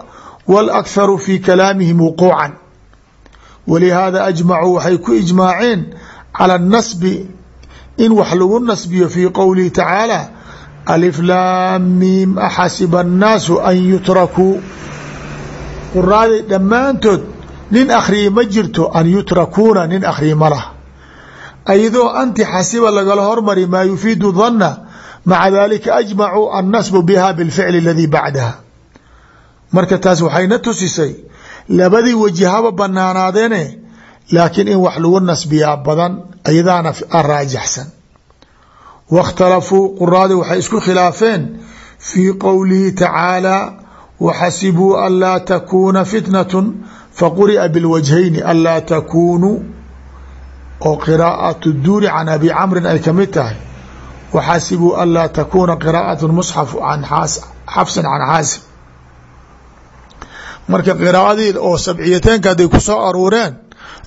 wاlakharu fi kalaamihim wuquucan. Walihaada ajmacuu waxay ku ijmaaceen cala اnasbi in wax lagu nasbiyo fii qowlihi tacaala alif laam miim axasiba annaasu an yutrakuu quraaday dhammaantood nin akhriyi ma jirto an yutrakuuna nin akhriyi ma laha. Ayadoo anti xasiba lagala hormari maa yufiidu danna maca dalika ajmacuu annasbu biha bilficli aladii bacdaha marka taas waxayna tusisay labadii weji haba banaanaadeene laakiin in wax lagu nasbiyaa badan ayadaana raajaxsan waاkhtalafuu quraadi waxay isku khilaafeen fii qowlihi tacaala waxasibuu an laa takuuna fitnat faquri'a bilwajhayni an laa takuunuu oo qiraa'atu duuri can abi camrin ay ka mid tahay waxasibuu an laa takuuna qiraa'at musxaf an xafsin can xaasim marka qiraa'adii oo sabciyateenka hadday ku soo aruureen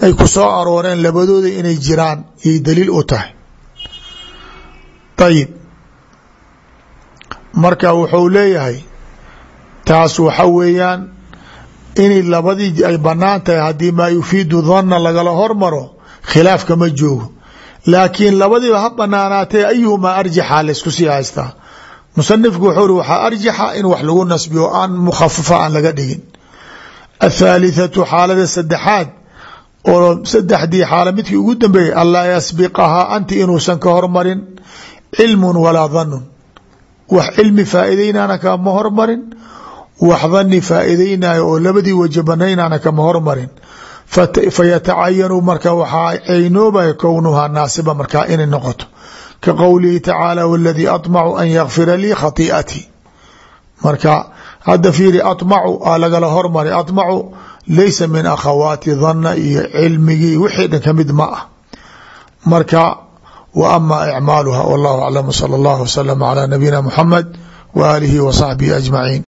ay ku soo arooreen labadooda inay jiraan yay daliil u tahay ayib marka wuxuu leeyahay taas waxa weeyaan inay labadii ay bannaan tahay haddii maa yufiidu danna lagala hormaro khilaaf kama joogo laakiin labadiiba ha banaanaatee ayuhumaa arjaxa laysku sii haystaa musanifku wuxuu ri waxaa arjaxa in wax lagu nasbiyo aan mukhafafa aan laga dhigin. Athaalithatu xaalada saddexaad oo saddexdii xaala midkii ugu dambeeyey anlaa yasbiqahaa anti inuusan ka hormarin cilmun walaa danun wax cilmi faa'iideynana kama hormarin wax dani faa'iideynayo oo labadii waje banaynana kama hormarin fayatacayanu marka waxaa ceynoobaya kownuhaa naasiba markaa inay noqoto ka qowlihi tacaala waladii aطmacu an yakfira lii khatii'atii marka hadda fiiri aطmacu aa lagala hormari aطmacu laysa min akhawaati dana iyo cilmigii wixii dhan kamid ma ah marka wa ama icmaaluha wallahu aclam salى اllah wslm calى nabiyina muxamed w aalihi wa saxbihi ajmaciin